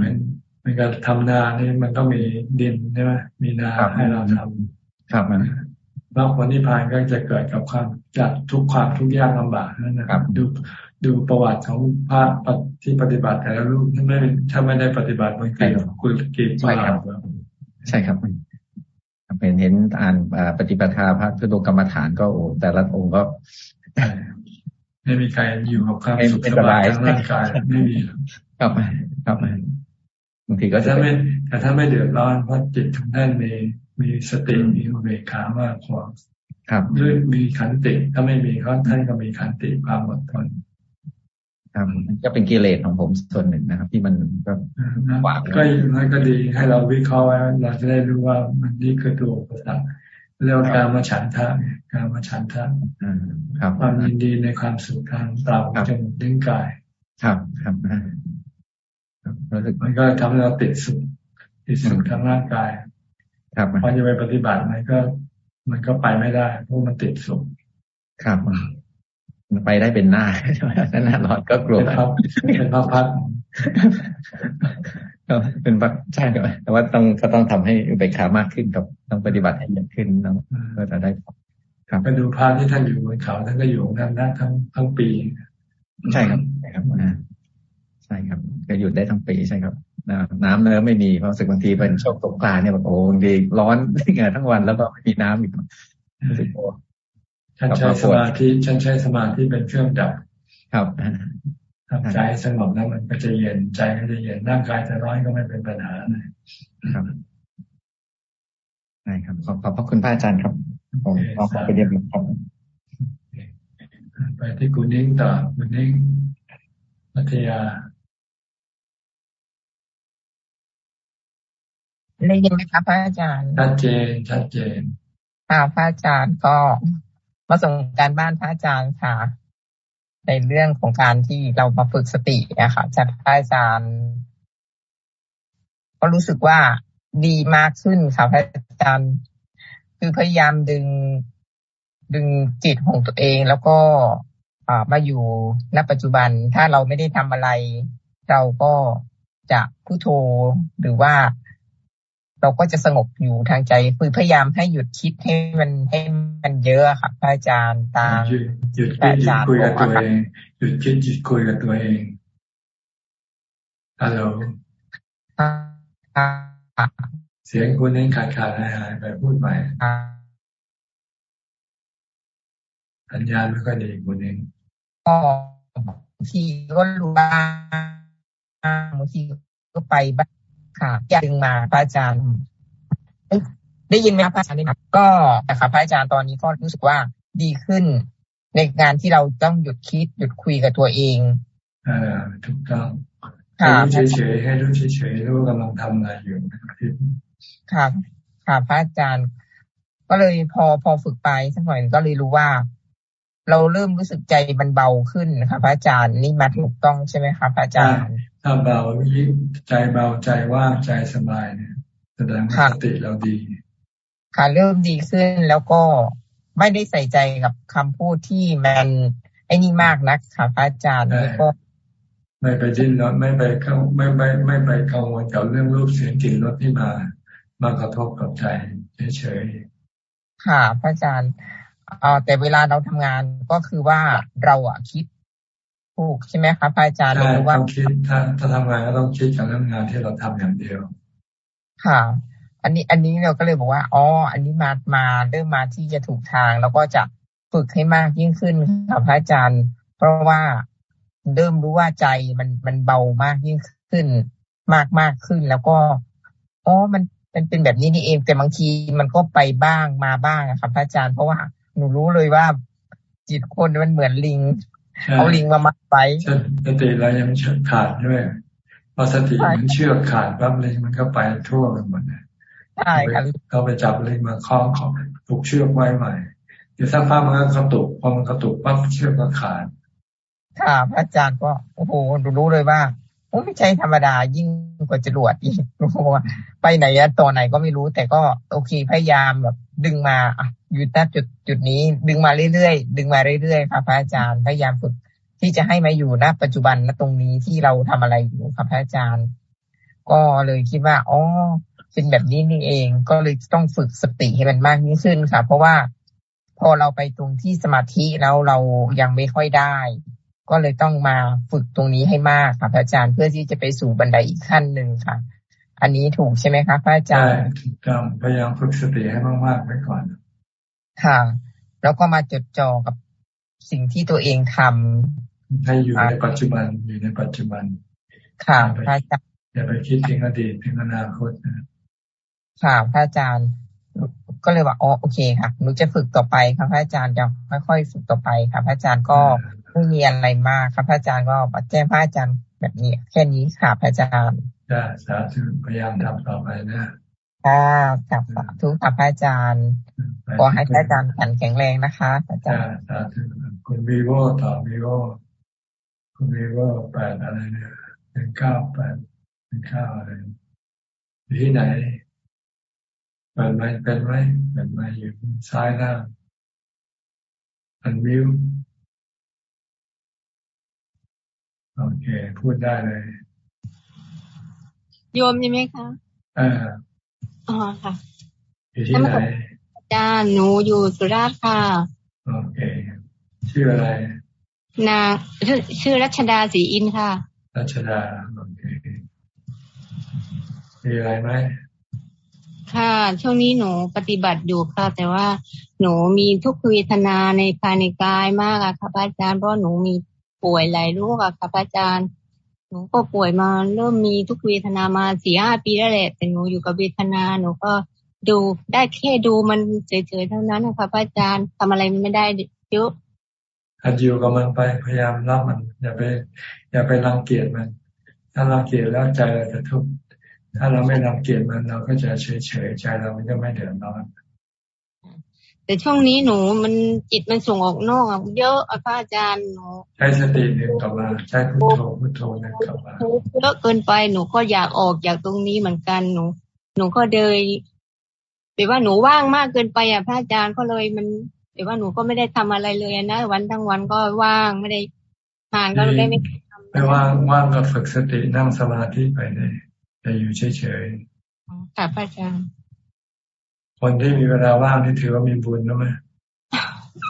เป็นเป็นการทำนานี่มันต้องมีดินใช่ไหมมีนาให้เราทำครับมันมรรคผลนิพพานก็จะเกิดกับความจากทุกความทุกข์ยากลำบากนั่นนะครับ ดูดูประวัติของพระที่ปฏิบัติแต่ละรูปถ้าไม่ถ้าไม่ได้ปฏิบัติมันเกิดกุลกิจใช่ครับ ใช่ครับเห็นเห็นอ่านปฏิปทาพระพุทธกรรมฐานก็โอ้แต่ละองค์ก็ไม่มีใครอยู่กับความสุขสบายทั้งร่างกายไม่มีครับครับบางทีก็จะไม่แต่ถ้าไม่เดือดร้อนเพราะจิตของท่านมีมีสติมีอุเบกขามากพอครับด้วยมีขันติถ้าไม่มีเขาท่านก็มีขันติความอดทน ครับก็เป็นกิเลสของผมส่วนหนึ่งนะครับ ที่มันก็หวางก็มันก็ดีให้เราวิเคราะห์ไว้เราจะได้รู้ว่ามันนี่คือตัวอุปสรรคเรียกการมาฉันทะการมาฉันทะความยินดีในความสุขทางตาหูจมูกลิ้นกาย ครับครับมันก็ทำให้เราติดสุขติดสุขทางร่างกายครับพอจะไปปฏิบัติมันก็ มันก็ไปไม่ได้เพราะมันติดสุขครับ ไปได้เป็นหน้าใช่ไหมหน้าร้อนก็กลัวเป็นพักพักเป็นพักใช่ไหมแต่ว่าต้องก็ต้องทำให้อุเบกขามากขึ้นกับต้องปฏิบัติให้เยอะขึ้นต้องเพื่อจะได้ครับไปดูพระที่ท่านอยู่บนเขาท่านก็อยู่นั่นได้ทั้งทั้งปี ใช่ครับใช่ครับใช่ครับ ก็อยู่ได้ทั้งปีใช่ครับน้ำเนื้อไม่มีเพราะสึกบางทีเป็นช่วงตกปลาเนี่ยแบบโอ้ดีร้อนเงทั้งวันแล้วก็ไม่มีน้ำอีกรู้สึกโอ้ ฉันใช้สมาธิฉันใช้สมาธิเป็นเครื่องดับ ครับทำใจสงบแล้วมันก็จะเย็นใจก็จะเย็นร่างกายจะร้อนก็ไม่เป็นปัญหาเลยครับใช่ครับ ขอบขอบพระคุณพระอาจารย์ครับผมขอไปเรียนครับไปที่คุณนิ่งต่อคุณนิ่งพัทยาได้ยินไหมครับพระอาจารย์ชัดเจนชัดเจนค่ะพระอาจารย์ก็ มาส่งการบ้านพระอาจารย์ค่ะ ในเรื่องของการที่เรามาฝึกสตินะคะจากอาจารย์ ก็รู้สึกว่าดีมากขึ้นค่ะพระอาจารย์ คือพยายามดึงดึงจิตของตัวเองแล้วก็มาอยู่ณปัจจุบันถ้าเราไม่ได้ทำอะไร เราก็จะพุโทโธหรือว่า เราก็จะสงบอยู่ทางใจคือพยายามให้หยุดคิดให้มันให้มันเยอะค่ะพระอาจารย์ตามหยุดหยุดคิดหยุดคุยกับตัวเองหยุดคิดหยุดคุยกับตัวเองฮัลโหลเสียงคุณเน้นขาดขาดหายหายไปพูดใหม่สัญญาณไม่ค่อยดีคุณเองก็บางทีก็รู้บ้างบางทีก็ไปบ้าง ค่ะอยากดึงมาพระอาจารย์ ได้ยินไหมครับพระอาจารย์นี่ครับก็นะครับพระอาจารย์ตอนนี้ก็รู้สึกว่าดีขึ้นในงานที่เราต้องหยุดคิด หยุดคุยกับตัวเองอ่าถูกต้องให้รู้เฉยๆให้รู้เฉยๆรู้กำลังทำอะไรอยู่ค่ะค่ะพระอาจารย์ ก็เลยพอพอฝึกไปสักหน่อยก็เลยรู้ว่า เราเริ่มรู้สึกใจมันเบาขึ้นนะคะพระอาจารย์นี่มาถูกต้องใช่ไหมคะพระอาจารย์ถ้าเบายิ่งใจเบาใจว่างใจสบายเนี่ยแสดงว่าสติเราดี ค่ะเริ่มดีขึ้นแล้วก็ไม่ได้ใส่ใจกับคำพูดที่มันไอ้นี่มากนักค่ะพระอาจารย์แล้วก็ไม่ไปดิ้นรนไม่ไปเข้าไม่ไม่ไม่ไปกังวลกับเรื่องรูปเสียงกลิ่นรสที่มามากระทบกับใจเฉยๆค่ะพระอาจารย์เออ แต่เวลาเราทำงานก็คือว่าเราอะคิดถูกใช่ไหมคะพระอาจารย์รู้ว่าต้องคิดถ้าถ้าทำงานก็ต้องคิดกับเรื่องงานที่เราทำอย่างเดียว ค่ะ อันนี้อันนี้เราก็เลยบอกว่าอ๋ออันนี้มามาเริ่มมาที่จะถูกทาง แล้วก็จะฝึกให้มากยิ่งขึ้นค่ะพระอาจารย์ เพราะว่าเริ่มรู้ว่าใจมันมันเบามากยิ่งขึ้น มากมากขึ้นแล้วก็อ๋อมันมันเป็นแบบนี้นี่เอง แต่บางทีมันก็ไปบ้างมาบ้างครับพระอาจารย์เพราะว่า หนูรู้เลยว่า จิตคนมันเหมือนลิง เอาลิงมามัดไปสติเรายังเชือกขาดด้วยพอสติมันเชือกขาดปั๊บลิงมันก็ไปทั่วไปหมดใช่ครับเขาไปจับลิงมาคล้องของถูกเชือกไว้ใหม่เดี๋ยวสักพักมันก็กระตุกพอมันกระตุกปั๊บเชือกก็ขาดค่ะพระอาจารย์ก็โอ้โหรู้เลยว่าโอ้ไม่ใช่ธรรมดายิ่งกว่าจรวดอีกรู้ว่า ไปไหนตัวไหนก็ไม่รู้แต่ก็โอเคพยายามแบบดึงมา อยู่ณจุดจุดนี้ ดึงมาเรื่อยๆดึงมาเรื่อยๆค่ะพระอาจารย์พยายามฝึกที่จะให้มาอยู่ณปัจจุบันณตรงนี้ที่เราทำอะไรอยู่ครับพระอาจารย์ ก็เลยคิดว่าอ๋อเป็นแบบนี้นี่เอง ก็เลยต้องฝึกสติให้มันมากยิ่งขึ้นค่ะ เพราะว่าพอเราไปตรงที่สมาธิแล้วเรายังไม่ค่อยได้ ก็เลยต้องมาฝึกตรงนี้ให้มากค่ะพระอาจารย์เพื่อที่จะไปสู่บันไดอีกขั้นหนึ่งค่ะ อันนี้ถูกใช่ไหมคะพระอาจารย์ถูกต้องพยายามฝึกสติให้มากๆไว้ก่อน ค่ะแล้วก็มาจดจ่อกับสิ่งที่ตัวเองทำให้อยู่ในปัจจุบันอยู่ในปัจจุบัน ค่ะพระอาจารย์อย่าไปคิดถึงอดีตถึงอนาคตนะค่ะพระอาจารย์ก็เลยว่าอ๋อโอเคค่ะหนูจะฝึกต่อไปครับพระอาจารย์จะค่อยๆฝึกต่อไปค่ะพระอาจารย์ก็ไม่มีอะไรมากครับพระอาจารย์ก็แจ้งพระอาจารย์แบบนี้แค่นี้ค่ะพระอาจารย์จ้าสาธุพยายามทำต่อไปนะ ค่ะกับสาธุค่ะพระอาจารย์ขอให้พระอาจารย์แข็งแรงนะคะ อาจารย์สาธุคุณวีโวต่อวีโวคุณวีโวแปดอะไรเนี่ยเป็นเก้าแปดเป็นเก้าอะไรที่ไหนเป็นไหมเป็นไหมเป็นไหมอยู่ซ้ายล่างอันวิวโอเค พูดได้เลย โยมใช่ไหมคะอ่า อ๋อค่ะอยู่ที่ไหนอาจารย์หนูอยู่สุราษฎร์ค่ะโอเคชื่ออะไร นาชื่อชื่อรัชดาศรีอินค่ะ รัชดาโอเคมีอะไรไหมค่ะ ช่วงนี้หนูปฏิบัติอยู่ค่ะ แต่ว่าหนูมีทุกขเวทนาในภายในกายมากอะค่ะอาจารย์เพราะหนูมีป่วยหลายโรคอะค่ะอาจารย์ หนูก็ป่วยมาเริ่มมีทุกเวทนามาสี่ห้าปีแล้วแหละแต่หนูอยู่กับเวทนาหนูก็ดูได้แค่ดูมันเฉยๆเท่านั้นนะคะพระอาจารย์ทำอะไรมันไม่ได้เยอะหัดอยู่กับมันไปพยายามรับมัน อย่าไป อย่าไปรังเกียจมัน ถ้ารังเกียจแล้วใจเราจะทุกข์ถ้าเราไม่รังเกียจมันเราก็จะเฉยๆใจเรามันก็ไม่เดือดร้อน แต่ช่วงนี้หนูมันจิตมันส่งออกนอกเยอะอะพระอาจารย์หนูใช้สตินึกกลับมาใช้พุทโธพุทโธนึกกลับมาเยอะเกินไปหนูก็อยากออกจากตรงนี้เหมือนกันหนู หนูก็เดยแต่ว่าหนูว่างมากเกินไปอะพระอาจารย์ก็เลยมันแต่ว่าหนูก็ไม่ได้ทำอะไรเลยนะวันทั้งวันก็ว่างไม่ได้ทานก็ได้ไม่ไม่ว่างว่างก็ฝึกสตินั่งสมาธิไปเลยแต่อยู่เฉยๆค่ะพระอาจารย์ คนที่มีเวลาว่างนี่ถือว่ามีบุญนะไหม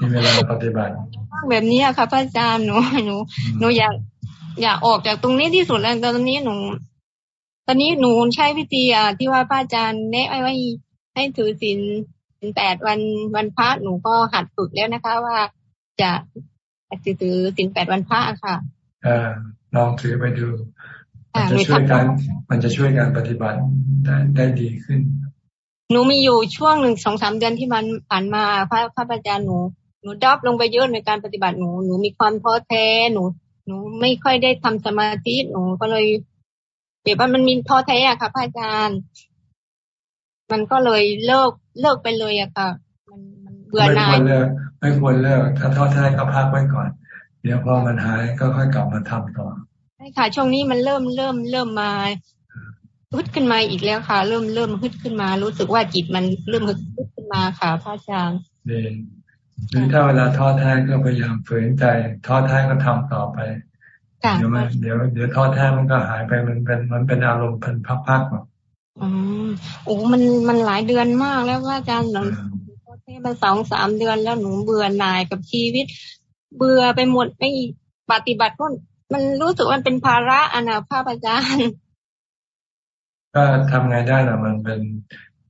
มีเวลาปฏิบัติแบบนี้ค่ะพระอาจารย์หนูหนูหนูอยากอยากออกจากตรงนี้ที่สุดแล้วตอนนี้หนู ตอนนี้หนูใช้วิธีอะที่ว่าพระอาจารย์แนะไว้ให้ถือศีลศีลแปดวันวันพระหนูก็หัดฝึกแล้วนะคะ ว่าจะถือศีลแปดวันพระค่ะอ่าลองถือไปดู มันจะช่วยการมันจะช่วยการปฏิบัติได้ได้ดีขึ้น หนูมีอยู่ช่วงหนึ่งสองสามเดือนที่มันผ่านมาพระพระอาจารย์หนูหนูดรอปลงไปเยอะในการปฏิบัติหนูหนูมีความท้อแท้หนู หนูไม่ค่อยได้ทำสมาธิหนูก็เลยเดี๋ยวมันมีท้อแท้อะค่ะพระอาจารย์ มันก็เลยเลิกเลิกไปเลยอะค่ะ มันมันเบื่อหน่ายไม่ควรเลิกไม่ควรเลิกถ้าท้อแท้ก็พักไว้ก่อน เดี๋ยวพอมันหายก็ค่อยกลับมาทำต่อใช่ค่ะช่วงนี้มันเริ่มเริ่มเริ่มมา ฮึดขึ้นมาอีกแล้วค่ะ เริ่มเริ่มฮึดขึ้นมา รู้สึกว่าจิตมันเริ่มฮึดขึ้นมาค่ะพระอาจารย์ดีหรือถ้าเวลาท้อแท้ก็พยายามฝืนใจท้อแท้ก็ทำต่อไปเดี๋ยวมันเดี๋ยวเดี๋ยวท้อแท้มันก็หายไปมันเป็นมันเป็นอารมณ์เป็นพักๆหรอกอืมโอ้มันมันหลายเดือนมากแล้วว่าอาจารย์หนูท้อแท้มาสองสามเดือนแล้วหนูเบื่อหน่ายกับชีวิต เบื่อไปหมดไม่ปฏิบัติก็มันรู้สึกว่าเป็นภาระอนาภาพอาจารย์ ก็ทำไงได้ล่ะมันเป็น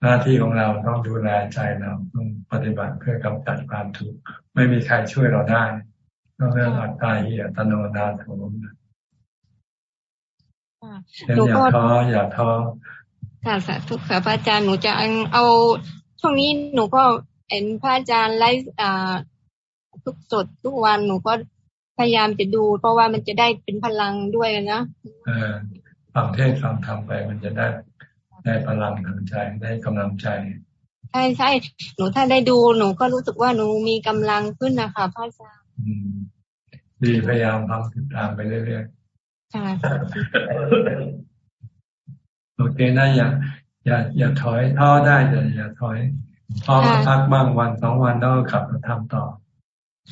หน้าที่ของเราต้องดูแลใจเราต้องปฏิบัติเพื่อกำจัดความทุกข์ไม่มีใครช่วยเราได้ต้องเรื่องอัตตาหิอัตโนนาโถมอย่าท้ออย่าท้อค่ะสาธุค่ะพระอาจารย์หนูจะเอาช่วงนี้หนูก็เห็นพระอาจารย์ไลฟ์ทุกสดทุกวันหนูก็พยายามจะดู เพราะว่ามันจะได้เป็นพลังด้วยนะ ฟังเทศฟังธรรมไป มันจะได้ได้พลังทางใจได้กำลังใจใช่ใช่หนูถ้าได้ดูหนูก็รู้สึกว่าหนูมีกำลังขึ้นนะคะพระอาจารย์ดีพยายามทำติดตามไปเรื่อยๆค่ะโอเคนะอย่าอย่าอย่าถอยท้อได้แต่อย่าถอยท้อพักบ้างวันสองวันแล้วกลับมาทำต่อ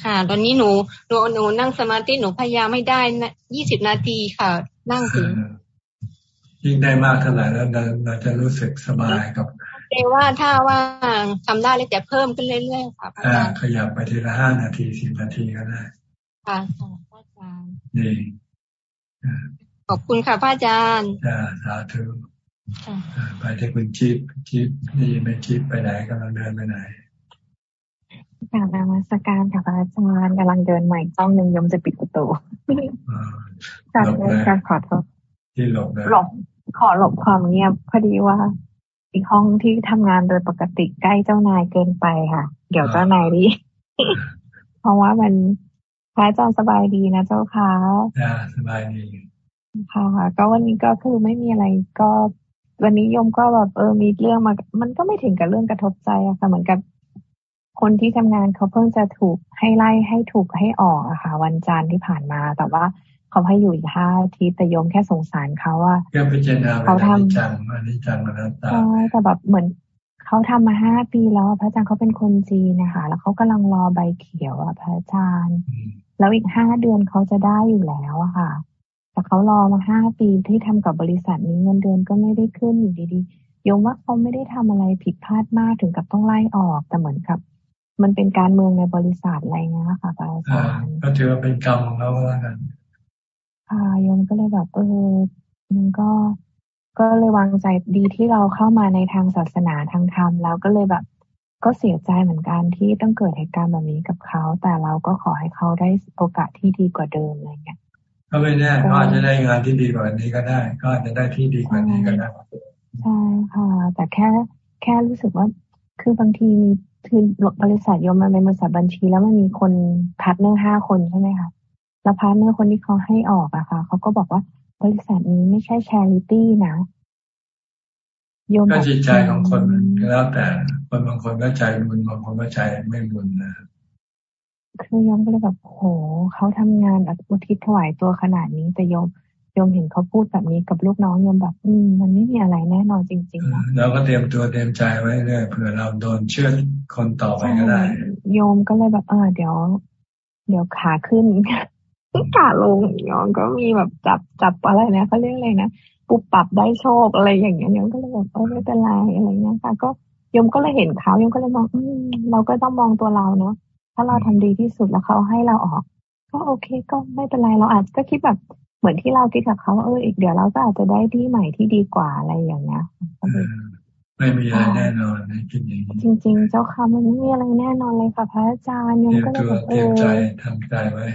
ค่ะ ตอนนี้หนูหนูหนูนั่งสมาธิหนูพยายามไม่ได้นะยี่สิบนาทีค่ะ นั่งถึง ยิ่งได้มากเท่าไหร่แล้วเราจะรู้สึกสบายกับแต่ว่าถ้าว่าทำได้เลยจะเพิ่มขึ้นเรื่อยๆค่ะอาจารย์ขยับไปทีละห้านาทีสิบนาทีก็ได้ค่ะอาจารย์ดีขอบคุณค่ะพระอาจารย์จ้าสาธุไปที่คุณจิ๊บจิ๊บนี่ไม่จิ๊บไปไหนกำลังเดินไปไหนกาบนมัสการค่ะพระอาจารย์กำลังเดินใหม่ต้องหนึ่งยมจะปิดประตูจากการขอโทษ ที่หลบหลบขอหลบความเงียบพอดีว่าอีกห้องที่ทำงานโดยปกติใกล้เจ้านายเกินไปค่ะ เดี๋ยวเจ้านายดีเพราะว่ามันพระอาจารย์สบายดีนะเจ้าค่ะจ้าสบายดีค่ะก็วันนี้ก็คือไม่มีอะไรก็ วันนี้ยมก็แบบเออมีเรื่องมา มันก็ไม่ถึงกับเรื่องกระทบใจอะค่ะ เหมือนกับคนที่ทำงานเขาเพิ่งจะถูกให้ไล่ให้ถูกให้ออกอะค่ะ วันจันทร์ที่ผ่านมา แต่ว่า เขาให้อยู่อีกห้าทีแต่โยมแค่สงสารเขาว่าเขาทำจังอันนี้จังมาแล้วใช่แต่แบบเหมือนเขาทำมาห้าปีแล้วพระอาจารย์เขาเป็นคนจีนนะคะแล้วเขากำลังรอใบเขียวอะพระอาจารย์ แล้วอีกห้าเดือนเขาจะได้อยู่แล้วอะค่ะ แต่เขารอมาห้าปีที่ทำกับบริษัทนี้เงินเดือนก็ไม่ได้ขึ้นอยู่ดีๆโยมว่าเขาไม่ได้ทำอะไรผิดพลาดมากถึงกับต้องไล่ออก แต่เหมือนกับ มันเป็นการเมืองในบริษัทอะไรเงี้ยค่ะพระอาจารย์ก็ถือว่าเป็นกรรมของเขาแล้วกันค่ะ โยมก็เลยแบบ เออมันก็ ก็เลยวางใจดีที่เราเข้ามาในทางศาสนาทางธรรมแล้วก็เลยแบบ ก็เสียใจเหมือนกันที่ต้องเกิดเหตุการณ์แบบนี้กับเขา แต่เราก็ขอให้เขาได้โอกาสที่ดีกว่าเดิมอะไรเงี้ยก็ไม่แน่ก็อาจจะได้งานที่ดีกว่านี้ก็ได้ ก็อาจจะได้ที่ดีกว่านี้ก็ได้ใช่ค่ะ แต่แค่แค่รู้สึกว่า คือบางทีมีคือบริษัทโยมมันเป็นบริษัทบัญชีแล้วมันมีคน partner ห้าคนใช่ไหมคะ แล้ว partner คนที่เขาให้ออกอะค่ะ เขาก็บอกว่าบริษัทนี้ไม่ใช่ charity นะโยมก็จิตใจของคนแล้วแต่คนบางคนก็ใจบุญบางคนก็ใจไม่บุญนะคือโยมก็เลยแบบโหเขาทำงานอุทิศถวายตัวขนาดนี้แต่โยมโยมเห็นเขาพูดแบบนี้กับลูกน้องโยมแบบ อืมมันไม่มีอะไรแน่นอนจริงๆนะเราก็เตรียมตัวเตรียมใจไว้เรื่อยเผื่อเราโดนเชื่อคนต่อไปก็ได้ โยมก็เลยแบบเออเดี๋ยว เดี๋ยวขาขึ้น ขาลงโยมก็มีแบบจับจับอะไรนะเขาเรียกอะไรนะปุบปรับได้โชคอะไรอย่างเงี้ยโยมก็เลยแบบเออไม่เป็นไรอะไรเงี้ยค่ะ ก็โยมก็เลยเห็นเขาโยมก็เลยมองอืมเราก็ต้องมองตัวเราเนาะถ้าเราทำดีที่สุดแล้วเขาให้เราออก ก็โอเคก็ไม่เป็นไรเราอาจจะคิดแบบเหมือนที่เราคิดกับเขาว่าเอออีกเดี๋ยวเราก็อาจจะได้ที่ใหม่ที่ดีกว่าอะไรอย่างเงี้ยไม่มีอะไรแน่นอนในคิดอย่างนี้จริง ๆ เจ้าค่ะมันไม่มีอะไรแน่นอนเลยค่ะพระอาจารย์ยมก็เลยแบบเออใจทำใจไว้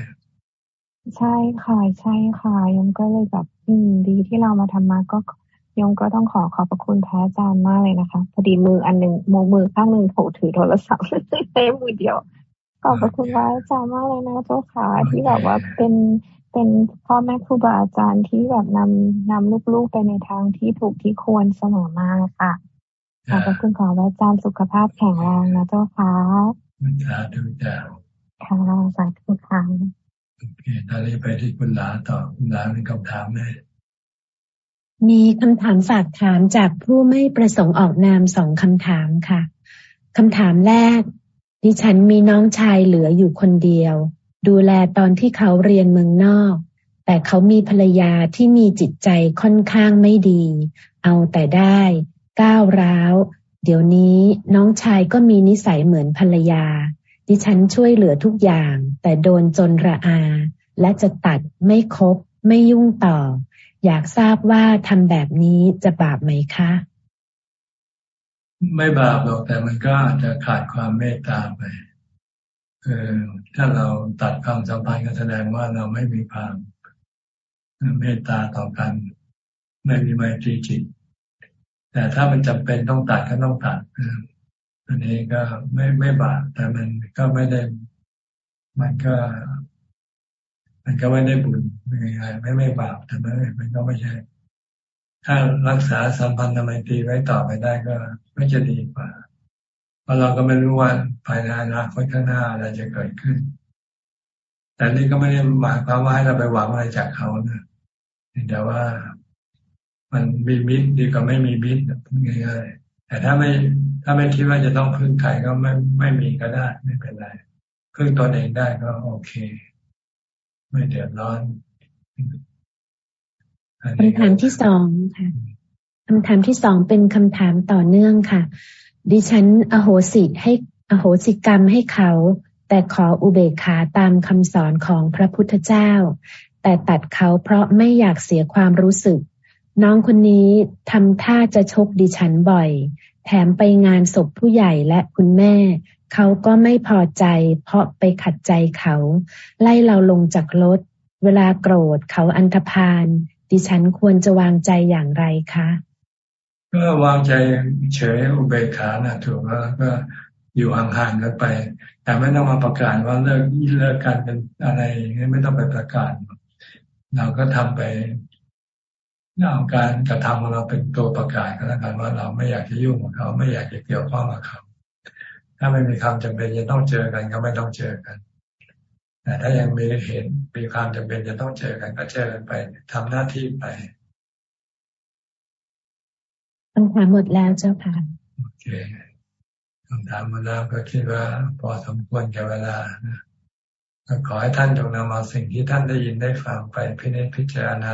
ใช่ค่ะ ใช่ค่ะยมก็เลยแบบอืมดีที่เรามาทำมาก็ยมก็ต้องขอขอบพระคุณพระอาจารย์มากเลยนะคะ พอดีมืออันหนึ่งมือมือข้างหนึ่งถูถือโทรศัพท์เต็มมือเดียวขอบพระคุณพระอาจารย์มากเลยนะเจ้าค่ะที่แบบว่าเป็นเป็นพ่อแม่ครูบาอาจารย์ที่แบบนำนำลูกๆไปในทางที่ถูกที่ควรเสมอมาค่ะขอบพระคุณขอพระอาจารย์สุขภาพแข็งแรงนะเจ้าค่ะสาธุจ้าค่ะสาธุค่ะ โอเคตอนนี้ไปที่คุณหลาต่อคุณหลามีคำถามไหมมีคำถามฝากถามจากผู้ไม่ประสงค์ออกนามสองคำถามค่ะคำถามแรก ดิฉันมีน้องชายเหลืออยู่คนเดียว ดูแลตอนที่เขาเรียนเมืองนอก แต่เขามีภรรยาที่มีจิตใจค่อนข้างไม่ดี เอาแต่ได้ก้าวร้าว เดี๋ยวนี้น้องชายก็มีนิสัยเหมือนภรรยา ดิฉันช่วยเหลือทุกอย่าง แต่โดนจนระอา และจะตัดไม่คบ ไม่ยุ่งต่อ อยากทราบว่าทำแบบนี้จะบาปไหมคะ ไม่บาปหรอกแต่มันก็อาจจะขาดความเมตตาไปคือถ้าเราตัดความสัมพันธ์ก็แสดงว่าเราไม่มีความเมตตาต่อกัน ไม่มีไมตรีจิต แต่ถ้ามันจำเป็นต้องตัดก็ต้องตัด อันนี้ก็ไม่ไม่บาปแต่มันก็ไม่ได้ มันก็ มันก็ไม่ได้บุญไม่ไงไม่ไม่บาปแต่ไม่มันก็ไม่ใช่ ถ้ารักษาสัมพันธ์ไมตรีไว้ต่อไปได้ก็ไม่จะดีกว่าเพราะเราก็ไม่รู้ว่าภายในอนาคตข้างหน้าอะไรจะเกิดขึ้น แต่นี่ก็ไม่ได้หมายความว่าให้เราไปหวังอะไรจากเขานะแต่ว่ามันมีมิตรดีกว่าไม่มีมิตรง่ายๆแต่ถ้าไม่ ถ้าไม่คิดว่าจะต้องพึ่งใครก็ไม่ไม่มีก็ได้ ไม่เป็นไรพึ่งตนเองได้ก็โอเค ไม่เดือดร้อนคำถามที่สองค่ะคำถามที่สองเป็นคำถามต่อเนื่องค่ะ ดิฉันอโหสิให้อโหสิกรรมให้เขา แต่ขออุเบกขาตามคำสอนของพระพุทธเจ้า แต่ตัดเขาเพราะไม่อยากเสียความรู้สึก น้องคนนี้ทำท่าจะชกดิฉันบ่อย แถมไปงานศพผู้ใหญ่และคุณแม่ เขาก็ไม่พอใจ เพราะไปขัดใจเขา ไล่เราลงจากรถ เวลาโกรธเขาอันธพาลดิฉันควรจะวางใจอย่างไรคะ ก็วางใจเฉยอุเบกขานะถูกแล้วก็อยู่ห่างๆกันไป แต่ไม่ต้องมาประกาศว่าเลิกเลิกกันเป็นอะไรไม่ต้องไปประกาศ เราก็ทำไป เอาการกระทำของเราเป็นตัวประกาศก็แล้วกันว่าเราไม่อยากจะยุ่งกับเขาไม่อยากจะเกี่ยวข้องกับเขาถ้าไม่มีความจำเป็นจะต้องเจอกันก็ไม่ต้องเจอกัน แต่ถ้ายังมีเห็นมีความจำเป็นจะต้องเจอกันก็เจอกันไปทำหน้าที่ไปคำถามหมดแล้วเจ้าค่ะโอเคคำถามหมดแล้วก็คิดว่าพอสมควรแก่เวลาขอให้ท่านจงนำเอาสิ่งที่ท่านได้ยินได้ฟังไปพิจพิจารณา